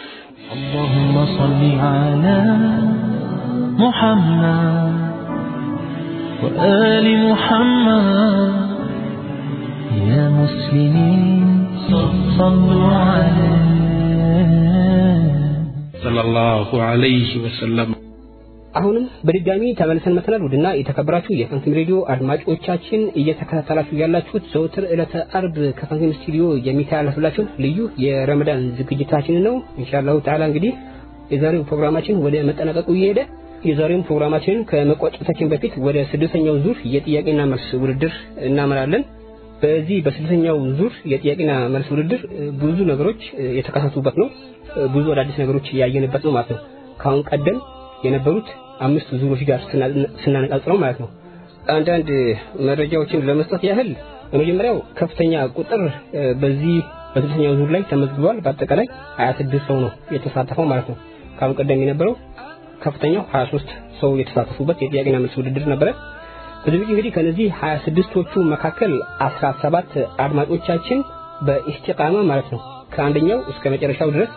اللهم صل على محمد وآل محمد. يا مسلمين صلوا عليه صلى الله عليه وسلم. አሁንም በድጋሚ ተመልሰን መተናል። ውድና የተከበራችሁ የፈንክም ሬዲዮ አድማጮቻችን እየተከታተላችሁ ያላችሁት ዘውትር ዕለተ አርብ ከፈንክም ስቱዲዮ የሚተላለፍላችሁን ልዩ የረመዳን ዝግጅታችን ነው። ኢንሻአላሁ ተዓላ እንግዲህ የዛሬው ፕሮግራማችን ወደ መጠናቀቁ እየሄደ የዛሬውን ፕሮግራማችንን ከመቋጨታችን በፊት ወደ ስድስተኛው ዙር የጥያቄና መልስ ውድድር እናመራለን። በዚህ በስድስተኛው ዙር የጥያቄና መልስ ውድድር ብዙ ነገሮች የተከሰቱበት ነው። ብዙ አዳዲስ ነገሮች ያየንበት ነው ማለት ነው። ከአሁን ቀደም የነበሩት አምስት ዙሮች ጋር ስናነጻጽረው ማለት ነው። አንዳንድ መረጃዎችን ለመስጠት ያህል በመጀመሪያው ከፍተኛ ቁጥር በዚህ በስድስተኛው ዙር ላይ ተመዝግቧል። በአጠቃላይ 26 ሰው ነው የተሳተፈው ማለት ነው። ከአሁን ቀደም የነበረው ከፍተኛው 23 ሰው የተሳተፉበት የጥያቄና መልስ ውድድር ነበረ። በዚህ እንግዲህ ከነዚህ 26ቶቹ መካከል 17 አድማጮቻችን በኢስቲቃማ ማለት ነው ከአንደኛው እስከ መጨረሻው ድረስ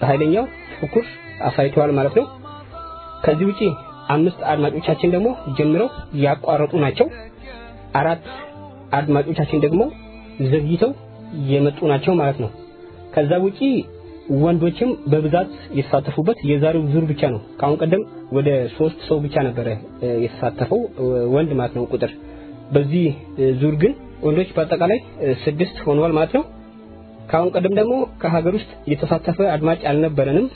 በኃይለኛው ፉኩር አሳይተዋል ማለት ነው። ከዚህ ውጪ አምስት አድማጮቻችን ደግሞ ጀምረው ያቋረጡ ናቸው። አራት አድማጮቻችን ደግሞ ዘግይተው የመጡ ናቸው ማለት ነው። ከዛ ውጪ ወንዶችም በብዛት የተሳተፉበት የዛሬው ዙር ብቻ ነው። ከአሁን ቀደም ወደ ሶስት ሰው ብቻ ነበረ የተሳተፈው ወንድ ማለት ነው ቁጥር። በዚህ ዙር ግን ወንዶች በአጠቃላይ ስድስት ሆነዋል ማለት ነው። ከአሁን ቀደም ደግሞ ከሀገር ውስጥ የተሳተፈ አድማጭ አልነበረንም።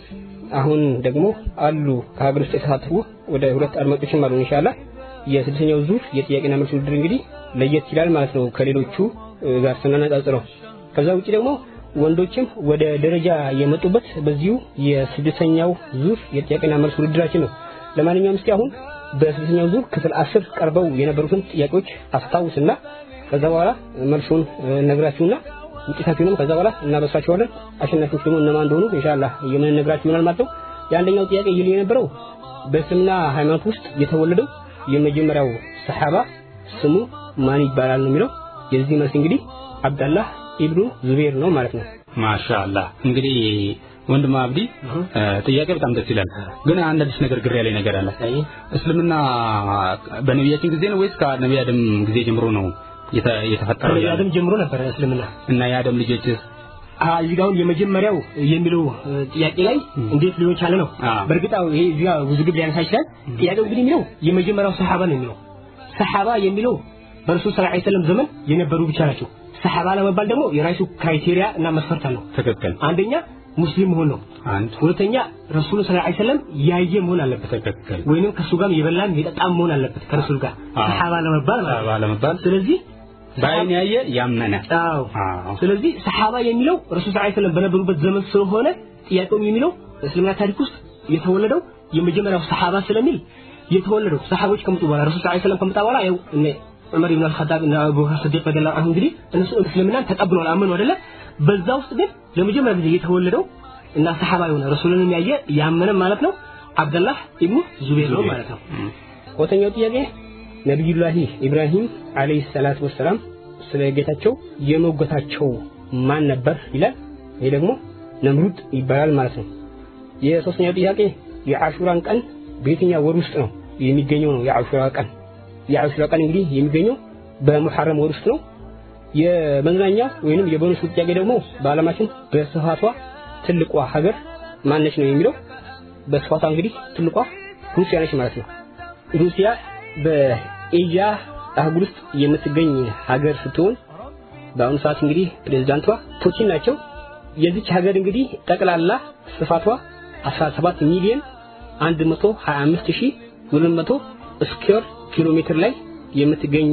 አሁን ደግሞ አሉ ከሀገር ውስጥ የተሳተፉ ወደ ሁለት አድማጮችም አሉ። ኢንሻአላህ የስድስተኛው ዙር የጥያቄና መልስ ውድድር እንግዲህ ለየት ይላል ማለት ነው ከሌሎቹ ጋር ስናነጻጽረው። ከዛ ውጪ ደግሞ ወንዶችም ወደ ደረጃ የመጡበት በዚሁ የስድስተኛው ዙር የጥያቄና መልስ ውድድራችን ነው። ለማንኛውም እስቲ አሁን በስድስተኛው ዙር ክፍል አስር ቀርበው የነበሩትን ጥያቄዎች አስታውስና ከዛ በኋላ መልሱን ነግራችሁና ውጤታችሁንም ከዛ በኋላ እናበስራችኋለን። አሸናፊዎች ደግሞ እነማን እንደሆኑ ኢንሻአላህ የምንነግራችሁ ይሆናል ማለት ነው። የአንደኛው ጥያቄ ይል የነበረው በእስልምና ሃይማኖት ውስጥ የተወለደው የመጀመሪያው ሰሐባ ስሙ ማን ይባላል ነው የሚለው። የዚህ መልስ እንግዲህ አብደላህ ኢብኑ ዙቤር ነው ማለት ነው። ማሻአላህ እንግዲህ ወንድም አብዲ ጥያቄ በጣም ደስ ይላል። ግን አንድ አዲስ ነገር ግር ያለኝ ነገር አለ። እስልምና በነቢያችን ጊዜ ነው ወይስ ከነቢ አደም ጊዜ ጀምሮ ነው የተፈጠረው? ከአደም ጀምሮ ነበረ እስልምና እና የአደም ልጆችስ እዚህ ጋር የመጀመሪያው የሚለው ጥያቄ ላይ እንዴት ሊሆን ቻለ ነው። በእርግጥ ይሄ እዚህ ጋር ውዝግብ ሊያነሳ ይችላል። ጥያቄው እንግዲህ የሚለው የመጀመሪያው ሰሃባ ነው የሚለው ሰሃባ የሚለው በረሱል صلى الله عليه وسلم ዘመን የነበሩ ብቻ ናቸው። ሰሃባ ለመባል ደግሞ የራሱ criteria እና መስፈርት አለው። ትክክል። አንደኛ ሙስሊም መሆን ነው። አንድ ሁለተኛ ረሱል صلى الله عليه وسلم ያየ መሆን አለበት። ትክክል። ወይንም ከሱ ጋር የበላም የጠጣም መሆን አለበት ከረሱል ጋር ሰሃባ ለመባል ማለት ስለዚህ በአይን ያየ ያመነ። አዎ። ስለዚህ ሰሃባ የሚለው ረሱል ሰለላሁ ዐለይሂ በነበሩበት ዘመን ስለሆነ ጥያቄውም የሚለው እስልምና ታሪክ ውስጥ የተወለደው የመጀመሪያው ሰሃባ ስለሚል የተወለደው ሰሃቦች ከመጡ በኋላ ረሱል ሰለላሁ ዐለይሂ ከመጣ በኋላ ያው እነ ዑመር ኢብኑ አልኸጣብ እና አቡበክር ስዲቅ ረዲየላሁ ዐንሁ እንግዲህ እነሱ እስልምናን ተቀብለዋል አመኑ አይደለ? በዛ ውስጥ ግን ለመጀመሪያ ጊዜ የተወለደው እና ሰሐባ የሆነ ረሱልን ያየ ያመነ ማለት ነው አብደላህ ኢብኑ ዙቤር ነው ማለት ነው። ሁለተኛው ጥያቄ ነቢዩላህ ኢብራሂም አለይሂ ሰላቱ ወሰላም ስለ ጌታቸው የሞገታቸው ማን ነበር ይላል? ይሄ ደግሞ ነምሩድ ይባላል ማለት ነው። የሶስተኛው ጥያቄ የአሹራን ቀን በየትኛው ወር ውስጥ ነው የሚገኘው ነው? የአሹራ ቀን። የአሹራ ቀን እንግዲህ የሚገኘው በሙሐረም ወር ውስጥ ነው። የመዝናኛ ወይንም የቦነሱ ጥያቄ ደግሞ በዓለማችን በስፋቷ ትልቋ ሀገር ማነች ነው የሚለው? በስፋቷ እንግዲህ ትልቋ ሩሲያ ነች ማለት ነው። ሩሲያ በኤዥያ አህጉር ውስጥ የምትገኝ ሀገር ስትሆን በአሁኑ ሰዓት እንግዲህ ፕሬዝዳንቷ ፑቲን ናቸው። የዚች ሀገር እንግዲህ ጠቅላላ ስፋቷ 17 ሚሊዮን 125200 ስኩዌር ኪሎ ሜትር ላይ የምትገኝ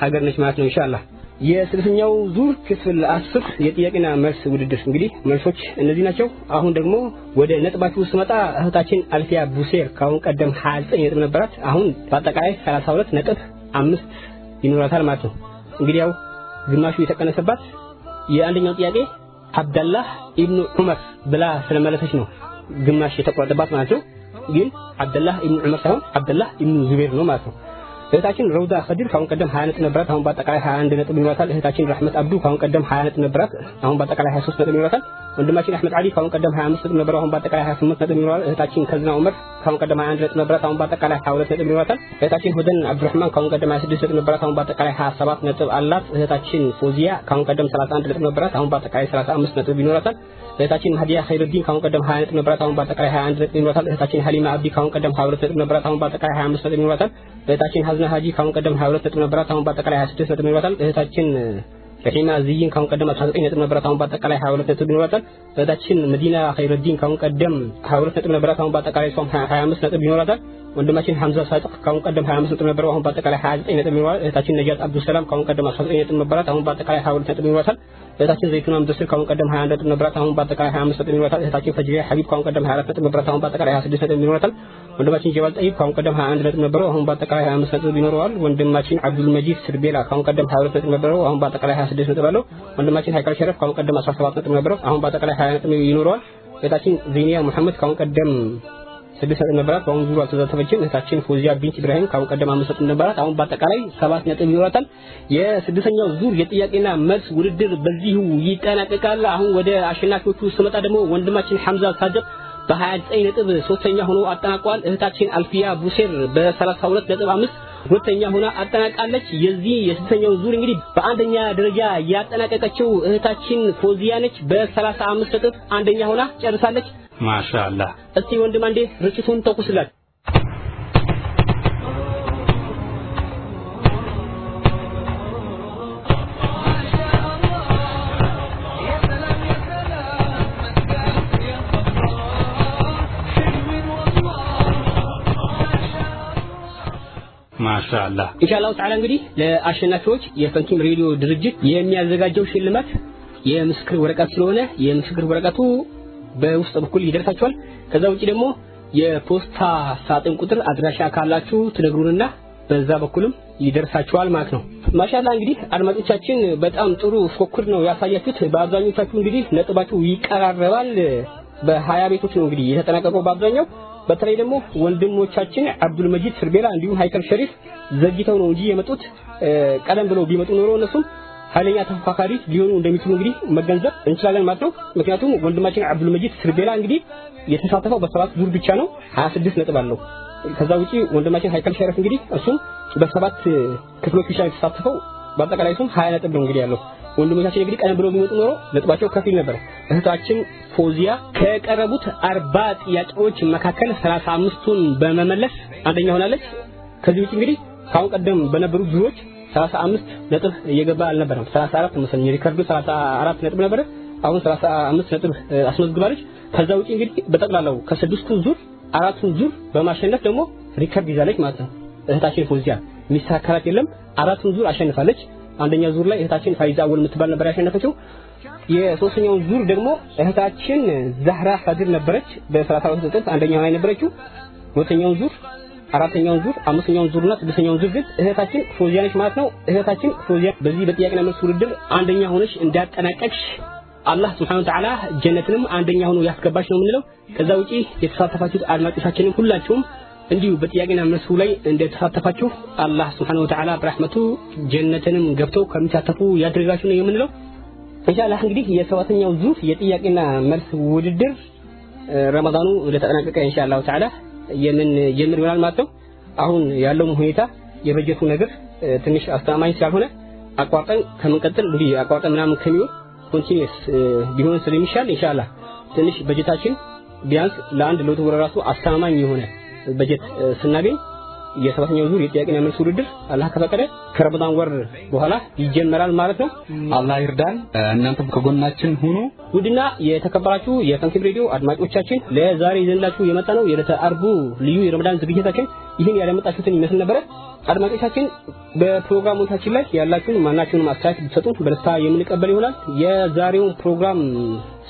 ሀገር ነች ማለት ነው ኢንሻአላህ የስልሳኛው ዙር ክፍል አስር የጥያቄና መልስ ውድድር። እንግዲህ መልሶች እነዚህ ናቸው። አሁን ደግሞ ወደ ነጥባችሁ ስመጣ እህታችን አልፊያ ቡሴር ካሁን ቀደም 29 ነጥብ ነበራት። አሁን በአጠቃላይ 32 ነጥብ አምስት ይኖራታል ማለት ነው። እንግዲህ ያው ግማሹ የተቀነሰባት የአንደኛው ጥያቄ አብደላህ ኢብኑ ዑመር ብላ ስለመለሰች ነው ግማሽ የተቆረጠባት ማለት ነው። ግን አብደላህ ኢብኑ ዑመር ሳይሆን አብደላህ ኢብኑ ዙቤር ነው ማለት ነው እህታችን ረውዳ ከዲር ካሁን ቀደም 20 ነጥብ ነበራት አሁን በአጠቃላይ 21 ነጥብ ይኖራታል። እህታችን ረህመት አብዱ ካሁን ቀደም 20 ነጥብ ነበራት አሁን በአጠቃላይ 23 ነጥብ ይኖራታል። ወንድማችን አህመድ አሊ ካሁን ቀደም 25 ነጥብ ነበረው አሁን በአጠቃላይ 28 ነጥብ ይኖራል። እህታችን ከዝና ዑመር ካሁን ቀደም 21 ነጥብ ነበራት አሁን በአጠቃላይ 22 ነጥብ ይኖራታል። እህታችን ሁደን አብዱራህማን ካሁን ቀደም 26 ነጥብ ነበራት አሁን በአጠቃላይ 27 ነጥብ አላት። እህታችን ፎዚያ ካሁን ቀደም 31 ነጥብ ነበራት አሁን በአጠቃላይ 35 ነጥብ ይኖራታል እህታችን ሀዲያ ኸይሩዲን ካሁን ቀደም 20 ነጥብ ነበራት አሁን በአጠቃላይ 21 ነጥብ ይኖራታል እህታችን ሀሊማ አብዲ ካሁን ቀደም 22 ነጥብ ነበራት አሁን በአጠቃላይ 25 ነጥብ ይኖራታል እህታችን ሀዝና ሀጂ ካሁን ቀደም 22 ነጥብ ነበራት አሁን በአጠቃላይ 26 ነጥብ ይኖራታል እህታችን ረሂማ ዝይን ካሁን ቀደም 19 ነጥብ ነበራት አሁን በአጠቃላይ 22 ነጥብ ይኖራታል እህታችን መዲና ኸይሩዲን ካሁን ቀደም 22 ነጥብ ነበራት አሁን በአጠቃላይ እሷም 25 ነጥብ ይኖራታል ወንድማችን ሐምዛ ሳጥቅ ካሁን ቀደም 25 ነጥብ ነበረው አሁን በአጠቃላይ 29 ነጥብ ይኖራል እህታችን ነጃት አብዱሰላም ካሁን ቀደም 19 ነጥብ ነበራት አሁን በአጠቃላይ 22 ነጥብ ይኖራታል እህታችን ዘይቱና ምድስር ካሁን ቀደም 21 ነጥብ ነበራት አሁን በአጠቃላይ 25 ነጥብ ይኖራታል እህታችን ፈጅሪያ ሐቢብ ካሁን ቀደም 24 ነጥብ ነበራት አሁን በአጠቃላይ 26 ነጥብ ይኖራታል ወንድማችን ጀባል ጠይብ ካሁን ቀደም 21 ነጥብ ነበረው አሁን በአጠቃላይ 25 ነጥብ ይኖረዋል። ወንድማችን አብዱል መጂድ ስርቤላ ካሁን ቀደም 22 ነጥብ ነበረው። አሁን በአጠቃላይ 26 ነጥብ አለው። ወንድማችን ሃይካል ሸረፍ ካሁን ቀደም 17 ነጥብ ነበረው። አሁን በአጠቃላይ 20 ነጥብ ይኖረዋል። እህታችን ዜኒያ መሐመድ ካሁን ቀደም ስድስት ነጥብ ነበራት። በአሁኑ ዙር አልተሳተፈችም እህታችን ፎዚያ ቢንት ኢብራሂም ካሁን ቀደም አምስት ነጥብ ነበራት። አሁን በአጠቃላይ ሰባት ነጥብ ይኖራታል። የስድስተኛው ዙር የጥያቄና መልስ ውድድር በዚሁ ይጠናቀቃል። አሁን ወደ አሸናፊዎቹ ስመጣ ደግሞ ወንድማችን ሐምዛ ሳድቅ በ29 ነጥብ ሶስተኛ ሆኖ አጠናቋል። እህታችን አልፊያ ቡሴር በ32 ነጥብ አምስት ሁለተኛ ሆና አጠናቃለች። የዚህ የስድስተኛው ዙር እንግዲህ በአንደኛ ደረጃ ያጠናቀቀችው እህታችን ፎዚያ ነች። በ35 ነጥብ አንደኛ ሆና ጨርሳለች ማሻአላህ። እስቲ ወንድም አንዴ ርችቱን ተኩስላት። ማሻአላህ። ኢንሻአላህ ተዓላ እንግዲህ ለአሸናፊዎች የፈንኪም ሬዲዮ ድርጅት የሚያዘጋጀው ሽልማት የምስክር ወረቀት ስለሆነ የምስክር ወረቀቱ በውስጥ በኩል ይደርሳችኋል ከዛ ውጪ ደግሞ የፖስታ ሳጥን ቁጥር አድራሻ ካላችሁ ትነግሩንና በዛ በኩልም ይደርሳችኋል ማለት ነው። ማሻላ እንግዲህ አድማጮቻችን በጣም ጥሩ ፎክር ነው ያሳያችሁት። በአብዛኞቻችሁ እንግዲህ ነጥባችሁ ይቀራረባል። በሀያ ቤቶች ነው እንግዲህ የተጠናቀቀው በአብዛኛው። በተለይ ደግሞ ወንድሞቻችን አብዱል መጂድ ስርቤላ እንዲሁም ሃይከል ሸሪፍ ዘግይተው ነው እንጂ የመጡት። ቀደም ብለው ቢመጡ ኖሮ እነሱም ኃይለኛ ተፎካካሪ ሊሆኑ እንደሚችሉ እንግዲህ መገንዘብ እንችላለን ማለት ነው። ምክንያቱም ወንድማችን አብዱል ስርቤላ እንግዲህ የተሳተፈው በሰባት ዙር ብቻ ነው 26 ነጥብ አለው። ከዛ ውጪ ወንድማችን ሃይከል ሸረፍ እንግዲህ እሱም በሰባት ክፍሎች ብቻ የተሳተፈው። በአጠቃላይ እሱም 20 ነጥብ ነው እንግዲህ ያለው። ወንድሞቻችን እንግዲህ ቀደም ብለው ቢመጡ ኖሮ ነጥባቸው ከፊል ነበር። እህታችን ፎዚያ ከቀረቡት አርባ ጥያቄዎች መካከል 35ቱን በመመለስ አንደኛ ሆናለች። ከዚህ ውጭ እንግዲህ ካሁን ቀደም በነበሩ ዙሮች 35 ነጥብ እየገባ አልነበረም። 34 መሰለኝ ሪከርዱ 34 ነጥብ ነበረ። አሁን 35 ነጥብ አስመዝግባለች። ከዛ ውጪ እንግዲህ በጠቅላላው ከስድስቱ ዙር አራቱን ዙር በማሸነፍ ደግሞ ሪከርድ ይዛለች ማለት ነው። እህታችን ፎዚያ የሚስተካከላት የለም። አራቱን ዙር አሸንፋለች። አንደኛ ዙር ላይ እህታችን ፋይዛ አወል የምትባል ነበር ያሸነፈችው። የሶስተኛው ዙር ደግሞ እህታችን ዛህራ ሀዲር ነበረች። በ32 ነጥብ አንደኛ ሆና የነበረችው ሁለተኛውን ዙር አራተኛውን ዙር አምስተኛውን ዙርና ስድስተኛውን ዙር ግን እህታችን ፎዚያ ነች ማለት ነው። እህታችን ፎዚያ በዚህ በጥያቄና መልስ ውድድር አንደኛ ሆነሽ እንዳጠናቀቅሽ አላህ ስብሐነ ወተዓላ ጀነትንም አንደኛ ሆኖ ያስገባሽ ነው የምንለው። ከዛ ውጪ የተሳተፋችሁት አድማጮቻችንም ሁላችሁም እንዲሁ በጥያቄና መልሱ ላይ እንደተሳተፋችሁ አላህ سبحانه وتعالى በረሕመቱ ጀነትንም ገብተው ከሚሳተፉ ያድርጋችሁ ነው የምንለው። ኢንሻአላህ እንግዲህ የሰባተኛው ዙር የጥያቄና መልስ ውድድር ረመዳኑ እንደተጠናቀቀ ኢንሻአላህ تعالى የምንጀምር ይሆናል ማለት ነው። አሁን ያለው ሁኔታ የበጀቱ ነገር ትንሽ አስተማማኝ ስላልሆነ አቋርጠን ከምንቀጥል እንዲህ አቋርጠን ምናምን ከሚሆን continuous ቢሆን ስለሚሻል ኢንሻአላህ ትንሽ በጀታችን ቢያንስ ለአንድ ለውጥ ወር አስተማማኝ የሆነ በጀት ስናገኝ የሰባተኛው ዙር የጥያቄና መልስ ውድድር አላህ ከፈቀደ ከረመዳን ወር በኋላ ይጀመራል ማለት ነው። አላህ ይርዳን። እናንተም ከጎናችን ሁኑ። ውድና የተከበራችሁ የፈንክብ ሬዲዮ አድማጮቻችን ለዛሬ ይዘንላችሁ የመጣ ነው የዕለተ አርቡ ልዩ የረመዳን ዝግጅታችን ይህን ያዳመጣችሁትን ይመስል ነበረ። አድማጮቻችን በፕሮግራሞቻችን ላይ ያላችሁን ማናችሁንም አስተያየት ብትሰጡ በደስታ የምንቀበል ይሆናል። የዛሬውን ፕሮግራም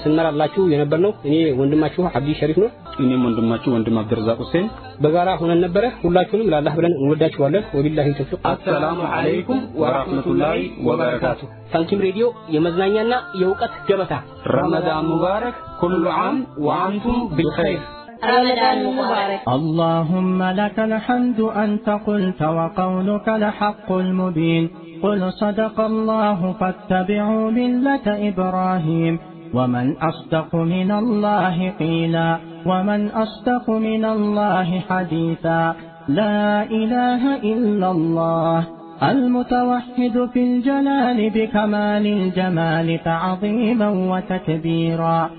ስንመራላችሁ የነበርነው እኔ ወንድማችሁ አብዲ ሸሪፍ ነው። እኔም ወንድማችሁ ወንድም አብደረዛቅ ሁሴን በጋራ ሆነን ነበረ። ሁላችሁንም ለአላህ ብለን እንወዳችኋለን። ወቢላሂ ተውፊቅ። አሰላሙ አለይኩም ወራህመቱላሂ ወበረካቱ። ሳንቲም ሬዲዮ የመዝናኛና የእውቀት ገበታ ረመዳን ሙባረክ ኩሉ ዓም ወአንቱም ቢኸይር رمضان مبارك اللهم لك الحمد أنت قلت وقولك لحق المبين قل صدق الله فاتبعوا ملة إبراهيم ومن أصدق من الله قيلا ومن أصدق من الله حديثا. لا إله إلا الله المتوحد في الجلال بكمال الجمال تعظيما وتكبيرا.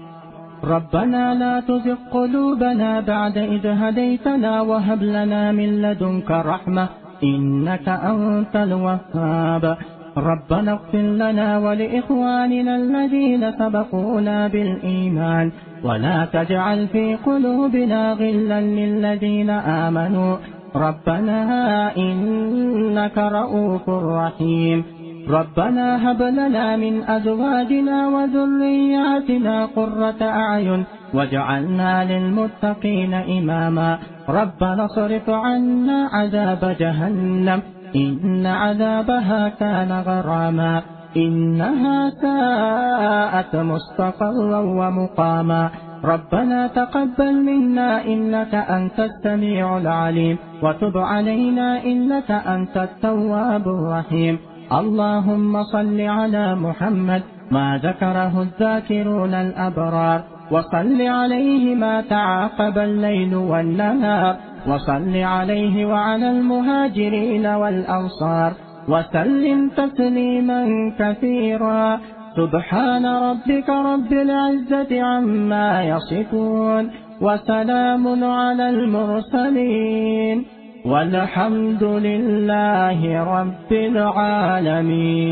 ربنا لا تزغ قلوبنا بعد إذ هديتنا وهب لنا من لدنك رحمة إنك أنت الوهاب. ربنا اغفر لنا ولإخواننا الذين سبقونا بالإيمان ولا تجعل في قلوبنا غلا للذين آمنوا. ربنا إنك رؤوف رحيم. ربنا هب لنا من أزواجنا وذرياتنا قرة أعين واجعلنا للمتقين إماما. ربنا صرف عنا عذاب جهنم. إن عذابها كان غراما إنها ساءت مستقرا ومقاما. ربنا تقبل منا إنك أنت السميع العليم وتب علينا إنك أنت التواب الرحيم. اللهم صل على محمد ما ذكره الذاكرون الأبرار. وصل عليه ما تعاقب الليل والنهار. وصل عليه وعلى المهاجرين والأنصار وسلم تسليما كثيرا. سبحان ربك رب العزة عما يصفون وسلام على المرسلين والحمد لله رب العالمين.